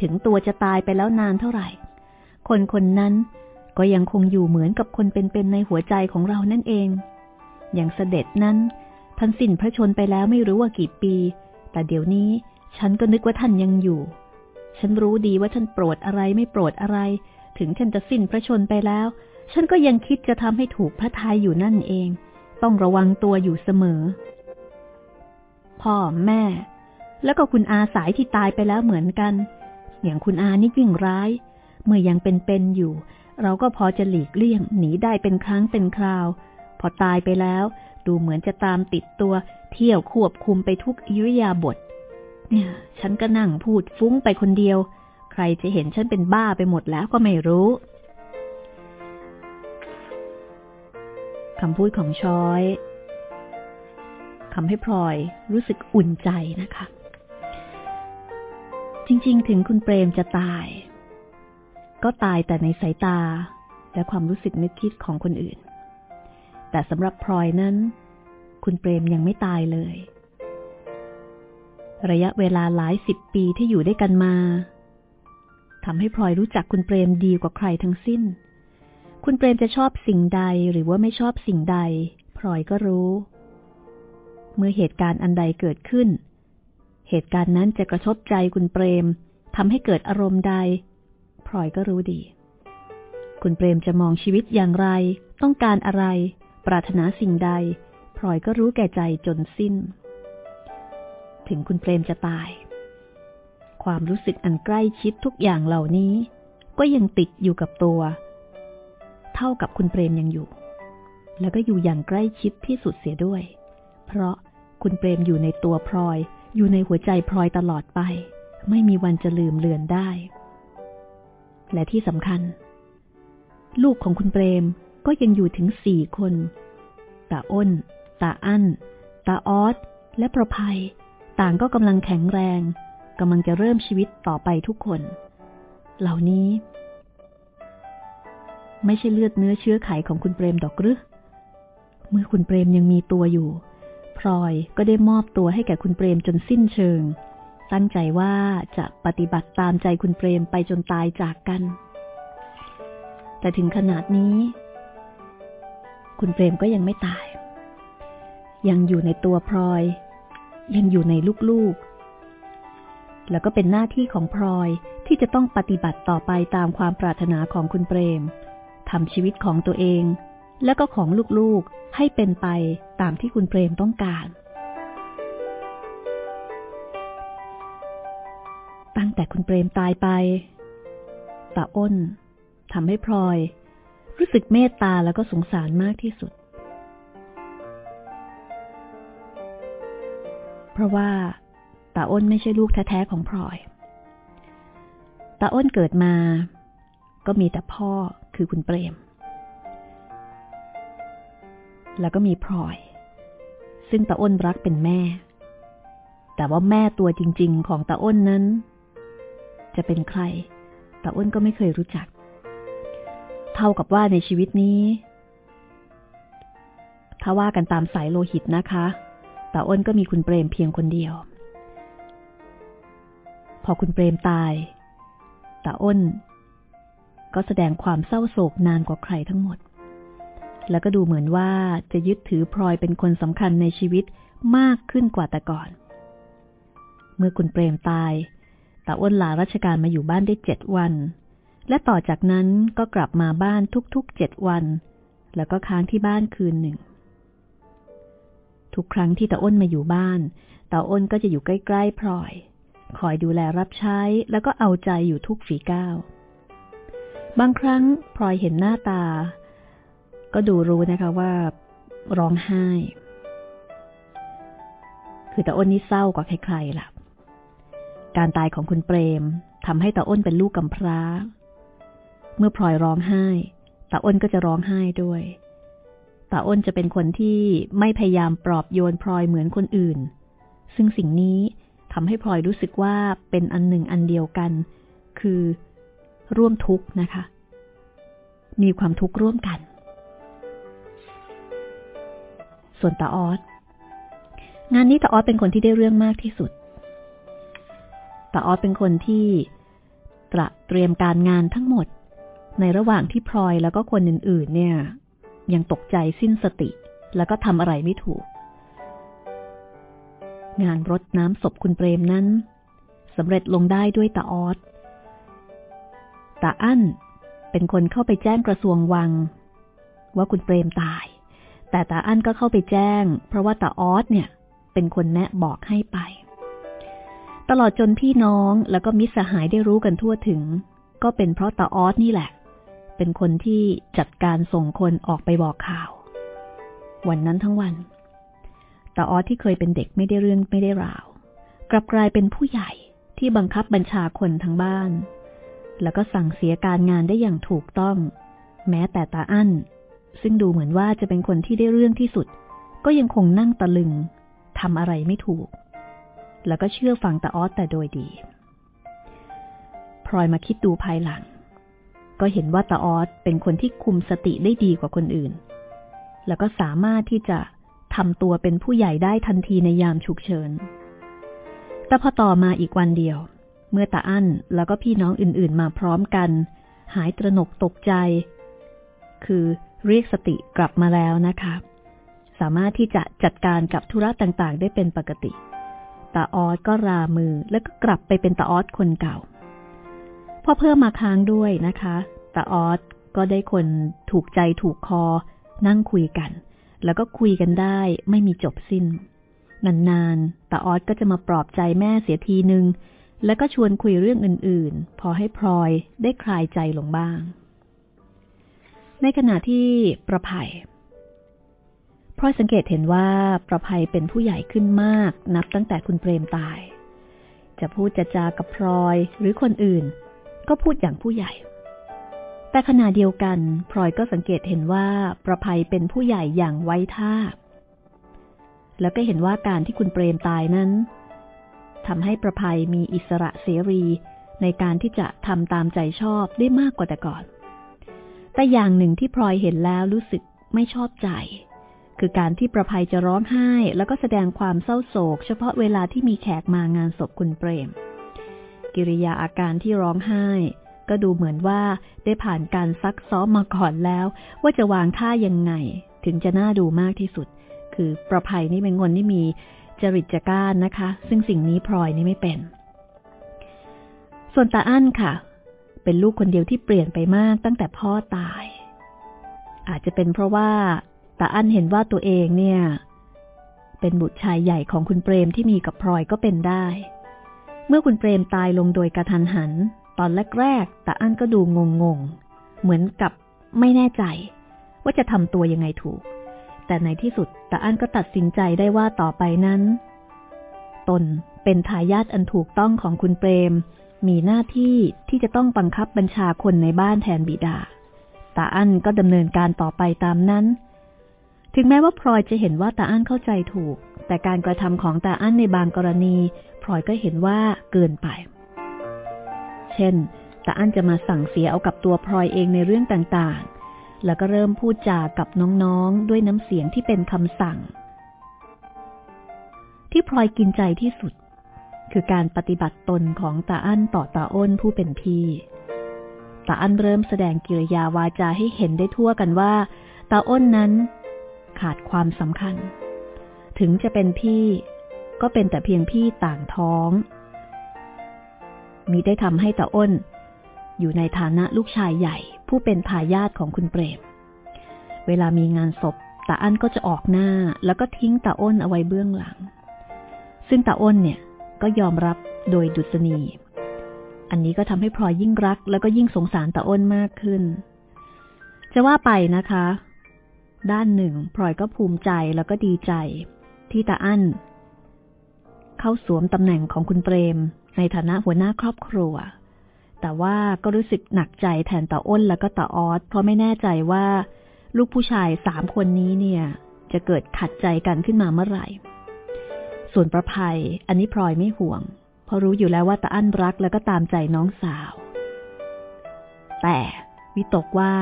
ถึงตัวจะตายไปแล้วนานเท่าไหร่คนคนนั้น ก็ยังคงอยู่เหมือนกับคนเป็นๆในหัวใจของเรานั่นเอง อย่างเสด็จนั้น ท่านสิ้นพระชนไปแล้วไม่รู้ว่ากี่ปี แต่เดี๋ยวนี้ฉันก็นึกว่าท่านยังอยู่ ฉันรู้ดีว่าท่านโปรดอะไรไม่โปรดอะไร ถึงท่านจะสิ้นพระชนไปแล้ว ฉันก็ยังคิดจะทำให้ถูกพระทัยอยู่นั่นเอง ต้องระวังตัวอยู่เสมอ พ่อแม่ แล้วก็คุณอาสายที่ตายไปแล้วเหมือนกัน อย่างคุณอานี่ยิ่งร้าย เมื่อยังเป็นๆอยู่ เราก็พอจะหลีกเลี่ยงหนีได้เป็นครั้งเป็นคราว พอตายไปแล้ว ดูเหมือนจะตามติดตัวเที่ยวควบคุมไปทุกอิริยาบถเนี่ย ฉันก็นั่งพูดฟุ้งไปคนเดียว ใครจะเห็นฉันเป็นบ้าไปหมดแล้วก็ไม่รู้คำพูดของชอยคำให้พลอยรู้สึกอุ่นใจนะคะ จริง ๆ ถึงคุณเปรมจะตาย ก็ตายแต่ในสายตา และความรู้สึกนึกคิดของคนอื่น แต่สำหรับพลอยนั้น คุณเปรมยังไม่ตายเลย ระยะเวลาหลายสิบปีที่อยู่ด้วยกันมาทำให้พลอยรู้จักคุณเปรมดีกว่าใครทั้งสิ้น คุณเปรมจะชอบสิ่งใดหรือว่าไม่ชอบสิ่งใด พลอยก็รู้ เมื่อเหตุการณ์อันใดเกิดขึ้น เหตุการณ์นั้นจะกระทบใจคุณเปรมทำให้เกิดอารมณ์ใด ลอยก็รู้ดี คุณเปรมจะมองชีวิตอย่างไร ต้องการอะไร ปรารถนาสิ่งใดพลอยก็รู้แก่ใจจนสิ้น ถึงคุณเปรมจะตาย ความรู้สึกอันใกล้ชิดทุกอย่างเหล่านี้ ก็ยังติดอยู่กับตัว เท่ากับคุณเปรมยังอยู่ แล้วก็อยู่อย่างใกล้ชิดที่สุดเสียด้วย เพราะคุณเปรมอยู่ในตัวพลอย อยู่ในหัวใจพลอยตลอดไป ไม่มีวันจะลืมเลือนได้ และที่สำคัญ ลูกของคุณเปรมก็ยังอยู่ถึงสี่คนตาอ้น ตาอั้น ตาออส และประภัย ต่างก็กำลังแข็งแรงกำลังจะเริ่มชีวิตต่อไปทุกคน เหล่านี้ ไม่ใช่เลือดเนื้อเชื้อไขของคุณเปรมดอกหรือเมื่อคุณเปรมยังมีตัวอยู่ พลอยก็ได้มอบตัวให้แก่คุณเปรมจนสิ้นเชิง ตั้งใจว่าจะปฏิบัติตามใจคุณเปรมไปจนตายจากกัน แต่ถึงขนาดนี้ คุณเปรมก็ยังไม่ตาย ยังอยู่ในตัวพลอย ยังอยู่ในลูกๆ แล้วก็เป็นหน้าที่ของพลอยที่จะต้องปฏิบัติต่อไปตามความปรารถนาของคุณเปรมทำชีวิตของตัวเอง แล้วก็ของลูกๆให้เป็นไปตามที่คุณเปรมต้องการ แต่คุณเปรมตายไปตาอ้นทำให้พลอย รู้สึกเมตตาแล้วก็สงสารมากที่สุด เพราะว่าตาอ้นไม่ใช่ลูกแท้ๆของพลอยตาอ้นเกิดมา ก็มีแต่พ่อคือคุณเปรม แล้วก็มีพลอย ซึ่งตาอ้นรักเป็นแม่ แต่ว่าแม่ตัวจริง ๆ ของตาอ้นนั้น จะเป็นใครตาอ้นก็ไม่เคยรู้จัก เท่ากับว่าในชีวิตนี้ ถ้าว่ากันตามสายโลหิตนะคะตาอ้นก็มีคุณเปรมเพียงคนเดียว พอคุณเปรมตายตาอ้น ก็แสดงความเศร้าโศกนานกว่าใครทั้งหมด แล้วก็ดูเหมือนว่าจะยึดถือพลอยเป็นคนสำคัญในชีวิตมากขึ้นกว่าแต่ก่อน เมื่อคุณเปรมตาย ตาอ้นลาราชการมาอยู่บ้านได้เจ็ดวัน และต่อจากนั้นก็กลับมาบ้านทุกๆเจ็ดวัน แล้วก็ค้างที่บ้านคืนหนึ่ง ทุกครั้งที่ตาอ้นมาอยู่บ้านตาอ้นก็จะอยู่ใกล้ๆพลอย คอยดูแลรับใช้แล้วก็เอาใจอยู่ทุกฝีก้าวบางครั้งพลอยเห็นหน้าตา ก็ดูรู้นะคะว่า ร้องไห้ คือตาอ้นนี่เศร้ากว่าใครๆล่ะ การตายของคุณเปรมทำให้ตาอ้นเป็นลูกกำพร้า เมื่อพลอยร้องไห้ตาอ้นก็จะร้องไห้ด้วยตาอ้นจะเป็นคนที่ไม่พยายามปลอบโยนพลอยเหมือนคนอื่น ซึ่งสิ่งนี้ทำให้พลอยรู้สึกว่าเป็นอันหนึ่งอันเดียวกัน คือร่วมทุกข์นะคะ มีความทุกข์ร่วมกัน ส่วนตาออสงานนี้ตาออสเป็นคนที่ได้เรื่องมากที่สุด ตาออสเป็นคนที่ตระเตรียมการงานทั้งหมด ในระหว่างที่พลอยแล้วก็คนอื่นๆ เนี่ย ยังตกใจสิ้นสติ แล้วก็ทำอะไรไม่ถูก งานรดน้ำศพคุณเปรมนั้นสำเร็จลงได้ด้วยตาออสตาอั้นเป็นคนเข้าไปแจ้งกระทรวงวัง ว่าคุณเปรมตาย แต่ตาอั้นก็เข้าไปแจ้ง เพราะว่าตาออสเนี่ย เป็นคนแนะบอกให้ไป ตลอดจนพี่น้องแล้วก็มิตรสหายได้รู้กันทั่วถึง ก็เป็นเพราะตาออสนี่แหละ เป็นคนที่จัดการส่งคนออกไปบอกข่าว วันนั้นทั้งวันตาออสที่เคยเป็นเด็กไม่ได้เรื่องไม่ได้ราว กลับกลายเป็นผู้ใหญ่ที่บังคับบัญชาคนทั้งบ้าน แล้วก็สั่งเสียการงานได้อย่างถูกต้อง แม้แต่ตาอั้น ซึ่งดูเหมือนว่าจะเป็นคนที่ได้เรื่องที่สุด ก็ยังคงนั่งตะลึงทำอะไรไม่ถูก แล้วก็เชื่อฟังตาออสแต่โดยดีพลอยมาคิดดูภายหลัง ก็เห็นว่าตาออสเป็นคนที่คุมสติได้ดีกว่าคนอื่น แล้วก็สามารถที่จะทำตัวเป็นผู้ใหญ่ได้ทันทีในยามฉุกเฉิน แต่พอต่อมาอีกวันเดียว เมื่อตาอั้นแล้วก็พี่น้องอื่นๆ มาพร้อมกัน หายตระหนกตกใจ คือเรียกสติกลับมาแล้วนะคะ สามารถที่จะจัดการกับธุระต่างๆ ได้เป็นปกติ ตาออสก็รามือแล้วก็กลับไปเป็นตาออสคนเก่า พอเพิ่มมาค้างด้วยนะคะตาออสก็ได้คนถูกใจถูกคอ นั่งคุยกัน แล้วก็คุยกันได้ไม่มีจบสิ้น นานๆตาออสก็จะมาปลอบใจแม่เสียทีนึง แล้วก็ชวนคุยเรื่องอื่นๆ พอให้พลอยได้คลายใจลงบ้าง ในขณะที่ประภัย พลอยสังเกตเห็นว่าประภัยเป็นผู้ใหญ่ขึ้นมาก นับตั้งแต่คุณเปรมตาย จะพูดจะจากับพลอยหรือคนอื่น ก็พูดอย่างผู้ใหญ่ แต่ขณะเดียวกันพลอยก็สังเกตเห็นว่าประภัยเป็นผู้ใหญ่อย่างไว้ท่า แล้วก็เห็นว่าการที่คุณเปรมตายนั้นทำให้ประภัยมีอิสระเสรีในการที่จะทำตามใจชอบได้มากกว่าแต่ก่อน แต่อย่างหนึ่งที่พลอยเห็นแล้วรู้สึกไม่ชอบใจ คือการที่ประภัยจะร้องไห้ แล้วก็แสดงความเศร้าโศก เฉพาะเวลาที่มีแขกมางานศพคุณเปรม กิริยาอาการที่ร้องไห้ ก็ดูเหมือนว่าได้ผ่านการซักซ้อมมาก่อนแล้ว ว่าจะวางท่ายังไง ถึงจะน่าดูมากที่สุด คือประภัยนี่เป็นคนที่มีจริตจัก้านนะคะ ซึ่งสิ่งนี้พลอยนี่ไม่เป็น ส่วนตาอั้นค่ะ เป็นลูกคนเดียวที่เปลี่ยนไปมากตั้งแต่พ่อตาย อาจจะเป็นเพราะว่า แตาอั้นเห็นว่าตัวเองเนี่ย เป็นบุตรชายใหญ่ของคุณเปรมที่มีกับพลอยก็เป็นได้ เมื่อคุณเปรมตายลงโดยกระทันหัน ตอนแรกๆตาอั้นก็ดูงงๆเหมือนกับไม่แน่ใจ ว่าจะทำตัวยังไงถูก แต่ในที่สุดตาอั้นก็ตัดสินใจได้ว่าต่อไปนั้น ตนเป็นทายาทอันถูกต้องของคุณเปรม มีหน้าที่ที่จะต้องบังคับบัญชาคนในบ้านแทนบิดาตาอั้นก็ดำเนินการต่อไปตามนั้น ถึงแม้ว่าพลอยจะเห็นว่าตาอั้นเข้าใจถูก แต่การกระทำของตาอั้นในบางกรณีพลอยก็เห็นว่าเกินไป เช่นตาอั้นจะมาสั่งเสียเอากับตัวพลอยเองในเรื่องต่างๆ แล้วก็เริ่มพูดจากับน้องๆ ด้วยน้ำเสียงที่เป็นคำสั่ง ที่พลอยกินใจที่สุด คือการปฏิบัติตนของตาอั้นต่อตาอ้นผู้เป็นพี่ตาอั้นเริ่มแสดงกิริยาวาจาให้เห็นได้ทั่วกันว่าตาอ้นนั้น ขาดความสำคัญ ถึงจะเป็นพี่ ก็เป็นแต่เพียงพี่ต่างท้องมีได้ทำให้ตาอ้น อยู่ในฐานะลูกชายใหญ่ ผู้เป็นทายาทของคุณเปรม เวลามีงานศพตาอั้นก็จะออกหน้าแล้วก็ทิ้งตาอ้นเอาไว้เบื้องหลัง ซึ่งตาอ้นเนี่ยก็ยอมรับโดยดุษณี อันนี้ก็ทำให้พลอยยิ่งรัก แล้วก็ยิ่งสงสารตาอ้นมากขึ้น จะว่าไปนะคะ ด้านหนึ่งพลอยก็ภูมิใจแล้วก็ดีใจ ที่ตาอั้น เข้าสวมตำแหน่งของคุณเปรม ในฐานะหัวหน้าครอบครัว แต่ว่าก็รู้สึกหนักใจแทนตาอ้นแล้วก็ตาออสเพราะไม่แน่ใจว่า ลูกผู้ชายสามคนนี้เนี่ย จะเกิดขัดใจกันขึ้นมาเมื่อไหร่ ส่วนประภัย อันนี้พลอยไม่ห่วง เพราะรู้อยู่แล้วว่าตาอั้นรักแล้วก็ตามใจน้องสาว แต่วิตกว่า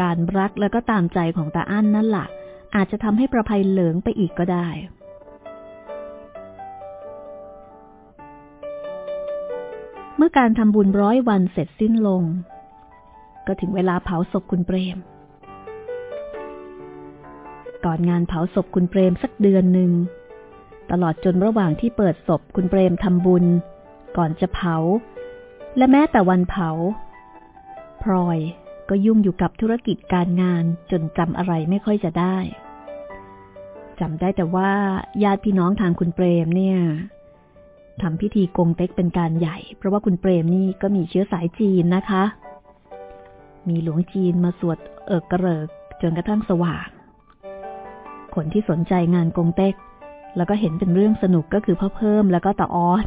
การรักแล้วก็ตามใจของตาอั้นนั่นแหละอาจจะทำให้ประภัยเหลืองไปอีกก็ได้เมื่อการทำบุญร้อยวันเสร็จสิ้นลง ก็ถึงเวลาเผาศพคุณเปรม ก่อนงานเผาศพคุณเปรมสักเดือนหนึ่ง ตลอดจนระหว่างที่เปิดศพคุณเปรมทำบุญ ก่อนจะเผา และแม้แต่วันเผา พลอย ก็ยุ่งอยู่กับธุรกิจการงานจนจำอะไรไม่ค่อยจะได้จำได้แต่ว่าญาติพี่น้องทางคุณเปรมเนี่ยทำพิธีกงเต็กเป็นการใหญ่ เพราะว่าคุณเปรมนี่ก็มีเชื้อสายจีนนะคะ มีหลวงจีนมาสวดเอิกกระเริกจนกระทั่งสว่าง คนที่สนใจงานกงเต็ก แล้วก็เห็นเป็นเรื่องสนุกก็คือพ่อเพิ่มแล้วก็ตาอ้อน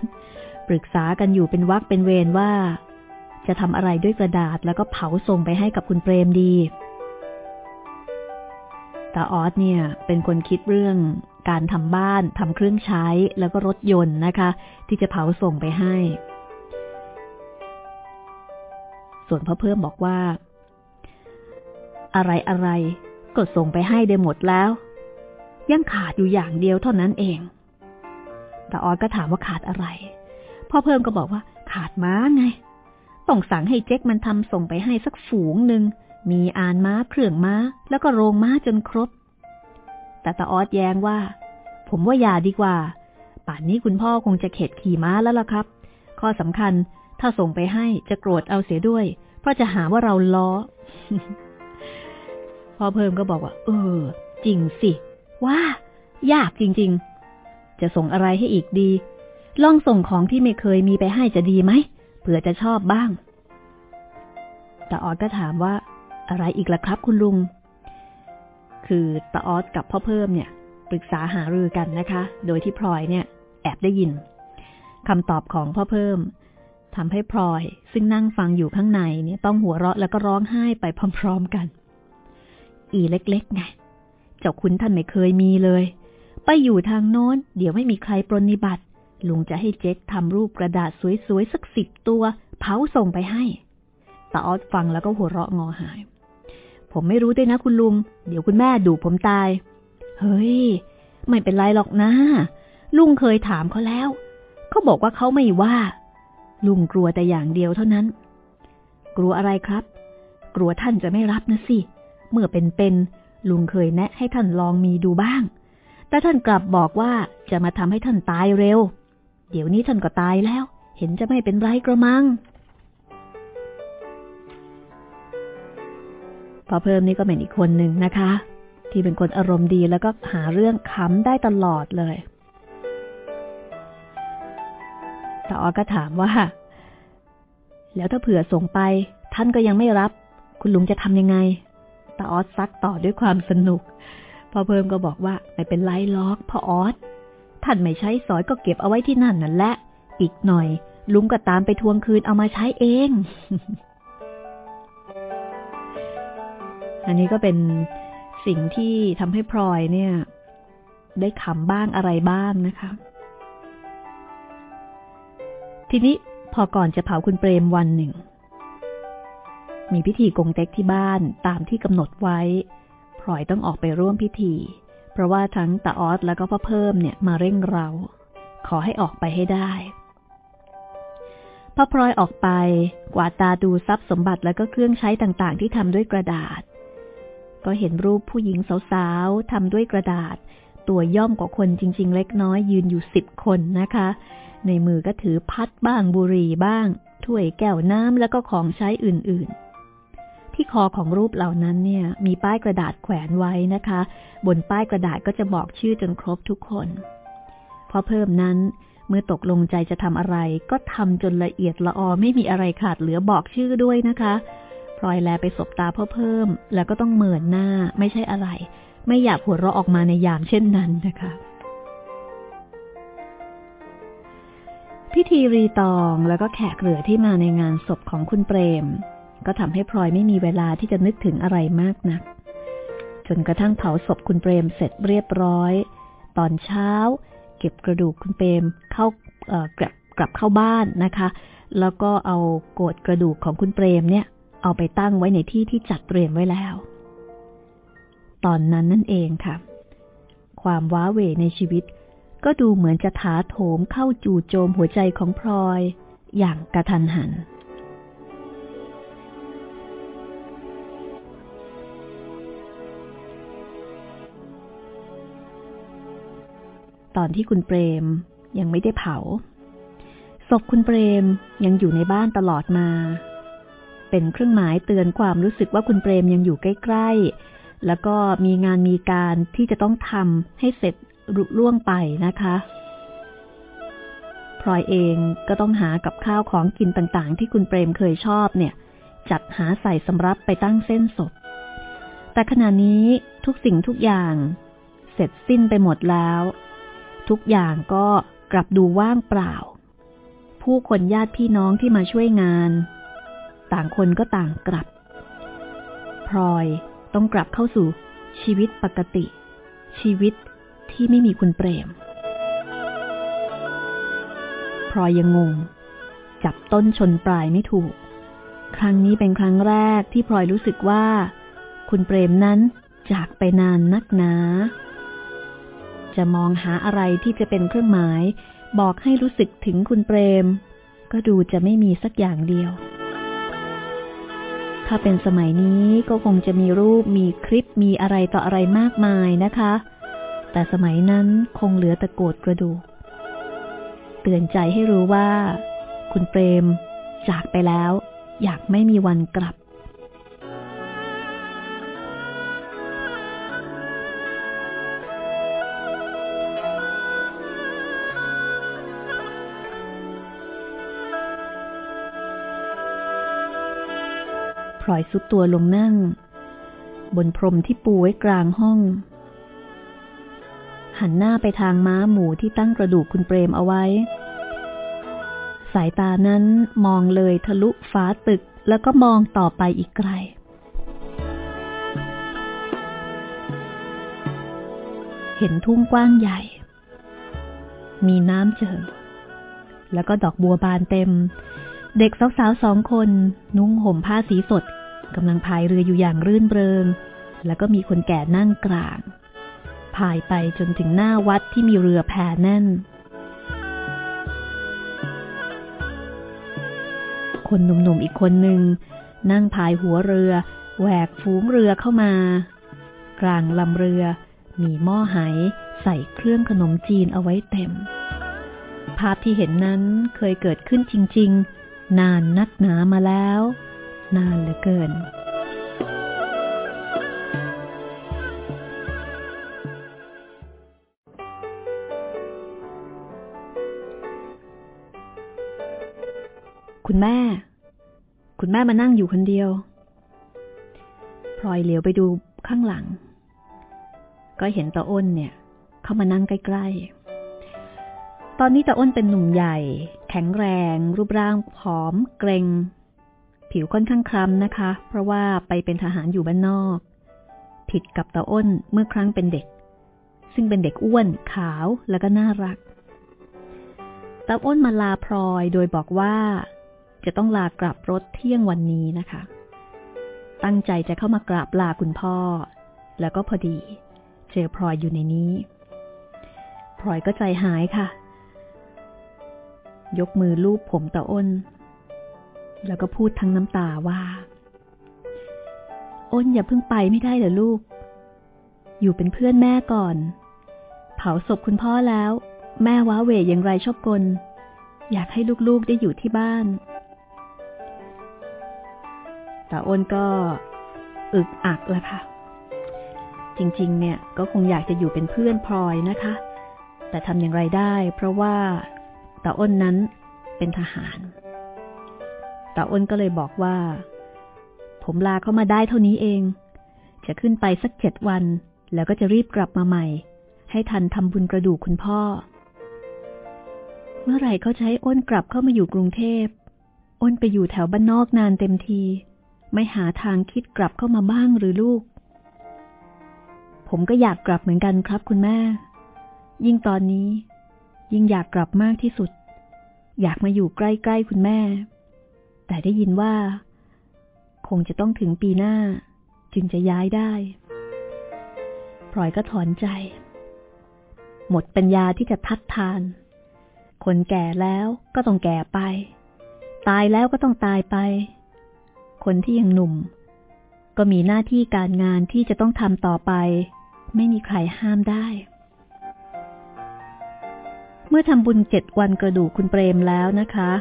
ปรึกษากันอยู่เป็นวักเป็นเวรว่า จะทำอะไรด้วยกระดาษแล้วก็เผาส่งไปให้กับคุณเปรมดีตาออสเนี่ยเป็นคนคิดเรื่องการทำบ้านทำเครื่องใช้แล้วก็รถยนต์นะคะ ที่จะเผาส่งไปให้ ส่วนพ่อเพิ่มบอกว่า อะไรอะไรก็ส่งไปให้ได้หมดแล้ว ยังขาดอยู่อย่างเดียวเท่านั้นเองแต่ออสก็ถามว่าขาดอะไร พ่อเพิ่มก็บอกว่า ขาดม้าไง ต้องสั่งให้เจ๊กมันทำส่งไปให้สักฝูงหนึ่ง มีอานม้าเครื่องม้า แล้วก็โรงม้าจนครบ แต่ตาออดแย้งว่า ผมว่าอย่าดีกว่า ป่านนี้คุณพ่อคงจะเข็ดขี่ม้าแล้วล่ะครับ ข้อสำคัญถ้าส่งไปให้จะโกรธเอาเสียด้วย เพราะจะหาว่าเราล้อพ่อเพิ่มก็บอกว่า เออ จริงสิ ว่า ยากจริง ๆ จะส่งอะไรให้อีกดี ลองส่งของที่ไม่เคยมีไปให้จะดีไหม ผื่อจะชอบบ้างแต่ออดก็ถามว่า อะไรอีกล่ะครับคุณลุง คือตาออสกับพ่อเพิ่มเนี่ย ปรึกษาหารือกันนะคะ โดยที่พลอยเนี่ย แอบได้ยินคำตอบของพ่อเพิ่มทำให้พลอยซึ่งนั่งฟังอยู่ข้างในเนี่ยต้องหัวเราะแล้วก็ร้องไห้ไปพร้อมๆกัน อีเล็กๆไง เจ้าคุณท่านไม่เคยมีเลย ไปอยู่ทางโน้น เดี๋ยวไม่มีใครปรนิบัติ ลุงจะให้เจ๊กทำรูปกระดาษสวยๆ สักสิบตัว เผาส่งไปให้ตาออสฟังแล้วก็หัวเราะงอหาย ผมไม่รู้ด้วยนะคุณลุง เดี๋ยวคุณแม่ดูผมตาย เฮ้ย ไม่เป็นไรหรอกนะ ลุงเคยถามเขาแล้ว เขาบอกว่าเขาไม่ว่า ลุงกลัวแต่อย่างเดียวเท่านั้น กลัวอะไรครับ กลัวท่านจะไม่รับนะสิ เมื่อเป็นๆลุงเคยแนะให้ท่านลองมีดูบ้าง แต่ท่านกลับบอกว่าจะมาทำให้ท่านตายเร็ว เดี๋ยวนี้ท่านก็ตายแล้ว เห็นจะไม่เป็นไรกระมัง พอเพิ่มนี่ก็เป็นอีกคนหนึ่งนะคะ ที่เป็นคนอารมณ์ดีแล้วก็หาเรื่องขำได้ตลอดเลยตาออก็ถามว่า แล้วถ้าเผื่อส่งไป ท่านก็ยังไม่รับ คุณลุงจะทำยังไงตาออสซักต่อด้วยความสนุก พอเพิ่มก็บอกว่าไม่เป็นไรล็อกพ่อออส ท่านไม่ใช้สอยก็เก็บเอาไว้ที่นั่นนั่นแหละ อีกหน่อย ลุงก็ตามไปทวงคืนเอามาใช้เอง อันนี้ก็เป็นสิ่งที่ทำให้พลอยเนี่ย ได้ขำบ้างอะไรบ้างนะคะ ทีนี้พอก่อนจะเผาคุณเปรมวันหนึ่ง มีพิธีกงเต็กที่บ้านตามที่กำหนดไว้พลอยต้องออกไปร่วมพิธี เพราะว่าทั้งตาออสแล้วก็พ่อเพิ่มเนี่ยมาเร่งเรา ขอให้ออกไปให้ได้พอพลอยออกไปกวาดตาดูทรัพย์สมบัติแล้วก็เครื่องใช้ต่างๆ ที่ทำด้วยกระดาษ ก็เห็นรูปผู้หญิงสาวๆทำด้วยกระดาษ ตัวย่อมกว่าคนจริง ๆ เล็กน้อยยืนอยู่สิบคนนะคะ ในมือก็ถือพัดบ้างบุหรี่บ้าง ถ้วยแก้วน้ำแล้วก็ของใช้อื่นๆ ที่คอของรูปเหล่านั้นเนี่ย มีป้ายกระดาษแขวนไว้นะคะ บนป้ายกระดาษก็จะบอกชื่อจนครบทุกคน พอเพิ่มนั้นเมื่อตกลงใจจะทำอะไร ก็ทำจนละเอียดละออไม่มีอะไรขาดเหลือบอกชื่อด้วยนะคะพลอยแลไปสบตาพ่อเพิ่ม แล้วก็ต้องเหมือนหน้าไม่ใช่อะไร ไม่อยากหัวเราะออกมาในยามเช่นนั้นนะคะ พิธีรีตองแล้วก็แขกเหลือที่มาในงานศพของคุณเปรม ก็ทำให้พลอยไม่มีเวลาที่จะนึกถึงอะไรมากนัก จนกระทั่งเผาศพคุณเปรมเสร็จเรียบร้อย ตอนเช้า เก็บกระดูกคุณเปรมเข้ากลับกลับเข้าบ้านนะคะ แล้วก็เอาโกดกระดูกของคุณเปรมเนี่ย เอาไปตั้งไว้ในที่ที่จัดเตรียมไว้แล้ว ตอนนั้นนั่นเองค่ะ ความว้าเหวในชีวิต ก็ดูเหมือนจะถาโถมเข้าจู่โจมหัวใจของพลอย อย่างกระทันหัน ตอนที่คุณเปรม ยังไม่ได้เผา ศพคุณเปรมยังอยู่ในบ้านตลอดมา เป็นเครื่องหมายเตือนความรู้สึกว่าคุณเปรมยังอยู่ใกล้ๆ แล้วก็มีงานมีการที่จะต้องทำให้เสร็จรุล่วงไปนะคะพลอยเองก็ต้องหากับข้าวของกินต่างๆ ที่คุณเปรมเคยชอบเนี่ย จัดหาใส่สำรับไปตั้งเส้นศพ แต่ขณะนี้ทุกสิ่งทุกอย่าง เสร็จสิ้นไปหมดแล้ว ทุกอย่างก็กลับดูว่างเปล่า ผู้คนญาติพี่น้องที่มาช่วยงาน ต่างคนก็ต่างกลับ พลอยต้องกลับเข้าสู่ชีวิตปกติ ชีวิตที่ไม่มีคุณเปรมพลอยยังงง จับต้นชนปลายไม่ถูก ครั้งนี้เป็นครั้งแรกที่พลอยรู้สึกว่า คุณเปรมนั้นจากไปนานนักหนา จะมองหาอะไรที่จะเป็นเครื่องหมาย บอกให้รู้สึกถึงคุณเปรม ก็ดูจะไม่มีสักอย่างเดียว ถ้าเป็นสมัยนี้ก็คงจะมีรูปมีคลิปมีอะไรต่ออะไรมากมายนะคะ แต่สมัยนั้นคงเหลือแต่โกดกระดูก เตือนใจให้รู้ว่า คุณเปรม จากไปแล้ว อยากไม่มีวันกลับ ลอยสุดตัวลงนั่ง บนพรมที่ปูไว้กลางห้อง หันหน้าไปทางม้าหมูที่ตั้งกระดูกคุณเปรมเอาไว้ สายตานั้นมองเลยทะลุฟ้าตึกแล้วก็มองต่อไปอีกไกลเห็นทุ่งกว้างใหญ่ มีน้ำเจิ่ง แล้วก็ดอกบัวบานเต็ม เด็กสาวๆสองคน นุ่งห่มผ้าสีสด กำลังพายเรืออยู่อย่างรื่นเริง แล้วก็มีคนแก่นั่งกลางพายไปจนถึงหน้าวัดที่มีเรือแพแน่น คนหนุ่มๆอีกคนหนึ่ง นั่งพายหัวเรือ แหวกฝูงเรือเข้ามา กลางลำเรือ มีหม้อไหใส่เครื่องขนมจีนเอาไว้เต็ม ภาพที่เห็นนั้นเคยเกิดขึ้นจริง ๆ นานนักหนามาแล้ว นานเหลือเกิน คุณแม่ คุณแม่มานั่งอยู่คนเดียว พลอยเหลียวไปดูข้างหลัง ก็เห็นตาอ้นเนี่ย เข้ามานั่งใกล้ ๆ ตอนนี้ตาอ้นเป็นหนุ่มใหญ่ แข็งแรง รูปร่างผอม เกรง ผิวค่อนข้างคล้ำนะคะ เพราะว่าไปเป็นทหารอยู่บ้านนอก ผิดกับตาอ้นเมื่อครั้งเป็นเด็ก ซึ่งเป็นเด็กอ้วนขาวแล้วก็น่ารักตาอ้นมาลาพลอยโดยบอกว่า จะต้องลากลับรถเที่ยงวันนี้นะคะ ตั้งใจจะเข้ามากราบลาคุณพ่อ แล้วก็พอดี เจอพลอยอยู่ในนี้พลอยก็ใจหายค่ะ ยกมือลูบผมตาอ้น แล้วก็พูดทั้งน้ำตาว่า อ้นอย่าเพิ่งไปไม่ได้เหรอลูก อยู่เป็นเพื่อนแม่ก่อน เผาศพคุณพ่อแล้ว แม่ว้าเหวอย่างไรชอบกล อยากให้ลูกๆได้อยู่ที่บ้านแต่อ้นก็อึกอักล้วค่ะ จริงๆ เนี่ยก็คงอยากจะอยู่เป็นเพื่อนพลอยนะคะ แต่ทำอย่างไรได้ เพราะว่าตาอ้นนั้นเป็นทหาร ตาอ้นก็เลยบอกว่า ผมลาเข้ามาได้เท่านี้เอง จะขึ้นไปสักเจ็ดวัน แล้วก็จะรีบกลับมาใหม่ ให้ทันทำบุญกระดูกคุณพ่อ เมื่อไหร่เขาจะใช้อ้นกลับเข้ามาอยู่กรุงเทพ อ้นไปอยู่แถวบ้านนอกนานเต็มที ไม่หาทางคิดกลับเข้ามาบ้างหรือลูก ผมก็อยากกลับเหมือนกันครับคุณแม่ ยิ่งตอนนี้ ยิ่งอยากกลับมากที่สุดอยากมาอยู่ใกล้ ๆ คุณแม่ แต่ได้ยินว่า คงจะต้องถึงปีหน้า จึงจะย้ายได้พลอยก็ถอนใจ หมดปัญญาที่จะทัดทาน คนแก่แล้วก็ต้องแก่ไป ตายแล้วก็ต้องตายไป คนที่ยังหนุ่ม ก็มีหน้าที่การงานที่จะต้องทำต่อไป ไม่มีใครห้ามได้เมื่อทำบุญเจ็ดวันกระดูกคุณเปรมแล้วนะคะ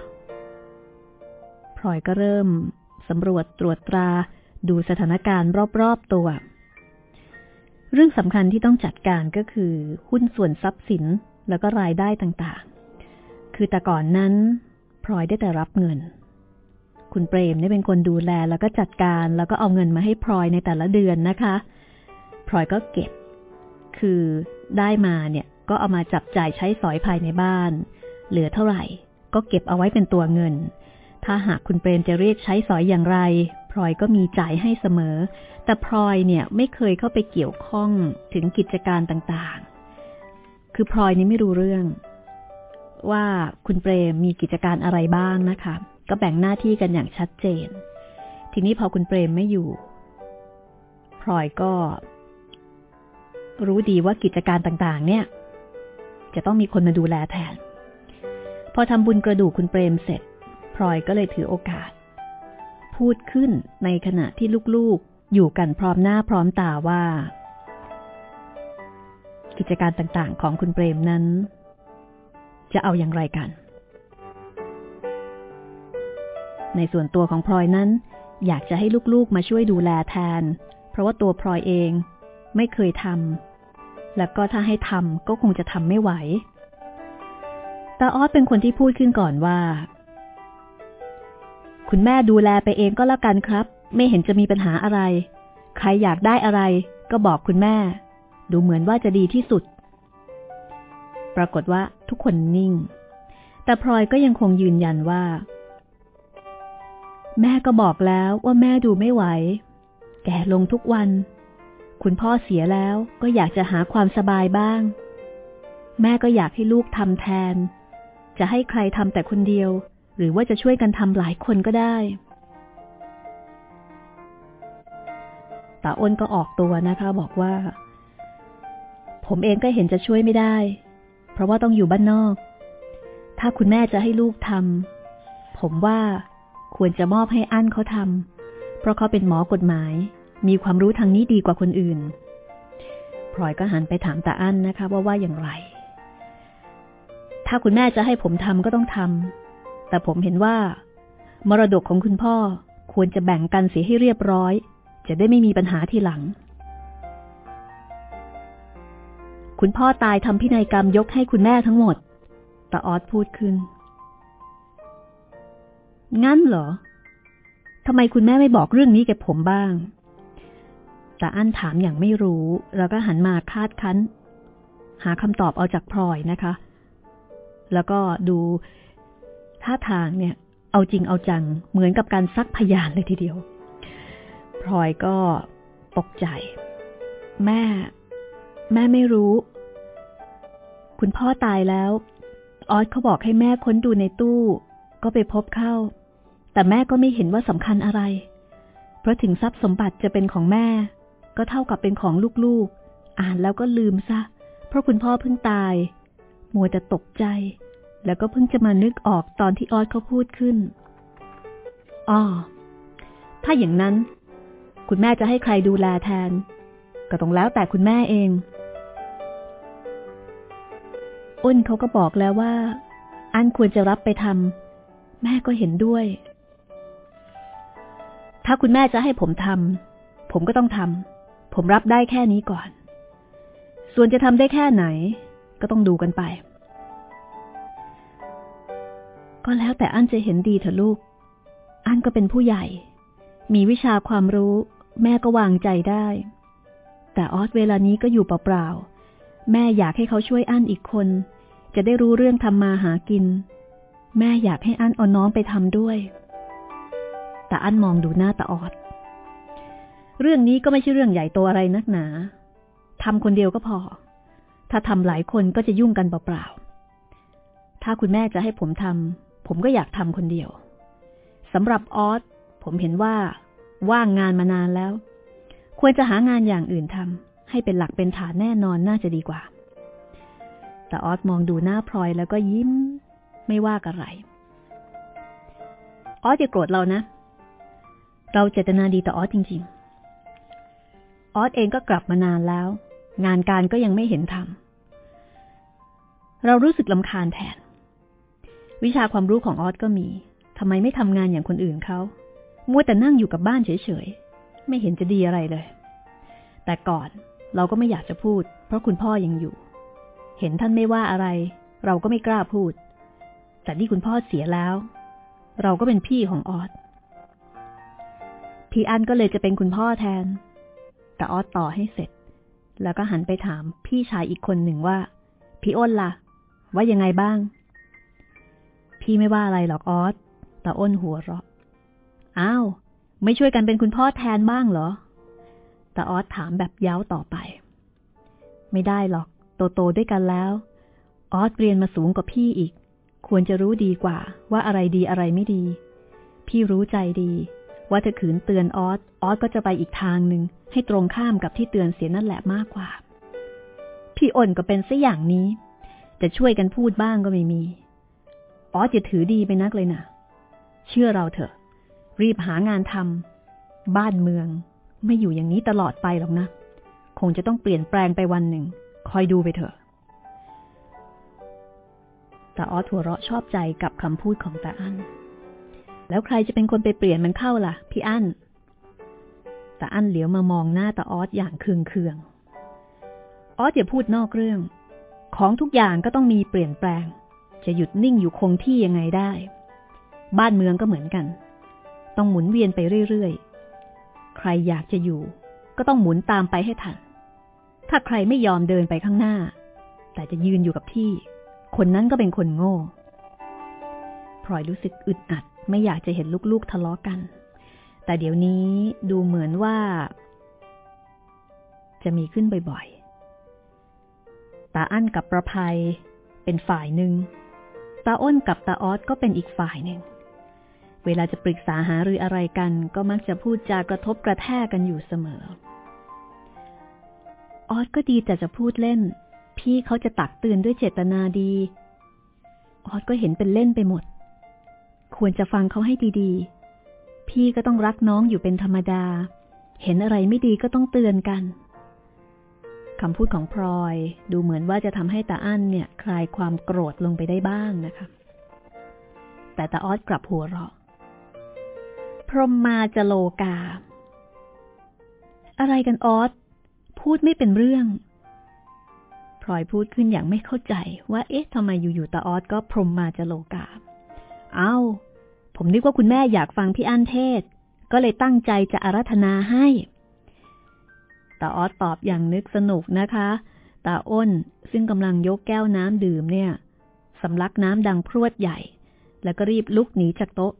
พลอยก็เริ่มสำรวจตรวจตราดูสถานการณ์รอบๆตัว เรื่องสำคัญที่ต้องจัดการก็คือ หุ้นส่วนทรัพย์สินแล้วก็รายได้ต่างๆ คือแต่ก่อนนั้นพลอยได้แต่รับเงิน คุณเปรมนี่เป็นคนดูแลแล้วก็จัดการแล้วก็เอาเงินมาให้พลอยในแต่ละเดือนนะคะ พลอยก็เก็บ คือได้มาเนี่ยก็เอามาจับจ่ายใช้สอยภายในบ้าน เหลือเท่าไหร่ ก็เก็บเอาไว้เป็นตัวเงิน ถ้าหากคุณเปรมจะเรียกใช้สอยอย่างไรพลอยก็มีจ่ายให้เสมอ แต่พลอยเนี่ยไม่เคยเข้าไปเกี่ยวข้องถึงกิจการต่างๆ คือพลอยนี่ไม่รู้เรื่อง ว่าคุณเปรมมีกิจการอะไรบ้างนะคะ ก็แบ่งหน้าที่กันอย่างชัดเจน ทีนี้พอคุณเปรมไม่อยู่พลอยก็ รู้ดีว่ากิจการต่างๆ เนี่ย จะต้องมีคนมาดูแลแทน พอทำบุญกระดูกคุณเปรมเสร็จ พลอยก็เลยถือโอกาส พูดขึ้นในขณะที่ลูกๆ อยู่กันพร้อมหน้าพร้อมตาว่า กิจการต่างๆของคุณเปรมนั้น จะเอาอย่างไรกัน ในส่วนตัวของพลอยนั้น อยากจะให้ลูกๆมาช่วยดูแลแทน เพราะว่าตัวพลอยเองไม่เคยทำแล้วก็ถ้าให้ทำก็คงจะทำไม่ไหวตาออสเป็นคนที่พูดขึ้นก่อนว่า คุณแม่ดูแลไปเองก็แล้วกันครับ ไม่เห็นจะมีปัญหาอะไร ใครอยากได้อะไร ก็บอกคุณแม่ ดูเหมือนว่าจะดีที่สุด ปรากฏว่าทุกคนนิ่ง แต่พลอยก็ยังคงยืนยันว่า แม่ก็บอกแล้วว่าแม่ดูไม่ไหว แก่ลงทุกวัน คุณพ่อเสียแล้วก็อยากจะหาความสบายบ้าง แม่ก็อยากให้ลูกทำแทน จะให้ใครทำแต่คนเดียว หรือว่าจะช่วยกันทำหลายคนก็ได้ตาอ้นก็ออกตัวนะคะ บอกว่า ผมเองก็เห็นจะช่วยไม่ได้ เพราะว่าต้องอยู่บ้านนอก ถ้าคุณแม่จะให้ลูกทำผมว่าควรจะมอบให้อั้นเขาทำเพราะเขาเป็นหมอกฎหมาย มีความรู้ทางนี้ดีกว่าคนอื่นพลอยก็หันไปถามตาอั้นนะคะ ว่าว่าอย่างไร ถ้าคุณแม่จะให้ผมทำก็ต้องทำ แต่ผมเห็นว่า มรดกของคุณพ่อควรจะแบ่งกันเสียให้เรียบร้อย จะได้ไม่มีปัญหาทีหลัง คุณพ่อตายทำพินัยกรรมยกให้คุณแม่ทั้งหมดตาออสพูดขึ้น งั้นเหรอทำไมคุณแม่ไม่บอกเรื่องนี้แกผมบ้างตาอั้นถามอย่างไม่รู้ แล้วก็หันมาคาดคั้น หาคำตอบเอาจากพลอยนะคะ แล้วก็ดู ท่าทางเนี่ย เอาจริงเอาจัง เหมือนกับการซักพยานเลยทีเดียว พลอยก็ตกใจ แม่ แม่ไม่รู้ คุณพ่อตายแล้ว ออสเขาบอกให้แม่ค้นดูในตู้ ก็ไปพบเข้า แต่แม่ก็ไม่เห็นว่าสำคัญอะไร เพราะถึงทรัพย์สมบัติจะเป็นของแม่ ก็เท่ากับเป็นของลูกๆ อ่านแล้วก็ลืมซะ เพราะคุณพ่อเพิ่งตาย มัวแต่ตกใจ แล้วก็เพิ่งจะมานึกออกตอนที่ออสเขาพูดขึ้นอ๋อถ้าอย่างนั้น คุณแม่จะให้ใครดูแลแทน ก็ต้องแล้วแต่คุณแม่เอง อ้นเขาก็บอกแล้วว่า อันควรจะรับไปทำแม่ก็เห็นด้วย ถ้าคุณแม่จะให้ผมทำผมก็ต้องทำผมรับได้แค่นี้ก่อน ส่วนจะทำได้แค่ไหน ก็ต้องดูกันไป ก็แล้วแต่อันจะเห็นดีเถอะลูก อันก็เป็นผู้ใหญ่ มีวิชาความรู้ แม่ก็วางใจได้ แต่ออสเวลานี้ก็อยู่เปล่าๆ แม่อยากให้เขาช่วยอั้นอีกคน จะได้รู้เรื่องทำมาหากิน แม่อยากให้อั้นเอาน้องไปทำด้วย แต่อั้นมองดูหน้าตาออด เรื่องนี้ก็ไม่ใช่เรื่องใหญ่โตอะไรนักหนาทำคนเดียวก็พอ ถ้าทำหลายคนก็จะยุ่งกันเปล่าๆ ถ้าคุณแม่จะให้ผมทำ ผมก็อยากทำคนเดียวสำหรับออสผมเห็นว่าว่างงานมานานแล้ว ควรจะหางานอย่างอื่นทำให้เป็นหลักเป็นฐานแน่นอนน่าจะดีกว่า แต่ออสมองดูหน้าพลอยแล้วก็ยิ้ม ไม่ว่าอะไรออสอย่าโกรธเรานะ เราเจตนาดีต่อออสจริง ๆ ออสเองก็กลับมานานแล้ว งานการก็ยังไม่เห็นทำเรารู้สึกลำคาญแทน วิชาความรู้ของออสก็มีทำไมไม่ทำงานอย่างคนอื่นเขามัวแต่นั่งอยู่กับบ้านเฉยๆ ไม่เห็นจะดีอะไรเลย แต่ก่อนเราก็ไม่อยากจะพูด เพราะคุณพ่อยังอยู่ เห็นท่านไม่ว่าอะไร เราก็ไม่กล้าพูด แต่นี่คุณพ่อเสียแล้ว เราก็เป็นพี่ของออสพี่อันก็เลยจะเป็นคุณพ่อแทน แต่ออสต่อให้เสร็จ แล้วก็หันไปถามพี่ชายอีกคนหนึ่งว่า พี่อ้นละ่ะ ว่ายังไงบ้าง พี่ไม่ว่าอะไรหรอกออสแต่อ้นหัวเราะ อ้าว ไม่ช่วยกันเป็นคุณพ่อแทนบ้างเหรอตาออสถามแบบย้าวต่อไป ไม่ได้หรอก โตโตด้วยกันแล้ว ออสเรียนมาสูงกว่าพี่อีก ควรจะรู้ดีกว่า ว่าอะไรดีอะไรไม่ดี พี่รู้ใจดี ว่าถ้าขืนเตือนออสออสก็จะไปอีกทางหนึ่งให้ตรงข้ามกับที่เตือนเสียนั่นแหละมากกว่า พี่อ่นก็เป็นซะอย่างนี้แต่ช่วยกันพูดบ้างก็ไม่มี ออสจะถือดีไปนักเลยนะเชื่อเราเถอะ รีบหางานทำบ้านเมืองไม่อยู่อย่างนี้ตลอดไปหรอกนะ คงจะต้องเปลี่ยนแปลงไปวันหนึ่ง คอยดูไปเถอะตาออสหัวเราะชอบใจกับคำพูดของตาอั้น แล้วใครจะเป็นคนไปเปลี่ยนมันเข้าล่ะ พี่อั้นตาอั้นเหลียวมามองหน้าตาออสอย่างเคืองเคืองออสอย่าพูดนอกเรื่อง ของทุกอย่างก็ต้องมีเปลี่ยนแปลง จะหยุดนิ่งอยู่คงที่ยังไงได้ บ้านเมืองก็เหมือนกัน ต้องหมุนเวียนไปเรื่อยๆ ใครอยากจะอยู่ ก็ต้องหมุนตามไปให้ทัน ถ้าใครไม่ยอมเดินไปข้างหน้า แต่จะยืนอยู่กับที่ คนนั้นก็เป็นคนโง่พลอยรู้สึกอึดอัด ไม่อยากจะเห็นลูกๆทะเลาะกัน แต่เดี๋ยวนี้ดูเหมือนว่า จะมีขึ้นบ่อยๆตาอั้นกับประภัยเป็นฝ่ายหนึ่ง ตาอ้นกับตาออสก็เป็นอีกฝ่ายหนึ่ง เวลาจะปรึกษาหารืออะไรกัน ก็มักจะพูดจากระทบกระแทกกันอยู่เสมอ ออสก็ดีแต่จะพูดเล่น พี่เขาจะตักเตือนด้วยเจตนาดี ออสก็เห็นเป็นเล่นไปหมด ควรจะฟังเขาให้ดีๆ พี่ก็ต้องรักน้องอยู่เป็นธรรมดา เห็นอะไรไม่ดีก็ต้องเตือนกัน คำพูดของพลอย ดูเหมือนว่าจะทำให้ตาอั้นเนี่ย คลายความโกรธลงไปได้บ้างนะคะ แต่ตาออสกลับหัวเราะ พรหมมาจะโลกา อะไรกันออสพูดไม่เป็นเรื่องพลอยพูดขึ้นอย่างไม่เข้าใจว่า เอ๊ะทำไมอยู่ๆตาออสก็พรหมมาจะโลกา เอา้า ผมนึกว่าคุณแม่อยากฟังพี่อั้นเทศ ก็เลยตั้งใจจะอารัธนาให้ ตาออสตอบอย่างนึกสนุกนะคะ ตาอ้นซึ่งกำลังยกแก้วน้ำดื่มเนี่ยสำลักน้ำดังพรวดใหญ่ แล้วก็รีบลุกหนีจากโต๊ะ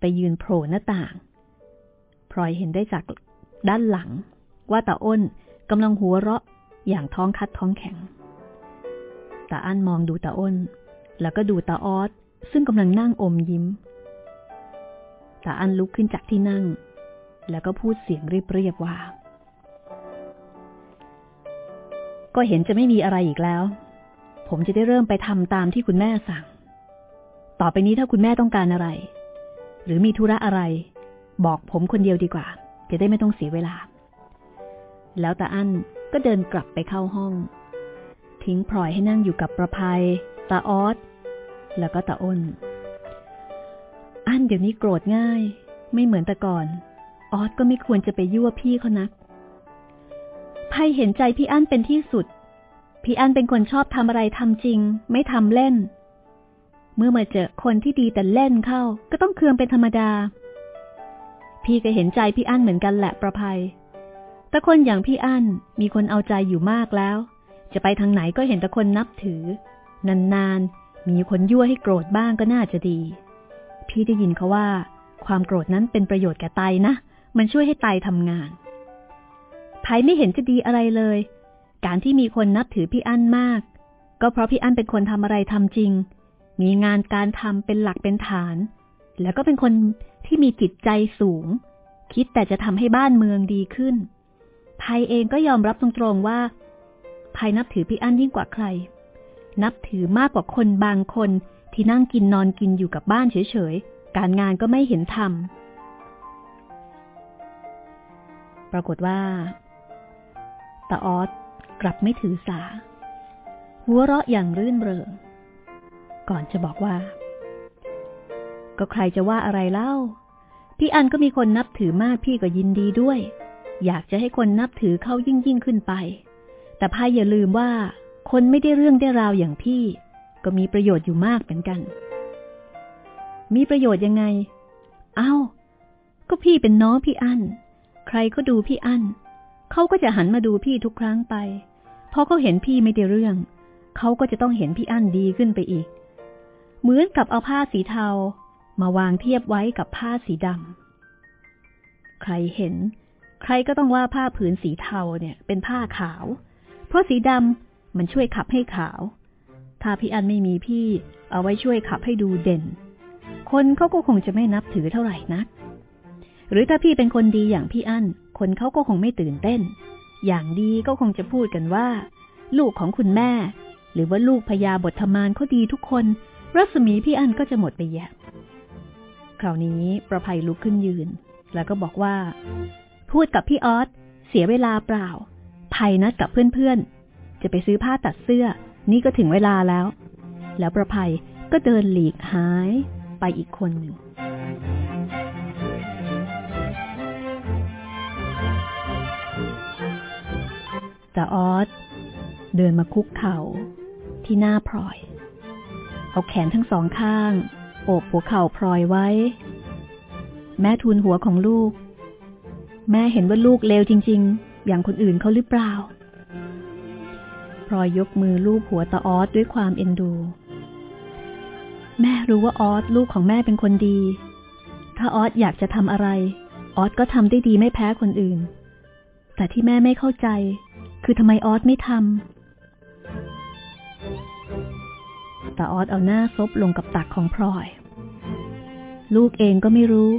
ไปยืนโผล่หน้าต่าง พลอยเห็นได้จากด้านหลัง ว่าตาอ้นกำลังหัวเราะอย่างท้องคัดท้องแข็ง ตาอั้นมองดูตาอ้น แล้วก็ดูตาออสซึ่งกำลังนั่งอมยิ้ม ตาอั้นลุกขึ้นจากที่นั่ง แล้วก็พูดเสียงเรียบๆว่า ก็เห็นจะไม่มีอะไรอีกแล้ว ผมจะได้เริ่มไปทำตามที่คุณแม่สั่ง ต่อไปนี้ถ้าคุณแม่ต้องการอะไร หรือมีธุระอะไร บอกผมคนเดียวดีกว่า จะได้ไม่ต้องเสียเวลา แล้วตาอั้นก็เดินกลับไปเข้าห้อง ทิ้งพลอยให้นั่งอยู่กับประภัยตาออสแล้วก็ตาอ้น อั้นเดี๋ยวนี้โกรธง่าย ไม่เหมือนแต่ก่อน ออสก็ไม่ควรจะไปยั่วพี่เขานัก ไพเห็นใจพี่อั้นเป็นที่สุด พี่อั้นเป็นคนชอบทำอะไรทำจริง ไม่ทำเล่น เมื่อมาเจอคนที่ดีแต่เล่นเข้า ก็ต้องเคืองเป็นธรรมดา พี่ก็เห็นใจพี่อั้นเหมือนกันแหละประภัย แต่คนอย่างพี่อั้นมีคนเอาใจอยู่มากแล้ว จะไปทางไหนก็เห็นแต่คนนับถือ นานๆ มีคนยั่วให้โกรธบ้างก็น่าจะดี พี่ได้ยินเขาว่า ความโกรธนั้นเป็นประโยชน์แก่ไตนะ มันช่วยให้ไตทำงาน ไผ่ไม่เห็นจะดีอะไรเลย การที่มีคนนับถือพี่อั้นมาก ก็เพราะพี่อั้นเป็นคนทำอะไรทำจริง มีงานการทำเป็นหลักเป็นฐาน แล้วก็เป็นคนที่มีจิตใจสูง คิดแต่จะทำให้บ้านเมืองดีขึ้นไผ่เองก็ยอมรับตรงๆว่าไผ่นับถือพี่อั้นยิ่งกว่าใคร นับถือมากกว่าคนบางคนที่นั่งกินนอนกินอยู่กับบ้านเฉยๆ การงานก็ไม่เห็นทำปรากฏว่า ตาออสกลับไม่ถือสา หัวเราะอย่างรื่นเริง ก่อนจะบอกว่า ก็ใครจะว่าอะไรเล่า พี่อันก็มีคนนับถือมากพี่ก็ยินดีด้วย อยากจะให้คนนับถือเขายิ่งยิ่งขึ้นไป แต่พายอย่าลืมว่า คนไม่ได้เรื่องได้ราวอย่างพี่ ก็มีประโยชน์อยู่มากเหมือนกัน มีประโยชน์ยังไง เอา้า ก็พี่เป็นน้องพี่อั้นใครก็ดูพี่อั้น เขาก็จะหันมาดูพี่ทุกครั้งไป พอเขาเห็นพี่ไม่ได้เรื่อง เขาก็จะต้องเห็นพี่อั้นดีขึ้นไปอีก เหมือนกับเอาผ้าสีเทามาวางเทียบไว้กับผ้าสีดำ ใครเห็น ใครก็ต้องว่าผ้าผืนสีเทาเนี่ยเป็นผ้าขาว เพราะสีดำมันช่วยขับให้ขาว ถ้าพี่อันไม่มีพี่ เอาไว้ช่วยขับให้ดูเด่น คนเขาก็คงจะไม่นับถือเท่าไหร่นัก หรือถ้าพี่เป็นคนดีอย่างพี่อัน คนเขาก็คงไม่ตื่นเต้น อย่างดีก็คงจะพูดกันว่า ลูกของคุณแม่ หรือว่าลูกพญาบทมานเขาดีทุกคน รัศมีพี่อันก็จะหมดไปแยะคราวนี้ประภัยลุกขึ้นยืน แล้วก็บอกว่า พูดกับพี่ออสเสียเวลาเปล่าภัยนัดกับเพื่อนๆ จะไปซื้อผ้าตัดเสื้อ นี่ก็ถึงเวลาแล้ว แล้วประภัยก็เดินหลีกหายไปอีกคนหนึ่ง แต่ออสเดินมาคุกเข่าที่หน้าพลอย เอาแขนทั้งสองข้าง โอบหัวเข่าพลอยไว้ แม่ทูลหัวของลูก แม่เห็นว่าลูกเลวจริง ๆ อย่างคนอื่นเขาหรือเปล่าพลอยยกมือลูบหัวตาออสด้วยความเอ็นดู แม่รู้ว่าออสลูกของแม่เป็นคนดี ถ้าออสอยากจะทำอะไร ออสก็ทำได้ดีไม่แพ้คนอื่น แต่ที่แม่ไม่เข้าใจ คือทำไมออสไม่ทำตาออสเอาหน้าซบลงกับตักของพลอย ลูกเองก็ไม่รู้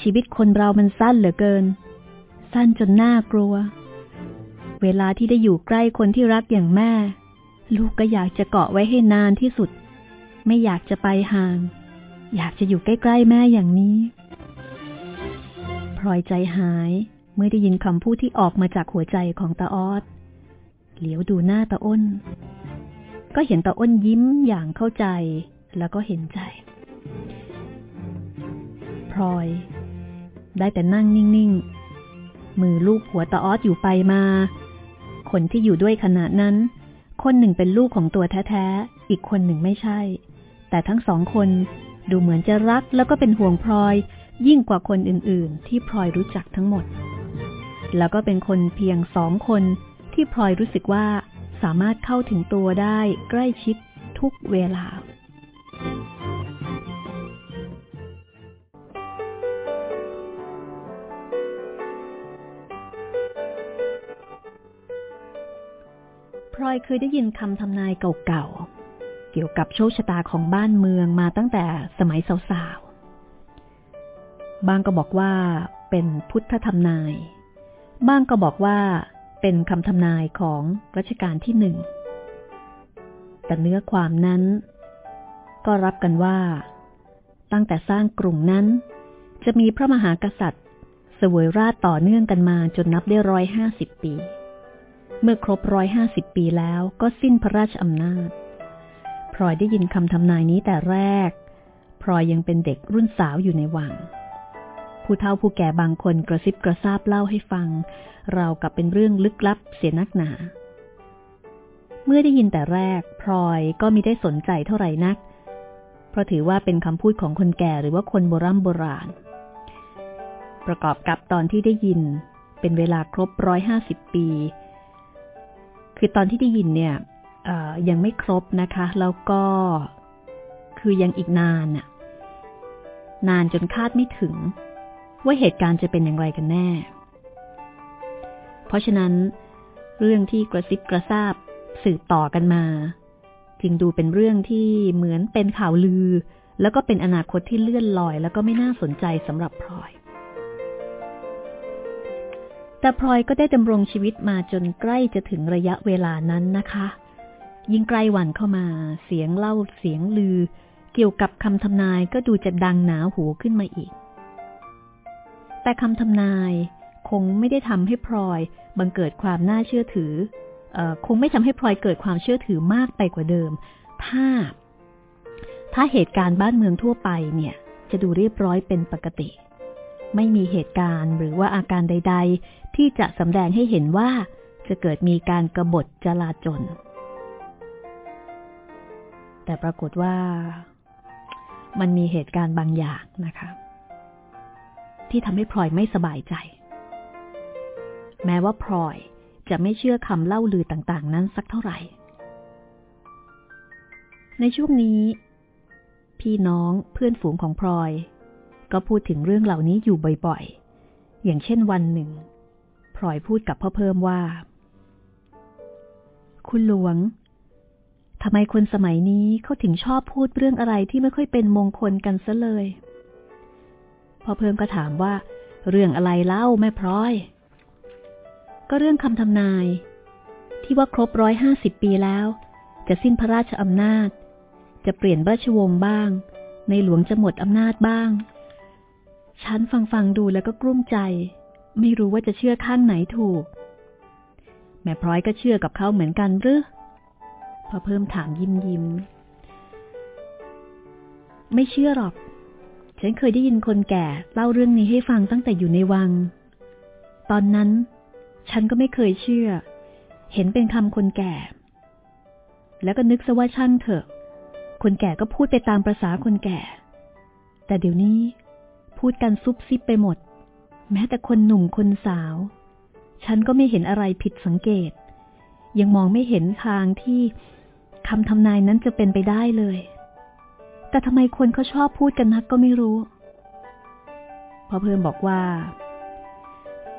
ชีวิตคนเรามันสั้นเหลือเกิน สั้นจนน่ากลัว เวลาที่ได้อยู่ใกล้คนที่รักอย่างแม่ ลูกก็อยากจะเกาะไว้ให้นานที่สุด ไม่อยากจะไปห่าง อยากจะอยู่ใกล้ๆแม่อย่างนี้พลอยใจหาย เมื่อได้ยินคำพูดที่ออกมาจากหัวใจของตาออดเหลียวดูหน้าตาอ้น ก็เห็นตาอ้นยิ้มอย่างเข้าใจแล้วก็เห็นใจ พลอย ได้แต่นั่งนิ่งๆ มือลูกหัวตาออดอยู่ไปมา คนที่อยู่ด้วยขณะนั้น คนหนึ่งเป็นลูกของตัวแท้ๆ อีกคนหนึ่งไม่ใช่ แต่ทั้งสองคนดูเหมือนจะรักแล้วก็เป็นห่วงพลอยยิ่งกว่าคนอื่นๆ ที่พลอยรู้จักทั้งหมด แล้วก็เป็นคนเพียงสองคนที่พลอยรู้สึกว่าสามารถเข้าถึงตัวได้ใกล้ชิดทุกเวลา พลอยเคยได้ยินคำทำนายเก่าๆ เกี่ยวกับโชคชะตาของบ้านเมืองมาตั้งแต่สมัยสาวๆ บางก็บอกว่าเป็นพุทธทำนาย บ้างก็บอกว่าเป็นคำทำนายของรัชกาลที่หนึ่ง แต่เนื้อความนั้น ก็รับกันว่า ตั้งแต่สร้างกรุงนั้น จะมีพระมหากษัตริย์ เสวยราชต่อเนื่องกันมาจนนับได้ร้อยห้าสิบปี เมื่อครบร้อยห้าสิบปีแล้วก็สิ้นพระราชอำนาจพลอยได้ยินคำทำนายนี้แต่แรกพลอยยังเป็นเด็กรุ่นสาวอยู่ในวัง ผู้เฒ่าผู้แก่บางคนกระซิบกระซาบเล่าให้ฟัง เรากับเป็นเรื่องลึกลับเสียนักหนา เมื่อได้ยินแต่แรกพลอยก็มิได้สนใจเท่าไหร่นัก เพราะถือว่าเป็นคำพูดของคนแก่หรือว่าคนโบรโบราณ ประกอบกับตอนที่ได้ยิน เป็นเวลาครบร้อยห้าสิบปี คือตอนที่ได้ยินเนี่ยยังไม่ครบนะคะ แล้วก็คือยังอีกนานน่ะนานจนคาดไม่ถึง ว่าเหตุการณ์จะเป็นอย่างไรกันแน่ เพราะฉะนั้น เรื่องที่กระซิบกระซาบสืบต่อกันมา จึงดูเป็นเรื่องที่เหมือนเป็นข่าวลือ แล้วก็เป็นอนาคตที่เลื่อนลอย แล้วก็ไม่น่าสนใจสำหรับพลอย แต่พลอยก็ได้ดำรงชีวิตมาจนใกล้จะถึงระยะเวลานั้นนะคะยิ่งใกล้วันเข้ามา เสียงเล่าเสียงลือ เกี่ยวกับคำทำนายก็ดูจะดังหนาหูขึ้นมาอีก แต่คำทำนายคงไม่ได้ทำให้พลอยบังเกิดความน่าเชื่อถืออคงไม่ทำให้พลอยเกิดความเชื่อถือมากไปกว่าเดิม ถ้า ถ้าเหตุการณ์บ้านเมืองทั่วไปเนี่ย จะดูเรียบร้อยเป็นปกติ ไม่มีเหตุการณ์หรือว่าอาการใด ๆ ที่จะสำแดงให้เห็นว่าจะเกิดมีการกรบฏจลาจลแต่ปรากฏว่ามันมีเหตุการณ์บางอย่างนะคะ ที่ทำให้พลอยไม่สบายใจ แม้ว่าพลอยจะไม่เชื่อคำเล่าลือต่างๆ นั้นสักเท่าไหร่ ในช่วงนี้ พี่น้องเพื่อนฝูงของพลอย ก็พูดถึงเรื่องเหล่านี้อยู่บ่อยๆ อย่างเช่นวันหนึ่งพลอยพูดกับพ่อเพิ่มว่า คุณหลวงทำไมคนสมัยนี้เขาถึงชอบพูดเรื่องอะไรที่ไม่ค่อยเป็นมงคลกันซะเลย พ่อเพิ่มก็ถามว่า เรื่องอะไรเล่าแม่พลอย ก็เรื่องคำทำนาย ที่ว่าครบร้อยห้าสิบปีแล้ว จะสิ้นพระราชอำนาจ จะเปลี่ยนราชวงศ์บ้าง ในหลวงจะหมดอำนาจบ้าง ฉันฟังฟังดูแล้วก็กลุ้มใจ ไม่รู้ว่าจะเชื่อข้างไหนถูก แม่พร้อยก็เชื่อกับเขาเหมือนกันหรือพอเพิ่มถามยิ้มยิ้มไม่เชื่อหรอก ฉันเคยได้ยินคนแก่เล่าเรื่องนี้ให้ฟังตั้งแต่อยู่ในวัง ตอนนั้น ฉันก็ไม่เคยเชื่อ เห็นเป็นคำคนแก่ แล้วก็นึกซะว่าช่างเถอะ คนแก่ก็พูดไปตามประษาคนแก่ แต่เดี๋ยวนี้ พูดกันซุบซิบไปหมด แม้แต่คนหนุ่มคนสาว ฉันก็ไม่เห็นอะไรผิดสังเกต ยังมองไม่เห็นทางที่คำทำนายนั้นจะเป็นไปได้เลย แต่ทำไมคนเขาชอบพูดกันนักก็ไม่รู้พ่อเพิ่มบอกว่า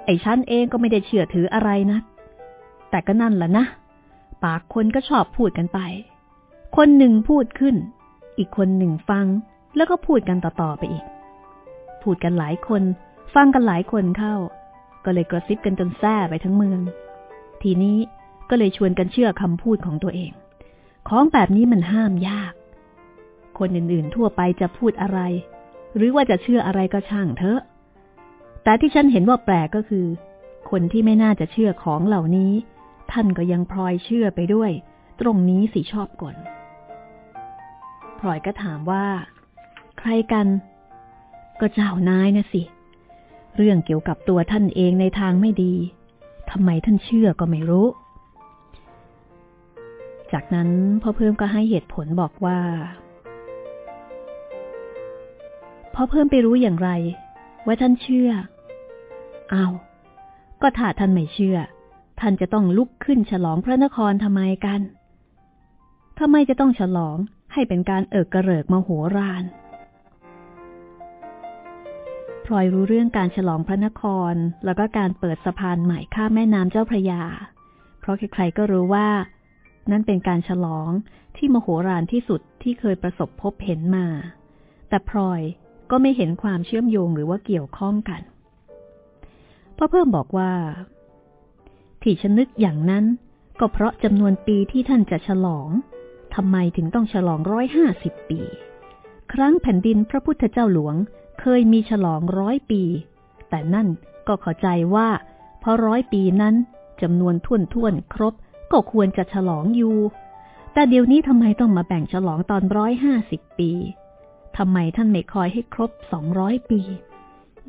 ไอ้ฉันเองก็ไม่ได้เชื่อถืออะไรนะแต่ก็นั่นแหละนะ ปากคนก็ชอบพูดกันไป คนหนึ่งพูดขึ้น อีกคนหนึ่งฟัง แล้วก็พูดกันต่อๆไปอีก พูดกันหลายคน ฟังกันหลายคนเข้า ก็เลยกระซิบกันจนแซ่ไปทั้งเมือง ทีนี้ก็เลยชวนกันเชื่อคำพูดของตัวเอง ของแบบนี้มันห้ามยาก คนอื่นๆ ทั่วไปจะพูดอะไร หรือว่าจะเชื่ออะไรก็ช่างเถอะ แต่ที่ฉันเห็นว่าแปลกก็คือ คนที่ไม่น่าจะเชื่อของเหล่านี้ ท่านก็ยังพลอยเชื่อไปด้วย ตรงนี้สิชอบกลพลอยก็ถามว่า ใครกัน ก็เจ้านายนะสิ เรื่องเกี่ยวกับตัวท่านเองในทางไม่ดีทำไมท่านเชื่อก็ไม่รู้ จากนั้นพ่อเพิ่มก็ให้เหตุผลบอกว่า พ่อเพิ่มไปรู้อย่างไร ว่าท่านเชื่อ เอา ก็ถ้าท่านไม่เชื่อ ท่านจะต้องลุกขึ้นฉลองพระนครทำไมกันทำไมจะต้องฉลองให้เป็นการเอิกกระเริกมโหฬารพลอยรู้เรื่องการฉลองพระนคร แล้วก็การเปิดสะพานใหม่ข้ามแม่น้ำเจ้าพระยา เพราะใครๆก็รู้ว่า นั่นเป็นการฉลองที่มโหฬารที่สุดที่เคยประสบพบเห็นมา แต่พลอย ก็ไม่เห็นความเชื่อมโยงหรือว่าเกี่ยวข้องกันพ่อเพิ่มบอกว่า ที่ฉันนึกอย่างนั้น ก็เพราะจำนวนปีที่ท่านจะฉลองทำไมถึงต้องฉลองร้อยห้าสิบปี ครั้งแผ่นดินพระพุทธเจ้าหลวงเคยมีฉลองร้อยปี แต่นั่นก็เข้าใจว่า เพราะร้อยปีนั้นจำนวนท่วนท่วนครบก็ควรจะฉลองอยู่ แต่เดี๋ยวนี้ทำไมต้องมาแบ่งฉลองตอนร้อยห้าสิบปี ทำไมท่านไม่คอยให้ครบสองร้อยปี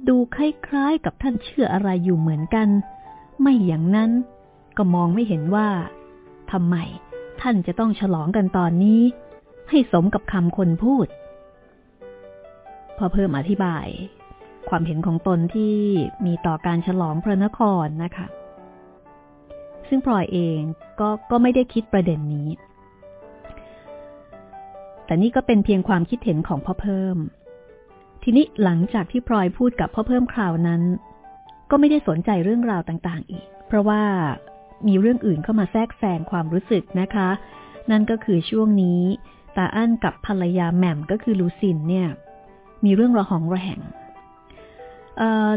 ดูคล้ายๆกับท่านเชื่ออะไรอยู่เหมือนกัน ไม่อย่างนั้น ก็มองไม่เห็นว่าทำไมท่านจะต้องฉลองกันตอนนี้ ให้สมกับคำคนพูด พอเพิ่มอธิบาย ความเห็นของตนที่มีต่อการฉลองพระนครนะคะ ซึ่งพลอยเองก็ก็ไม่ได้คิดประเด็นนี้ แต่นี่ก็เป็นเพียงความคิดเห็นของพ่อเพิ่ม ทีนี้หลังจากที่พลอยพูดกับพ่อเพิ่มคราวนั้น ก็ไม่ได้สนใจเรื่องราวต่างๆ อีก เพราะว่ามีเรื่องอื่นเข้ามาแทรกแซงความรู้สึกนะคะ นั่นก็คือช่วงนี้ตาอั้นกับภรรยาแหม่มก็คือลูซินเนี่ย มีเรื่องระหองระแหง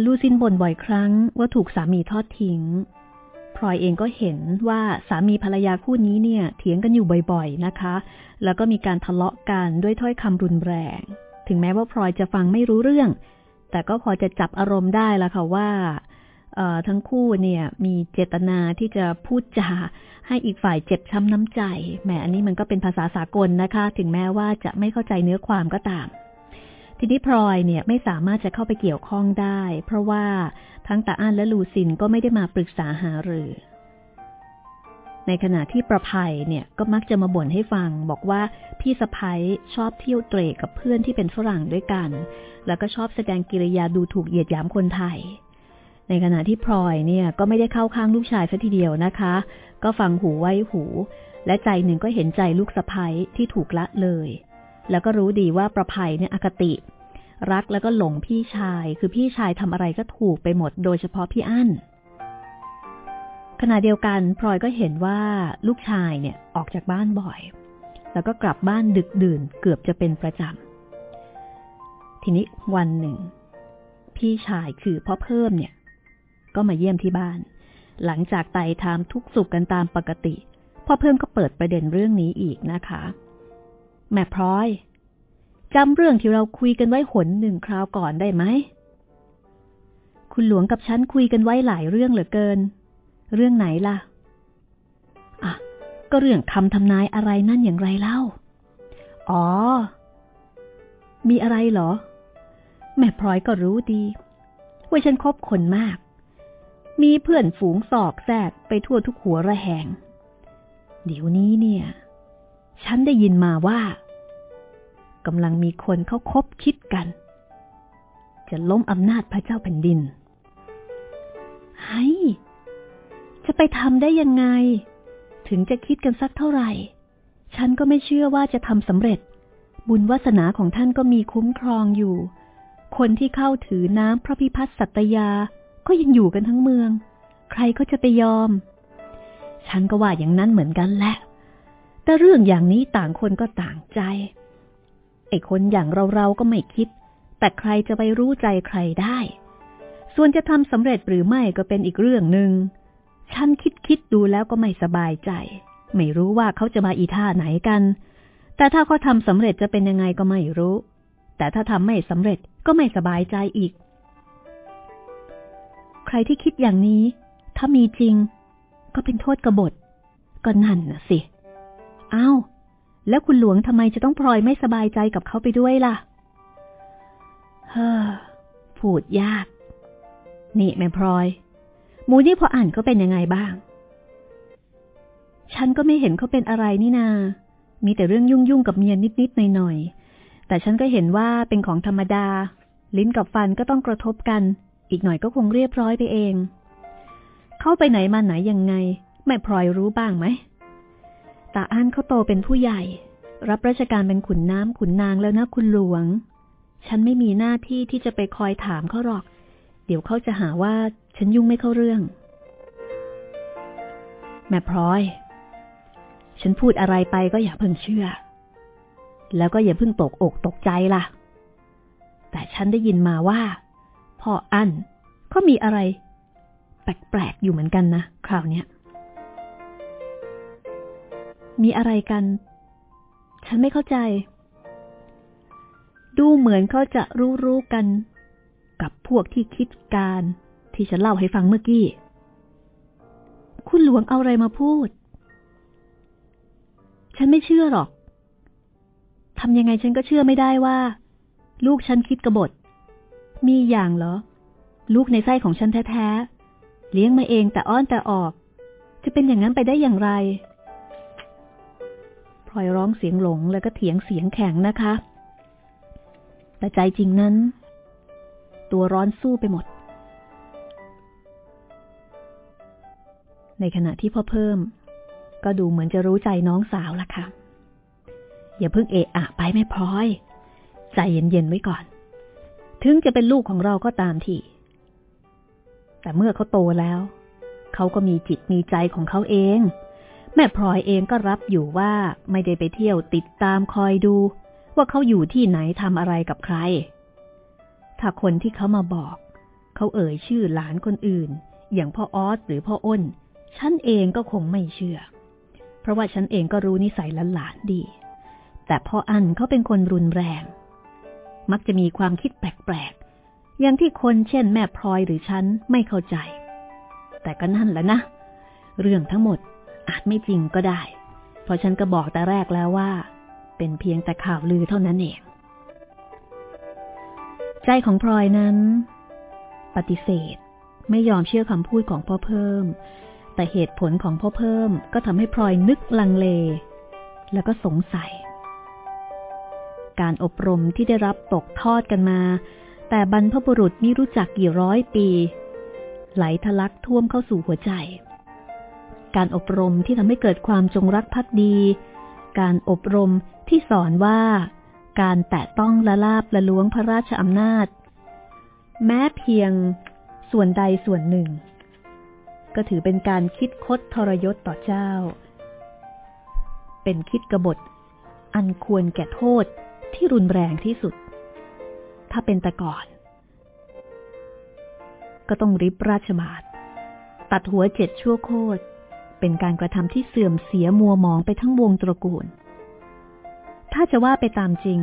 ลูซินบ่นบ่อยครั้งว่าถูกสามีทอดทิ้ง ลอยเองก็เห็นว่าสามีภรรยาคู่นี้เนี่ยเถียงกันอยู่บ่อยๆนะคะ แล้วก็มีการทะเลาะกันด้วยถ้อยคำรุนแรง ถึงแม้ว่าพลอยจะฟังไม่รู้เรื่อง แต่ก็พอจะจับอารมณ์ได้ล้วค่ะว่าทั้งคู่เนี่ยมีเจตนาที่จะพูดจาให้อีกฝ่ายเจ็บช้ำน้ำใจ แหมอันนี้มันก็เป็นภาษาสากลนะคะ ถึงแม้ว่าจะไม่เข้าใจเนื้อความก็ตาม ทีนี้พลอยเนี่ยไม่สามารถจะเข้าไปเกี่ยวข้องได้ เพราะว่าทั้งตาอั้นและลูซินก็ไม่ได้มาปรึกษาหารือ ในขณะที่ประภัยเนี่ยก็มักจะมาบ่นให้ฟัง บอกว่าพี่สะพ้ยชอบเที่ยวเตรกับเพื่อนที่เป็นฝรั่งด้วยกัน แล้วก็ชอบแสดงกิริยาดูถูกเหยียดหยามคนไทย ในขณะที่พลอยเนี่ยก็ไม่ได้เข้าข้างลูกชายซะทีเดียวนะคะ ก็ฟังหูไว้หู และใจหนึ่งก็เห็นใจลูกสะพ้ยที่ถูกละเลย แล้วก็รู้ดีว่าประภัยเนี่ยอคติ รักแล้วก็หลงพี่ชาย คือพี่ชายทำอะไรก็ถูกไปหมด โดยเฉพาะพี่อั้นขณะเดียวกันพลอยก็เห็นว่าลูกชายเนี่ยออกจากบ้านบ่อย แล้วก็กลับบ้านดึกดื่นเกือบจะเป็นประจำทีนี้วันหนึ่ง พี่ชายคือพ่อเพิ่มเนี่ย ก็มาเยี่ยมที่บ้าน หลังจากไต่ถามทุกสุขกันตามปกติพ่อเพิ่มก็เปิดประเด็นเรื่องนี้อีกนะคะ แม่พร้อยจำเรื่องที่เราคุยกันไว้หนหนึ่งคราวก่อนได้ไหม คุณหลวงกับฉันคุยกันไว้หลายเรื่องเหลือเกิน เรื่องไหนล่ะ อะ ก็เรื่องคำทำนายอะไรนั่นอย่างไรเล่า อ๋อ มีอะไรเหรอ แม่พร้อยก็รู้ดี ว่าฉันคบคนมาก มีเพื่อนฝูงสอกแซกไปทั่วทุกหัวระแหง เดี๋ยวนี้เนี่ย ฉันได้ยินมาว่า กำลังมีคนเขาคบคิดกัน จะล้มอำนาจพระเจ้าแผ่นดินไฮ้จะไปทำได้ยังไง ถึงจะคิดกันสักเท่าไหร่ ฉันก็ไม่เชื่อว่าจะทำสำเร็จ บุญวาสนาของท่านก็มีคุ้มครองอยู่ คนที่เข้าถือน้ำพระพิพัฒน์สัตยา ก็ยังอยู่กันทั้งเมือง ใครก็จะไปยอม ฉันก็ว่าอย่างนั้นเหมือนกันแหละ แต่เรื่องอย่างนี้ต่างคนก็ต่างใจ ไอ้คนอย่างเราๆก็ไม่คิด แต่ใครจะไปรู้ใจใครได้ ส่วนจะทำสำเร็จหรือไม่ก็เป็นอีกเรื่องหนึ่ง ฉันคิดคิดดูแล้วก็ไม่สบายใจ ไม่รู้ว่าเขาจะมาอีท่าไหนกัน แต่ถ้าเขาทำสำเร็จจะเป็นยังไงก็ไม่รู้ แต่ถ้าทำไม่สำเร็จก็ไม่สบายใจอีก ใครที่คิดอย่างนี้ ถ้ามีจริง ก็เป็นโทษกบฏก็นั่นน่ะสิ อ้าว แล้วคุณหลวงทำไมจะต้องพลอยไม่สบายใจกับเขาไปด้วยล่ะ เฮ้อ พูดยาก นี่แม่พลอย หมูนี่พออ่านเขาเป็นยังไงบ้าง ฉันก็ไม่เห็นเขาเป็นอะไรนี่นา มีแต่เรื่องยุ่งยุ่งกับเมียนิดๆหน่อยๆ แต่ฉันก็เห็นว่าเป็นของธรรมดา ลิ้นกับฟันก็ต้องกระทบกัน อีกหน่อยก็คงเรียบร้อยไปเอง เข้าไปไหนมาไหนยังไง แม่พลอยรู้บ้างไหม ตาอั้นเขาโตเป็นผู้ใหญ่ รับราชการเป็นขุนน้ำขุนนางแล้วนะคุณหลวง ฉันไม่มีหน้าที่ที่จะไปคอยถามเขาหรอก เดี๋ยวเขาจะหาว่าฉันยุ่งไม่เข้าเรื่อง แม่พลอย ฉันพูดอะไรไปก็อย่าเพิ่งเชื่อ แล้วก็อย่าเพิ่งตกอกตกใจล่ะ แต่ฉันได้ยินมาว่าพ่ออั้นก็มีอะไร แปลกๆอยู่เหมือนกันนะคราวนี้ มีอะไรกัน ฉันไม่เข้าใจ ดูเหมือนเขาจะรู้ๆกัน กับพวกที่คิดการที่ฉันเล่าให้ฟังเมื่อกี้ คุณหลวงเอาอะไรมาพูด ฉันไม่เชื่อหรอก ทำยังไงฉันก็เชื่อไม่ได้ว่า ลูกฉันคิดกบฏ มีอย่างเหรอ ลูกในไส้ของฉันแท้ๆ เลี้ยงมาเองแต่อ้อนแต่ออก จะเป็นอย่างนั้นไปได้อย่างไร พลอยร้องเสียงหลงแล้วก็เถียงเสียงแข็งนะคะ แต่ใจจริงนั้น ตัวร้อนสู้ไปหมด ในขณะที่พ่อเพิ่ม ก็ดูเหมือนจะรู้ใจน้องสาวละค่ะ อย่าเพิ่งเอะอะไปไม่พร้อย ใจเย็นๆไว้ก่อน ถึงจะเป็นลูกของเราก็ตามทีแต่เมื่อเขาโตแล้ว เขาก็มีจิตมีใจของเขาเอง แม่พลอยเองก็รับอยู่ว่าไม่ได้ไปเที่ยวติดตามคอยดู ว่าเขาอยู่ที่ไหนทำอะไรกับใคร ถ้าคนที่เขามาบอก เขาเอ่ยชื่อหลานคนอื่น อย่างพ่อออสหรือพ่ออ้น ฉันเองก็คงไม่เชื่อ เพราะว่าฉันเองก็รู้นิสัยหลานๆดี แต่พ่ออันเขาเป็นคนรุนแรง มักจะมีความคิดแปลกๆ อย่างที่คนเช่นแม่พลอยหรือฉันไม่เข้าใจ แต่ก็นั่นแหละนะ เรื่องทั้งหมด อาจไม่จริงก็ได้ เพราะฉันก็บอกแต่แรกแล้วว่า เป็นเพียงแต่ข่าวลือเท่านั้นเอง ใจของพลอยนั้น ปฏิเสธ ไม่ยอมเชื่อคำพูดของพ่อเพิ่ม แต่เหตุผลของพ่อเพิ่มก็ทำให้พลอยนึกลังเล แล้วก็สงสัย การอบรมที่ได้รับตกทอดกันมา แต่บรรพบุรุษไม่รู้จักกี่ร้อยปี ไหลทะลักท่วมเข้าสู่หัวใจ การอบรมที่ทำให้เกิดความจงรักภักดี การอบรมที่สอนว่า การแตะต้องละลาบละล้วงพระราชอำนาจ แม้เพียงส่วนใดส่วนหนึ่ง ก็ถือเป็นการคิดคดทรยศต่อเจ้า เป็นคิดกบฏ อันควรแก่โทษที่รุนแรงที่สุด ถ้าเป็นแต่ก่อน ก็ต้องริบราชบาทตัดหัวเจ็ดชั่วโคตร เป็นการกระทำที่เสื่อมเสียมัวมองไปทั้งวงตระกูล ถ้าจะว่าไปตามจริง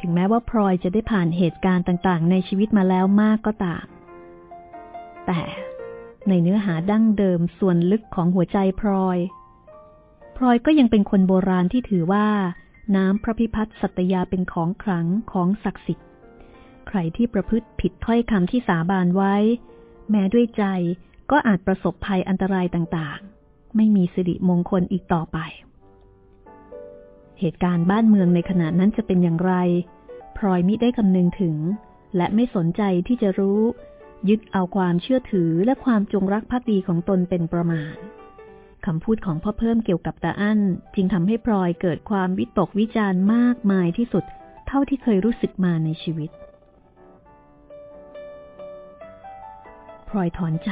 ถึงแม้ว่าพลอยจะได้ผ่านเหตุการณ์ต่างๆ ในชีวิตมาแล้วมากก็ตาม แต่ในเนื้อหาดั้งเดิมส่วนลึกของหัวใจพลอย พลอยก็ยังเป็นคนโบราณที่ถือว่าน้ำพระพิพัฒน์สัตยาเป็นของขลังของศักดิ์สิทธิ์ ใครที่ประพฤติผิดถ้อยคำที่สาบานไว้ แม้ด้วยใจก็อาจประสบภัยอันตรายต่างๆ ไม่มีสิริมงคลอีกต่อไป เหตุการณ์บ้านเมืองในขณะนั้นจะเป็นอย่างไร พลอยมิได้คำนึงถึง และไม่สนใจที่จะรู้ ยึดเอาความเชื่อถือและความจงรักภักดีของตนเป็นประมาณคำพูดของพ่อเพิ่มเกี่ยวกับตาอั้นจึงทำให้พลอยเกิดความวิตกวิจารณ์มากมายที่สุด เท่าที่เคยรู้สึกมาในชีวิต พลอยถอนใจ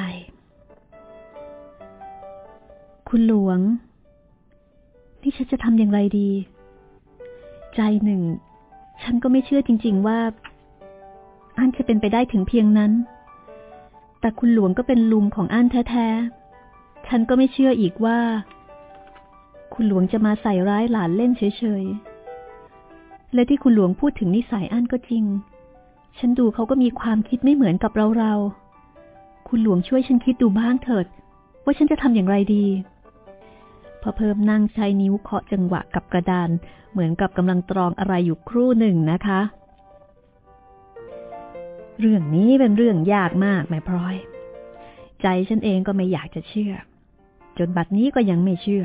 คุณหลวง นี่ฉันจะทำอย่างไรดี ใจหนึ่ง ฉันก็ไม่เชื่อจริง ๆ ว่า อันจะเป็นไปได้ถึงเพียงนั้น แต่คุณหลวงก็เป็นลุงของอันแท้ๆ ฉันก็ไม่เชื่ออีกว่า คุณหลวงจะมาใส่ร้ายหลานเล่นเฉยๆ และที่คุณหลวงพูดถึงนิสัยอันก็จริง ฉันดูเขาก็มีความคิดไม่เหมือนกับเราๆ คุณหลวงช่วยฉันคิดดูบ้างเถิดว่าฉันจะทำอย่างไรดี พอเพิ่มนั่งใช้นิ้วเคาะจังหวะกับกระดาน เหมือนกับกำลังตรองอะไรอยู่ครู่หนึ่งนะคะ เรื่องนี้เป็นเรื่องยากมากแม่พลอย ใจฉันเองก็ไม่อยากจะเชื่อ จนบัดนี้ก็ยังไม่เชื่อ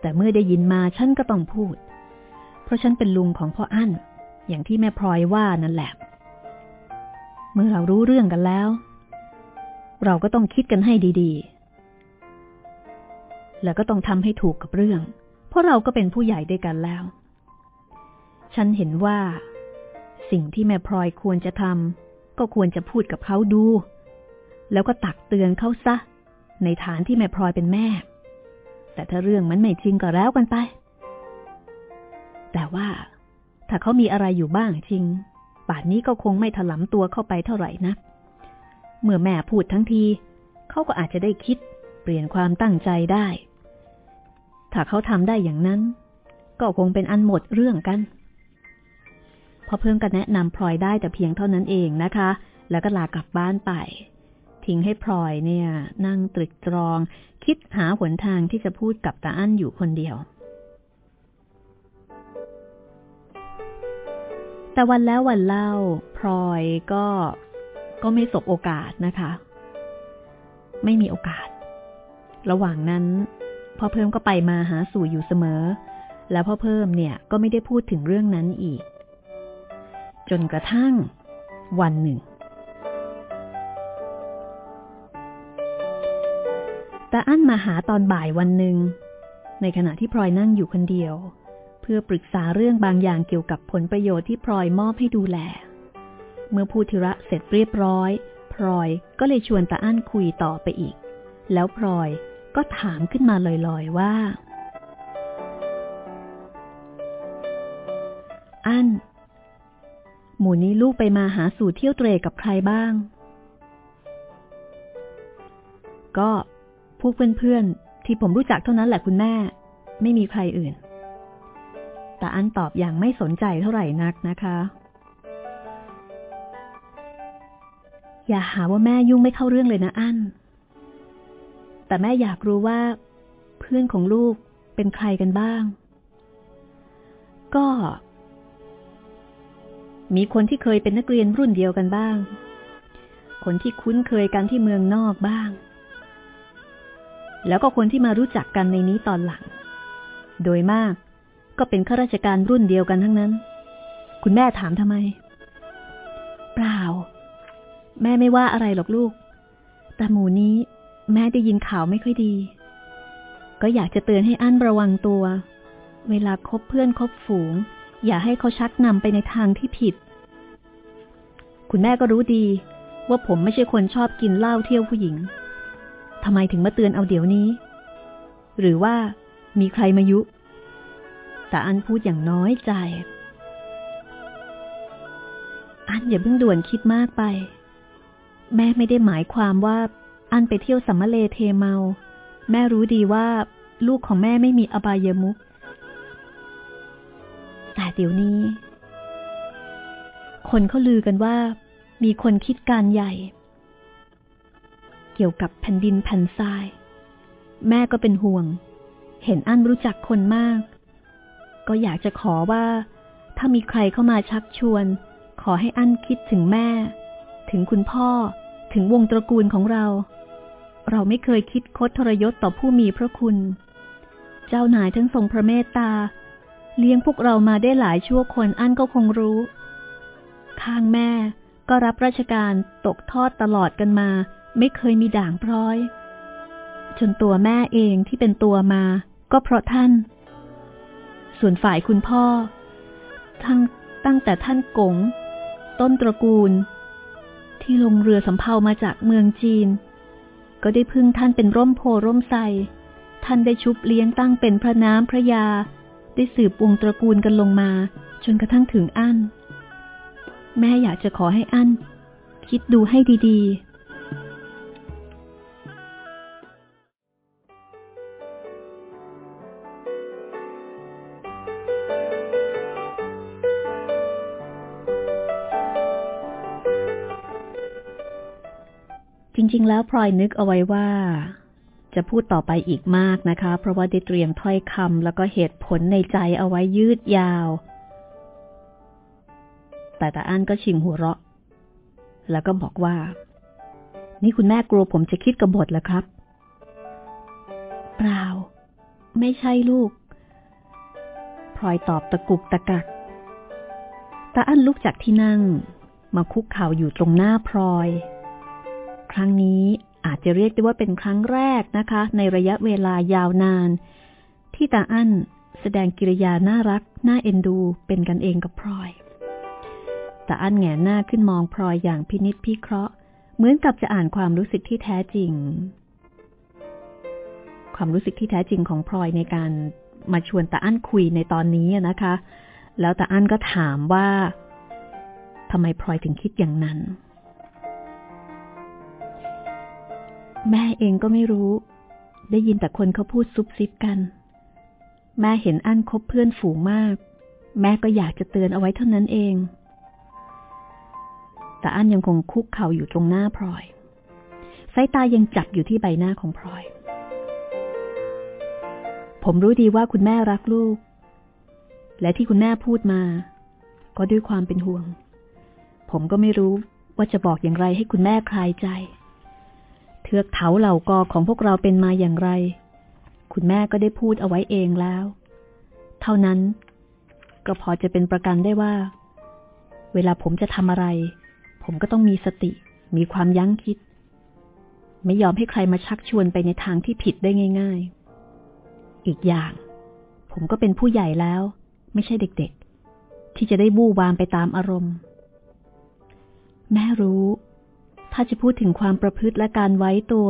แต่เมื่อได้ยินมาฉันก็ต้องพูด เพราะฉันเป็นลุงของพ่ออั้น อย่างที่แม่พลอยว่านั่นแหละ เมื่อเรารู้เรื่องกันแล้ว เราก็ต้องคิดกันให้ดี ๆ แล้วก็ต้องทำให้ถูกกับเรื่อง เพราะเราก็เป็นผู้ใหญ่ด้วยกันแล้ว ฉันเห็นว่า สิ่งที่แม่พลอยควรจะทำก็ควรจะพูดกับเขาดู แล้วก็ตักเตือนเขาซะ ในฐานที่แม่พลอยเป็นแม่ แต่ถ้าเรื่องมันไม่จริงก็แล้วกันไป แต่ว่า ถ้าเขามีอะไรอยู่บ้างจริงป่านนี้ก็คงไม่ถลำตัวเข้าไปเท่าไหร่นะ เมื่อแม่พูดทั้งที เขาก็อาจจะได้คิด เปลี่ยนความตั้งใจได้ ถ้าเขาทำได้อย่างนั้น ก็คงเป็นอันหมดเรื่องกันพอเพิ่มก็แนะนำพลอยได้แต่เพียงเท่านั้นเองนะคะ แล้วก็ลากลับบ้านไป ทิ้งให้พลอยเนี่ย นั่งตรึกตรอง คิดหาหนทางที่จะพูดกับตาอั้นอยู่คนเดียว แต่วันแล้ววันเล่าพลอยก็ก็ไม่สบโอกาสนะคะ ไม่มีโอกาส ระหว่างนั้นพ่อเพิ่มก็ไปมาหาสู่อยู่เสมอ แล้วพ่อเพิ่มเนี่ยก็ไม่ได้พูดถึงเรื่องนั้นอีก จนกระทั่ง วันหนึ่ง แต่อั้นมาหาตอนบ่ายวันหนึ่ง ในขณะที่พลอยนั่งอยู่คนเดียว เพื่อปรึกษาเรื่องบางอย่างเกี่ยวกับผลประโยชน์ที่พลอยมอบให้ดูแล เมื่อพูดธุระเสร็จเรียบร้อย พลอยก็เลยชวนตาอั้นคุยต่อไปอีก แล้วพลอย ก็ถามขึ้นมาลอยๆว่า อันหมูนี้ลูกไปมาหาสู่เที่ยวเตรกับใครบ้าง ก็พวกเพื่อนๆที่ผมรู้จักเท่านั้นแหละคุณแม่ ไม่มีใครอื่น แต่อันตอบอย่างไม่สนใจเท่าไหร่นักนะคะ อย่าหาว่าแม่ยุ่งไม่เข้าเรื่องเลยนะอัน แต่แม่อยากรู้ว่า เพื่อนของลูกเป็นใครกันบ้าง ก็ มีคนที่เคยเป็นนักเรียนรุ่นเดียวกันบ้าง คนที่คุ้นเคยกันที่เมืองนอกบ้าง แล้วก็คนที่มารู้จักกันในนี้ตอนหลัง โดยมากก็เป็นข้าราชการรุ่นเดียวกันทั้งนั้น คุณแม่ถามทำไม เปล่า แม่ไม่ว่าอะไรหรอกลูก แต่หมูนี้ แม่ได้ยินข่าวไม่ค่อยดี ก็อยากจะเตือนให้อั้นระวังตัว เวลาคบเพื่อนคบฝูง อย่าให้เขาชักนำไปในทางที่ผิด คุณแม่ก็รู้ดี ว่าผมไม่ใช่คนชอบกินเหล้าเที่ยวผู้หญิงทำไมถึงมาเตือนเอาเดี๋ยวนี้ หรือว่ามีใครมายุ แต่อันพูดอย่างน้อยใจ อันอย่าเพิ่งด่วนคิดมากไป แม่ไม่ได้หมายความว่า อันไปเที่ยวสัมมาเลเทเมา แม่รู้ดีว่าลูกของแม่ไม่มีอบายมุกแต่เดี๋ยวนี้ คนเขาลือกันว่า มีคนคิดการใหญ่ เกี่ยวกับแผ่นดินแผ่นทราย แม่ก็เป็นห่วง เห็นอันรู้จักคนมาก ก็อยากจะขอว่า ถ้ามีใครเข้ามาชักชวน ขอให้อันคิดถึงแม่ ถึงคุณพ่อถึงวงตระกูลของเรา เราไม่เคยคิดคดทรยศต่อผู้มีพระคุณ เจ้านายทั้งทรงพระเมตตา เลี้ยงพวกเรามาได้หลายชั่วคนอันก็คงรู้ ข้างแม่ก็รับราชการตกทอดตลอดกันมา ไม่เคยมีด่างพร้อย จนตัวแม่เองที่เป็นตัวมา ก็เพราะท่าน ส่วนฝ่ายคุณพ่อ ทั้งตั้งแต่ท่านกงต้นตระกูล ที่ลงเรือสำเภามาจากเมืองจีน ก็ได้พึ่งท่านเป็นร่มโพร่มไทรท่านได้ชุบเลี้ยงตั้งเป็นพระน้ำพระยา ได้สืบวงตระกูลกันลงมา จนกระทั่งถึงอั้น แม่อยากจะขอให้อั้น คิดดูให้ดี ๆจริงๆแล้วพลอยนึกเอาไว้ว่า จะพูดต่อไปอีกมากนะคะ เพราะว่าได้เตรียมถ้อยคำแล้วก็เหตุผลในใจเอาไว้ยืดยาว แต่ตาอั้นก็ชิงหัวเราะ แล้วก็บอกว่า นี่คุณแม่กลัวผมจะคิดกบฏแล้วครับ เปล่า ไม่ใช่ลูกพลอยตอบตะกุกตะกักตาอั้นลุกจากที่นั่ง มาคุกเข่าอยู่ตรงหน้าพลอย ครั้งนี้อาจจะเรียกได้ว่าเป็นครั้งแรกนะคะ ในระยะเวลายาวนาน ที่ตาอั้นแสดงกิริยาน่ารัก น่าเอ็นดู เป็นกันเองกับพลอยต่อันแงหน้าขึ้นมองพลอยอย่างพินิษพิเคราะห์ เหมือนกับจะอ่านความรู้สึกที่แท้จริง ความรู้สึกที่แท้จริงของพลอยในการมาชวนตาอั้นคุยในตอนนี้นะคะ แล้วตาอั้นก็ถามว่าทำไมพลอยถึงคิดอย่างนั้น แม่เองก็ไม่รู้ ได้ยินแต่คนเขาพูดซุบซิบกัน แม่เห็นอั้นคบเพื่อนฝูงมาก แม่ก็อยากจะเตือนเอาไว้เท่านั้นเอง แต่อั้นยังคงคุกเข่าอยู่ตรงหน้าพลอย สายตายังจับอยู่ที่ใบหน้าของพลอย ผมรู้ดีว่าคุณแม่รักลูก และที่คุณแม่พูดมา ก็ด้วยความเป็นห่วง ผมก็ไม่รู้ว่าจะบอกอย่างไรให้คุณแม่คลายใจ เทือกเถาเหล่ากอของพวกเราเป็นมาอย่างไร คุณแม่ก็ได้พูดเอาไว้เองแล้ว เท่านั้น ก็พอจะเป็นประกันได้ว่า เวลาผมจะทำอะไร ผมก็ต้องมีสติ มีความยั้งคิด ไม่ยอมให้ใครมาชักชวนไปในทางที่ผิดได้ง่าย ๆ อีกอย่าง ผมก็เป็นผู้ใหญ่แล้ว ไม่ใช่เด็กๆ ที่จะได้บู้วามไปตามอารมณ์ แม่รู้ ถ้าจะพูดถึงความประพฤติและการไว้ตัว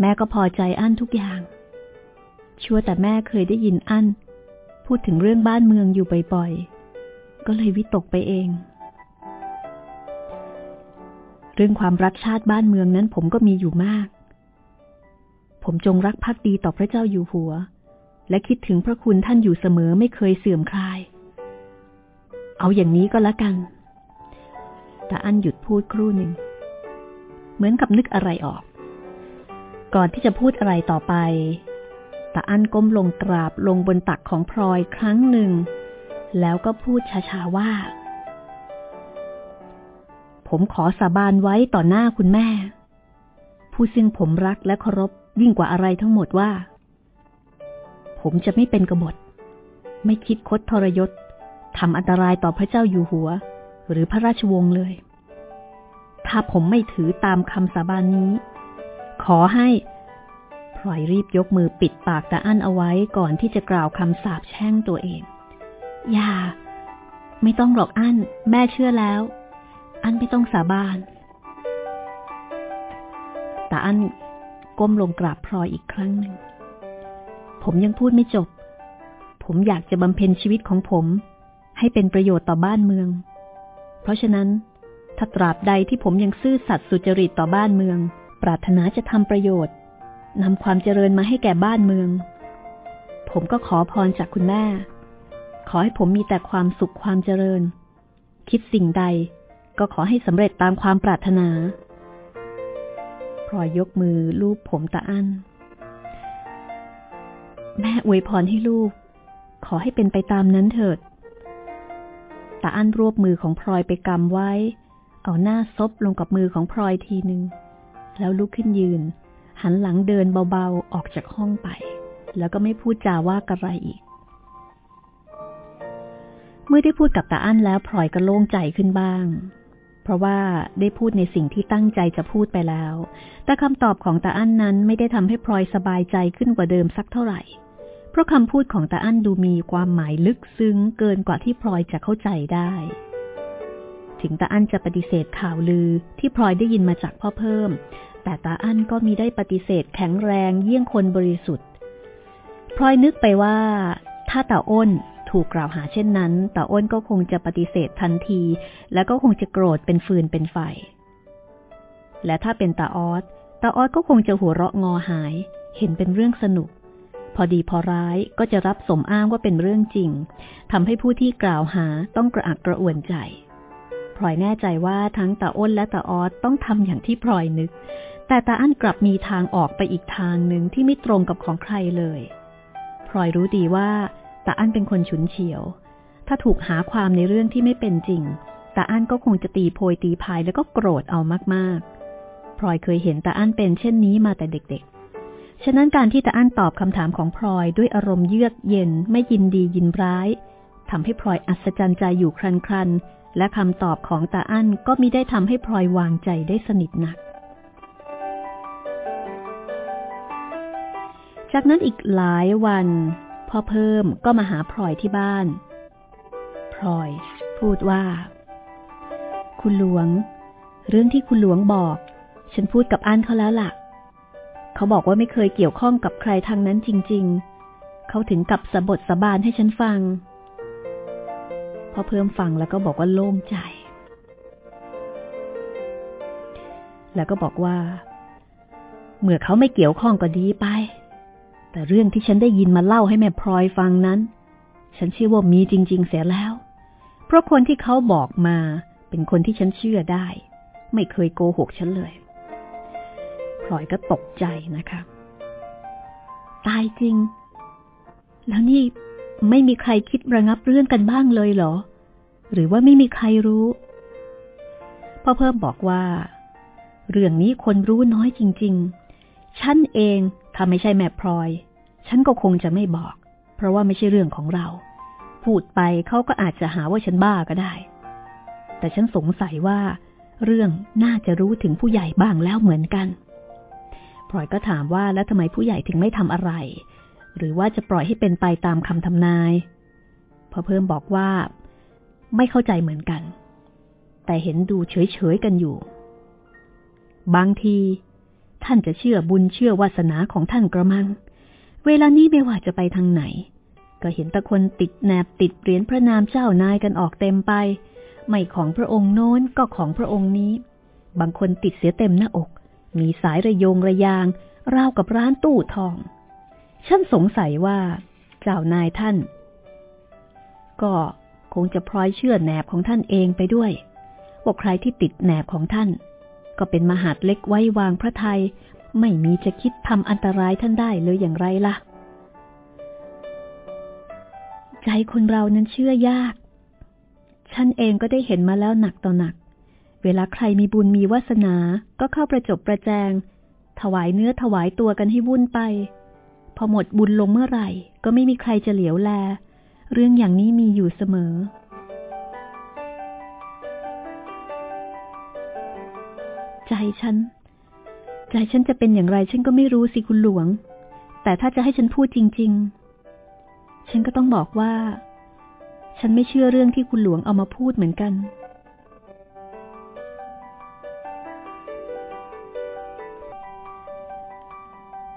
แม่ก็พอใจอั้นทุกอย่าง ชั่วแต่แม่เคยได้ยินอั้น พูดถึงเรื่องบ้านเมืองอยู่บ่อยๆ ก็เลยวิตกไปเอง เรื่องความรักชาติบ้านเมืองนั้นผมก็มีอยู่มาก ผมจงรักภักดีต่อพระเจ้าอยู่หัว และคิดถึงพระคุณท่านอยู่เสมอไม่เคยเสื่อมคลาย เอาอย่างนี้ก็แล้วกัน แต่อันหยุดพูดครู่หนึ่ง เหมือนกับนึกอะไรออก ก่อนที่จะพูดอะไรต่อไปตาอันก้มลงกราบลงบนตักของพลอยครั้งหนึ่ง แล้วก็พูดช้าๆว่า ผมขอสาบานไว้ต่อหน้าคุณแม่ ผู้ซึ่งผมรักและเคารพยิ่งกว่าอะไรทั้งหมดว่า ผมจะไม่เป็นกบฏ ไม่คิดคดทรยศทำอันตรายต่อพระเจ้าอยู่หัว หรือพระราชวงศ์เลย ถ้าผมไม่ถือตามคำสาบานนี้ ขอให้พลอยรีบยกมือปิดปากตาอั้นเอาไว้ก่อนที่จะกล่าวคำสาปแช่งตัวเอง อย่า ไม่ต้องหรอกอั้น แม่เชื่อแล้ว อั้นไม่ต้องสาบานแต่อั้นก้มลงกราบพลอยอีกครั้งหนึ่ง ผมยังพูดไม่จบ ผมอยากจะบำเพ็ญชีวิตของผม ให้เป็นประโยชน์ต่อบ้านเมือง เพราะฉะนั้น ถ้าตราบใดที่ผมยังซื่อสัตย์สุจริตต่อบ้านเมือง ปรารถนาจะทำประโยชน์นำความเจริญมาให้แก่บ้านเมือง ผมก็ขอพรจากคุณแม่ ขอให้ผมมีแต่ความสุขความเจริญ คิดสิ่งใดก็ขอให้สำเร็จตามความปรารถนาพลอยยกมือลูบผมตาอั้น แม่อวยพรให้ลูก ขอให้เป็นไปตามนั้นเถิดตาอั้นรวบมือของพลอยไปกำไว้ เอาหน้าซบลงกับมือของพลอยทีหนึ่งแล้วลุกขึ้นยืน หันหลังเดินเบาๆออกจากห้องไป แล้วก็ไม่พูดจาว่ากะไรอีก เมื่อได้พูดกับตาอั้นแล้วพลอยก็โล่งใจขึ้นบ้าง เพราะว่าได้พูดในสิ่งที่ตั้งใจจะพูดไปแล้ว แต่คำตอบของตาอั้นนั้นไม่ได้ทำให้พลอยสบายใจขึ้นกว่าเดิมสักเท่าไหร่ เพราะคำพูดของตาอั้นดูมีความหมายลึกซึ้งเกินกว่าที่พลอยจะเข้าใจได้ ถึงตาอั้นจะปฏิเสธข่าวลือที่พลอยได้ยินมาจากพ่อเพิ่ม แต่ตาอั้นก็มีได้ปฏิเสธแข็งแรงเยี่ยงคนบริสุทธิ์พลอยนึกไปว่า ถ้าตาอ้นถูกกล่าวหาเช่นนั้นตาอ้นก็คงจะปฏิเสธทันที แล้วก็คงจะโกรธเป็นฟืนเป็นไฟ และถ้าเป็นตาออสตาออสก็คงจะหัวเราะงอหาย เห็นเป็นเรื่องสนุก พอดีพอร้ายก็จะรับสมอ้างว่าเป็นเรื่องจริงทำให้ผู้ที่กล่าวหาต้องกระอักกระอ่วนใจ พลอยแน่ใจว่าทั้งตาอ้นและตาออสต้องทำอย่างที่พลอยนึก แต่ตาอั้นกลับมีทางออกไปอีกทางหนึ่งที่ไม่ตรงกับของใครเลยพลอยรู้ดีว่าตาอั้นเป็นคนฉุนเฉียว ถ้าถูกหาความในเรื่องที่ไม่เป็นจริงตาอั้นก็คงจะตีโพยตีพายแล้วก็โกรธเอามากๆพลอยเคยเห็นตาอั้นเป็นเช่นนี้มาแต่เด็กๆ ฉะนั้นการที่ตาอั้นตอบคำถามของพลอยด้วยอารมณ์เยือกเย็นไม่ยินดียินร้ายทำให้พลอยอัศจรรย์ใจอยู่ครันๆ และคำตอบของตาอั้นก็มิได้ทำให้พลอยวางใจได้สนิทหนัก จากนั้นอีกหลายวัน พ่อเพิ่มก็มาหาพลอยที่บ้าน พลอยพูดว่า คุณหลวง เรื่องที่คุณหลวงบอก ฉันพูดกับอั้นเขาแล้วล่ะ เขาบอกว่าไม่เคยเกี่ยวข้องกับใครทางนั้นจริง ๆ เขาถึงกับสะบทสะบานให้ฉันฟัง พ่อเพิ่มฟังแล้วก็บอกว่าโล่งใจ แล้วก็บอกว่า เมื่อเขาไม่เกี่ยวข้องก็ดีไป แต่เรื่องที่ฉันได้ยินมาเล่าให้แม่พลอยฟังนั้น ฉันเชื่อว่ามีจริง ๆ เสียแล้ว เพราะคนที่เขาบอกมาเป็นคนที่ฉันเชื่อได้ ไม่เคยโกหกฉันเลยพลอยก็ตกใจนะคะ ตายจริง แล้วนี่ ไม่มีใครคิดระงับเรื่องกันบ้างเลยเหรอ หรือว่าไม่มีใครรู้ พ่อเพิ่มบอกว่า เรื่องนี้คนรู้น้อยจริง ๆ ฉันเองถ้าไม่ใช่แม่พลอย ฉันก็คงจะไม่บอก เพราะว่าไม่ใช่เรื่องของเรา พูดไปเขาก็อาจจะหาว่าฉันบ้าก็ได้ แต่ฉันสงสัยว่า เรื่องน่าจะรู้ถึงผู้ใหญ่บ้างแล้วเหมือนกันพลอยก็ถามว่าแล้วทำไมผู้ใหญ่ถึงไม่ทำอะไร หรือว่าจะปล่อยให้เป็นไปตามคำทำนาย พอเพิ่มบอกว่า ไม่เข้าใจเหมือนกัน แต่เห็นดูเฉยๆกันอยู่ บางที ท่านจะเชื่อบุญเชื่อวาสนาของท่านกระมัง เวลานี้ไม่ว่าจะไปทางไหน ก็เห็นตะคนติดแนบติดเหรียญพระนามเจ้านายกันออกเต็มไป ไม่ของพระองค์โน้นก็ของพระองค์นี้ บางคนติดเสียเต็มหน้าอก มีสายระยงระยางราวกับร้านตู้ทอง ฉันสงสัยว่าเจ้านายท่าน ก็คงจะพลอยเชื่อแหนบของท่านเองไปด้วยว่าใครที่ติดแหนบของท่าน ก็เป็นมหาดเล็กไว้วางพระไทย ไม่มีจะคิดทำอันตรายท่านได้เลยอย่างไรล่ะ ใจคนเรานั้นเชื่อยาก ฉันเองก็ได้เห็นมาแล้วหนักต่อหนัก เวลาใครมีบุญมีวาสนา ก็เข้าประจบประแจง ถวายเนื้อถวายตัวกันให้วุ่นไป พอหมดบุญลงเมื่อไหร่ ก็ไม่มีใครจะเหลียวแล เรื่องอย่างนี้มีอยู่เสมอ ใจฉัน ใจฉันจะเป็นอย่างไรฉันก็ไม่รู้สิคุณหลวง แต่ถ้าจะให้ฉันพูดจริง ๆ ฉันก็ต้องบอกว่า ฉันไม่เชื่อเรื่องที่คุณหลวงเอามาพูดเหมือนกัน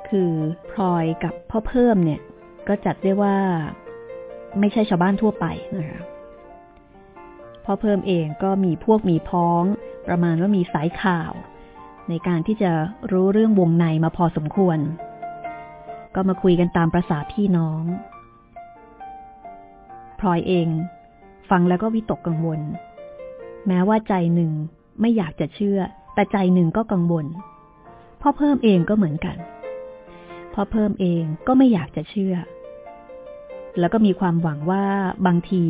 คือพลอยกับพ่อเพิ่มเนี่ย ก็จัดได้ว่าไม่ใช่ชาวบ้านทั่วไปนะคะพ่อเพิ่มเองก็มีพวกมีพ้อง ประมาณว่ามีสายข่าว ในการที่จะรู้เรื่องวงในมาพอสมควร ก็มาคุยกันตามประษาพี่น้องพลอยเอง ฟังแล้วก็วิตกกังวล แม้ว่าใจหนึ่งไม่อยากจะเชื่อ แต่ใจหนึ่งก็กังวลพ่อเพิ่มเองก็เหมือนกัน พ่อเพิ่มเองก็ไม่อยากจะเชื่อ แล้วก็มีความหวังว่าบางที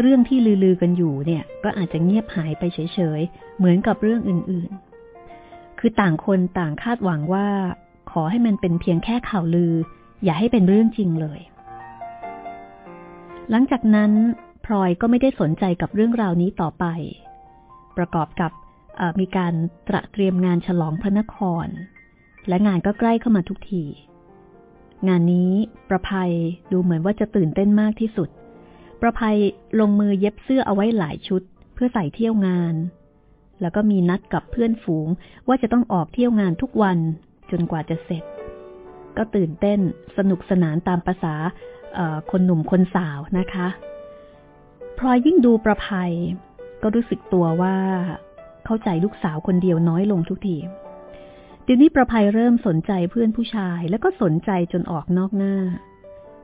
เรื่องที่ลือๆกันอยู่เนี่ย ก็อาจจะเงียบหายไปเฉยๆ เหมือนกับเรื่องอื่นๆ คือต่างคนต่างคาดหวังว่า ขอให้มันเป็นเพียงแค่ข่าวลือ อย่าให้เป็นเรื่องจริงเลย หลังจากนั้นพลอยก็ไม่ได้สนใจกับเรื่องราวนี้ต่อไป ประกอบกับมีการตระเตรียมงานฉลองพระนคร และงานก็ใกล้เข้ามาทุกที งานนี้ประภัยดูเหมือนว่าจะตื่นเต้นมากที่สุด ประภัยลงมือเย็บเสื้อเอาไว้หลายชุด เพื่อใส่เที่ยวงาน แล้วก็มีนัดกับเพื่อนฝูงว่าจะต้องออกเที่ยวงานทุกวันจนกว่าจะเสร็จ ก็ตื่นเต้นสนุกสนานตามภาษาคนหนุ่มคนสาวนะคะพลอยยิ่งดูประภัย ก็รู้สึกตัวว่า เข้าใจลูกสาวคนเดียวน้อยลงทุกที เดี๋ยวนี้ประภัยเริ่มสนใจเพื่อนผู้ชายแล้วก็สนใจจนออกนอกหน้า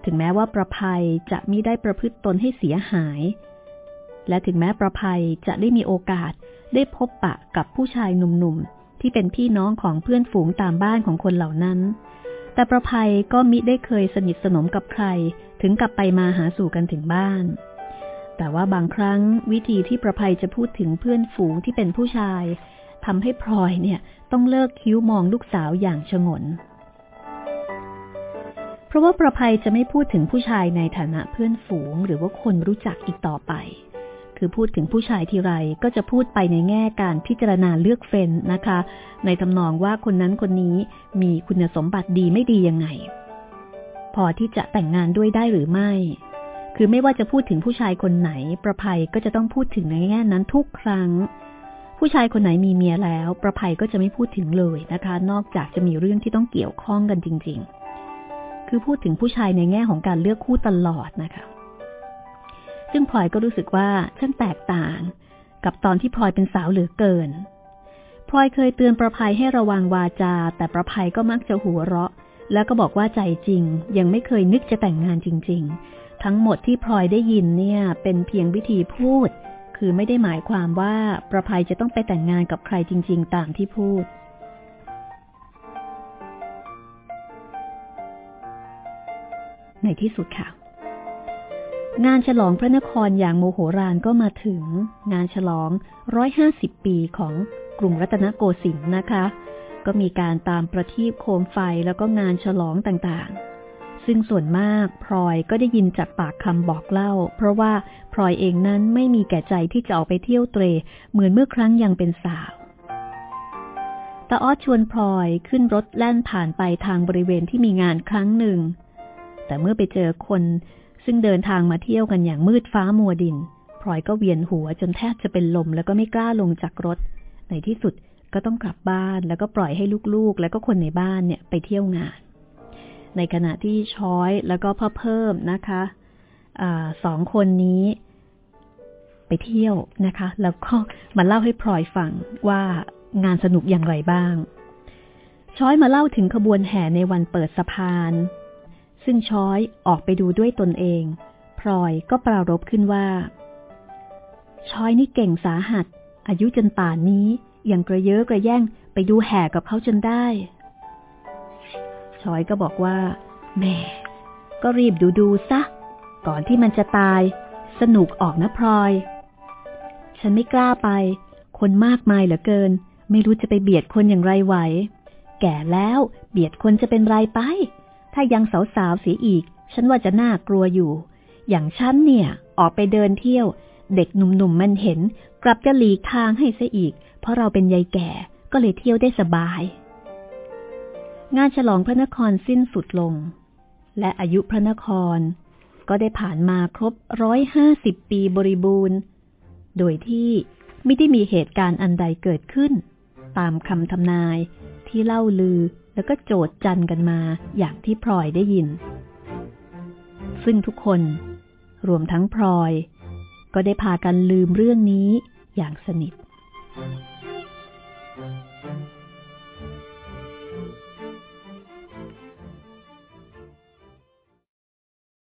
ถึงแม้ว่าประภัยจะมิได้ประพฤติตนให้เสียหาย และถึงแม้ประภัยจะได้มีโอกาสได้พบปะกับผู้ชายหนุ่มๆที่เป็นพี่น้องของเพื่อนฝูงตามบ้านของคนเหล่านั้น แต่ประภัยก็มิได้เคยสนิทสนมกับใคร ถึงกับไปมาหาสู่กันถึงบ้าน แต่ว่าบางครั้งวิธีที่ประภัยจะพูดถึงเพื่อนฝูงที่เป็นผู้ชายทำให้พลอยเนี่ย ต้องเลิกคิ้วมองลูกสาวอย่างชงน เพราะว่าประภัยจะไม่พูดถึงผู้ชายในฐานะเพื่อนฝูง หรือว่าคนรู้จักอีกต่อไป คือพูดถึงผู้ชายทีไรก็จะพูดไปในแง่การพิจารณาเลือกเฟ้นนะคะ ในทำนองว่าคนนั้นคนนี้มีคุณสมบัติดีไม่ดียังไง พอที่จะแต่งงานด้วยได้หรือไม่คือไม่ว่าจะพูดถึงผู้ชายคนไหน ประภัยก็จะต้องพูดถึงในแง่นั้นทุกครั้ง ผู้ชายคนไหนมีเมียแล้ว ประภัยก็จะไม่พูดถึงเลยนะคะ นอกจากจะมีเรื่องที่ต้องเกี่ยวข้องกันจริง ๆ คือพูดถึงผู้ชายในแง่ของการเลือกคู่ตลอดนะคะ ซึ่งพลอยก็รู้สึกว่าช่างแตกต่าง กับตอนที่พลอยเป็นสาวเหลือเกินพลอยเคยเตือนประภัยให้ระวังวาจา แต่ประภัยก็มักจะหัวเราะ แล้วก็บอกว่าใจจริง ยังไม่เคยนึกจะแต่งงานจริง ๆ ทั้งหมดที่พลอยได้ยินเนี่ย เป็นเพียงวิธีพูด คือไม่ได้หมายความว่าประภัยจะต้องไปแต่งงานกับใครจริง ๆ ตามที่พูด ในที่สุดค่ะ งานฉลองพระนครอย่างโมโหรานก็มาถึง งานฉลองร้อยห้าสิบปีของกรุงรัตนโกสินทร์นะคะ ก็มีการตามประทีปโคมไฟแล้วก็งานฉลองต่างๆ ซึ่งส่วนมากพลอยก็ได้ยินจากปากคำบอกเล่า เพราะว่าพลอยเองนั้นไม่มีแก่ใจที่จะออกไปเที่ยวเตร เหมือนเมื่อครั้งยังเป็นสาวตาออดชวนพลอยขึ้นรถแล่นผ่านไปทางบริเวณที่มีงานครั้งหนึ่ง แต่เมื่อไปเจอคนซึ่งเดินทางมาเที่ยวกันอย่างมืดฟ้ามัวดินพลอยก็เวียนหัวจนแทบจะเป็นลมแล้วก็ไม่กล้าลงจากรถ ในที่สุดก็ต้องกลับบ้านแล้วก็ปล่อยให้ลูกๆ แล้วก็คนในบ้านเนี่ยไปเที่ยวงาน ในขณะที่ช้อยแล้วก็พ่อเพิ่มนะคะอสองคนนี้ ไปเที่ยวนะคะ แล้วก็มาเล่าให้พลอยฟังว่างานสนุกอย่างไรบ้าง ช้อยมาเล่าถึงขบวนแห่ในวันเปิดสะพาน ซึ่งช้อยออกไปดูด้วยตนเอง พลอยก็ปรารภขึ้นว่า ช้อยนี่เก่งสาหัส อายุจนป่านนี้ยังกระเย้อกระแหย่งไปดูแห่กับเขาจนได้ ช้อยก็บอกว่าแม่ก็รีบดูดูซะ ก่อนที่มันจะตาย สนุกออกนะพลอย ฉันไม่กล้าไป คนมากมายเหลือเกิน ไม่รู้จะไปเบียดคนอย่างไรไหว แก่แล้วเบียดคนจะเป็นไรไป ถ้ายังสาวๆเสียอีก ฉันว่าจะน่ากลัวอยู่ อย่างฉันเนี่ย ออกไปเดินเที่ยว เด็กหนุ่มๆมันเห็น กลับจะหลีกทางให้เสียอีก เพราะเราเป็นยายแก่ก็เลยเที่ยวได้สบาย งานฉลองพระนครสิ้นสุดลง และอายุพระนครก็ได้ผ่านมาครบร้อยห้าสิบปีบริบูรณ์ โดยที่ไม่ได้มีเหตุการณ์อันใดเกิดขึ้น ตามคำทำนายที่เล่าลือแล้วก็โจดจันกันมาอย่างที่พลอยได้ยิน ซึ่งทุกคน รวมทั้งพลอย ก็ได้พากันลืมเรื่องนี้อย่างสนิท thank you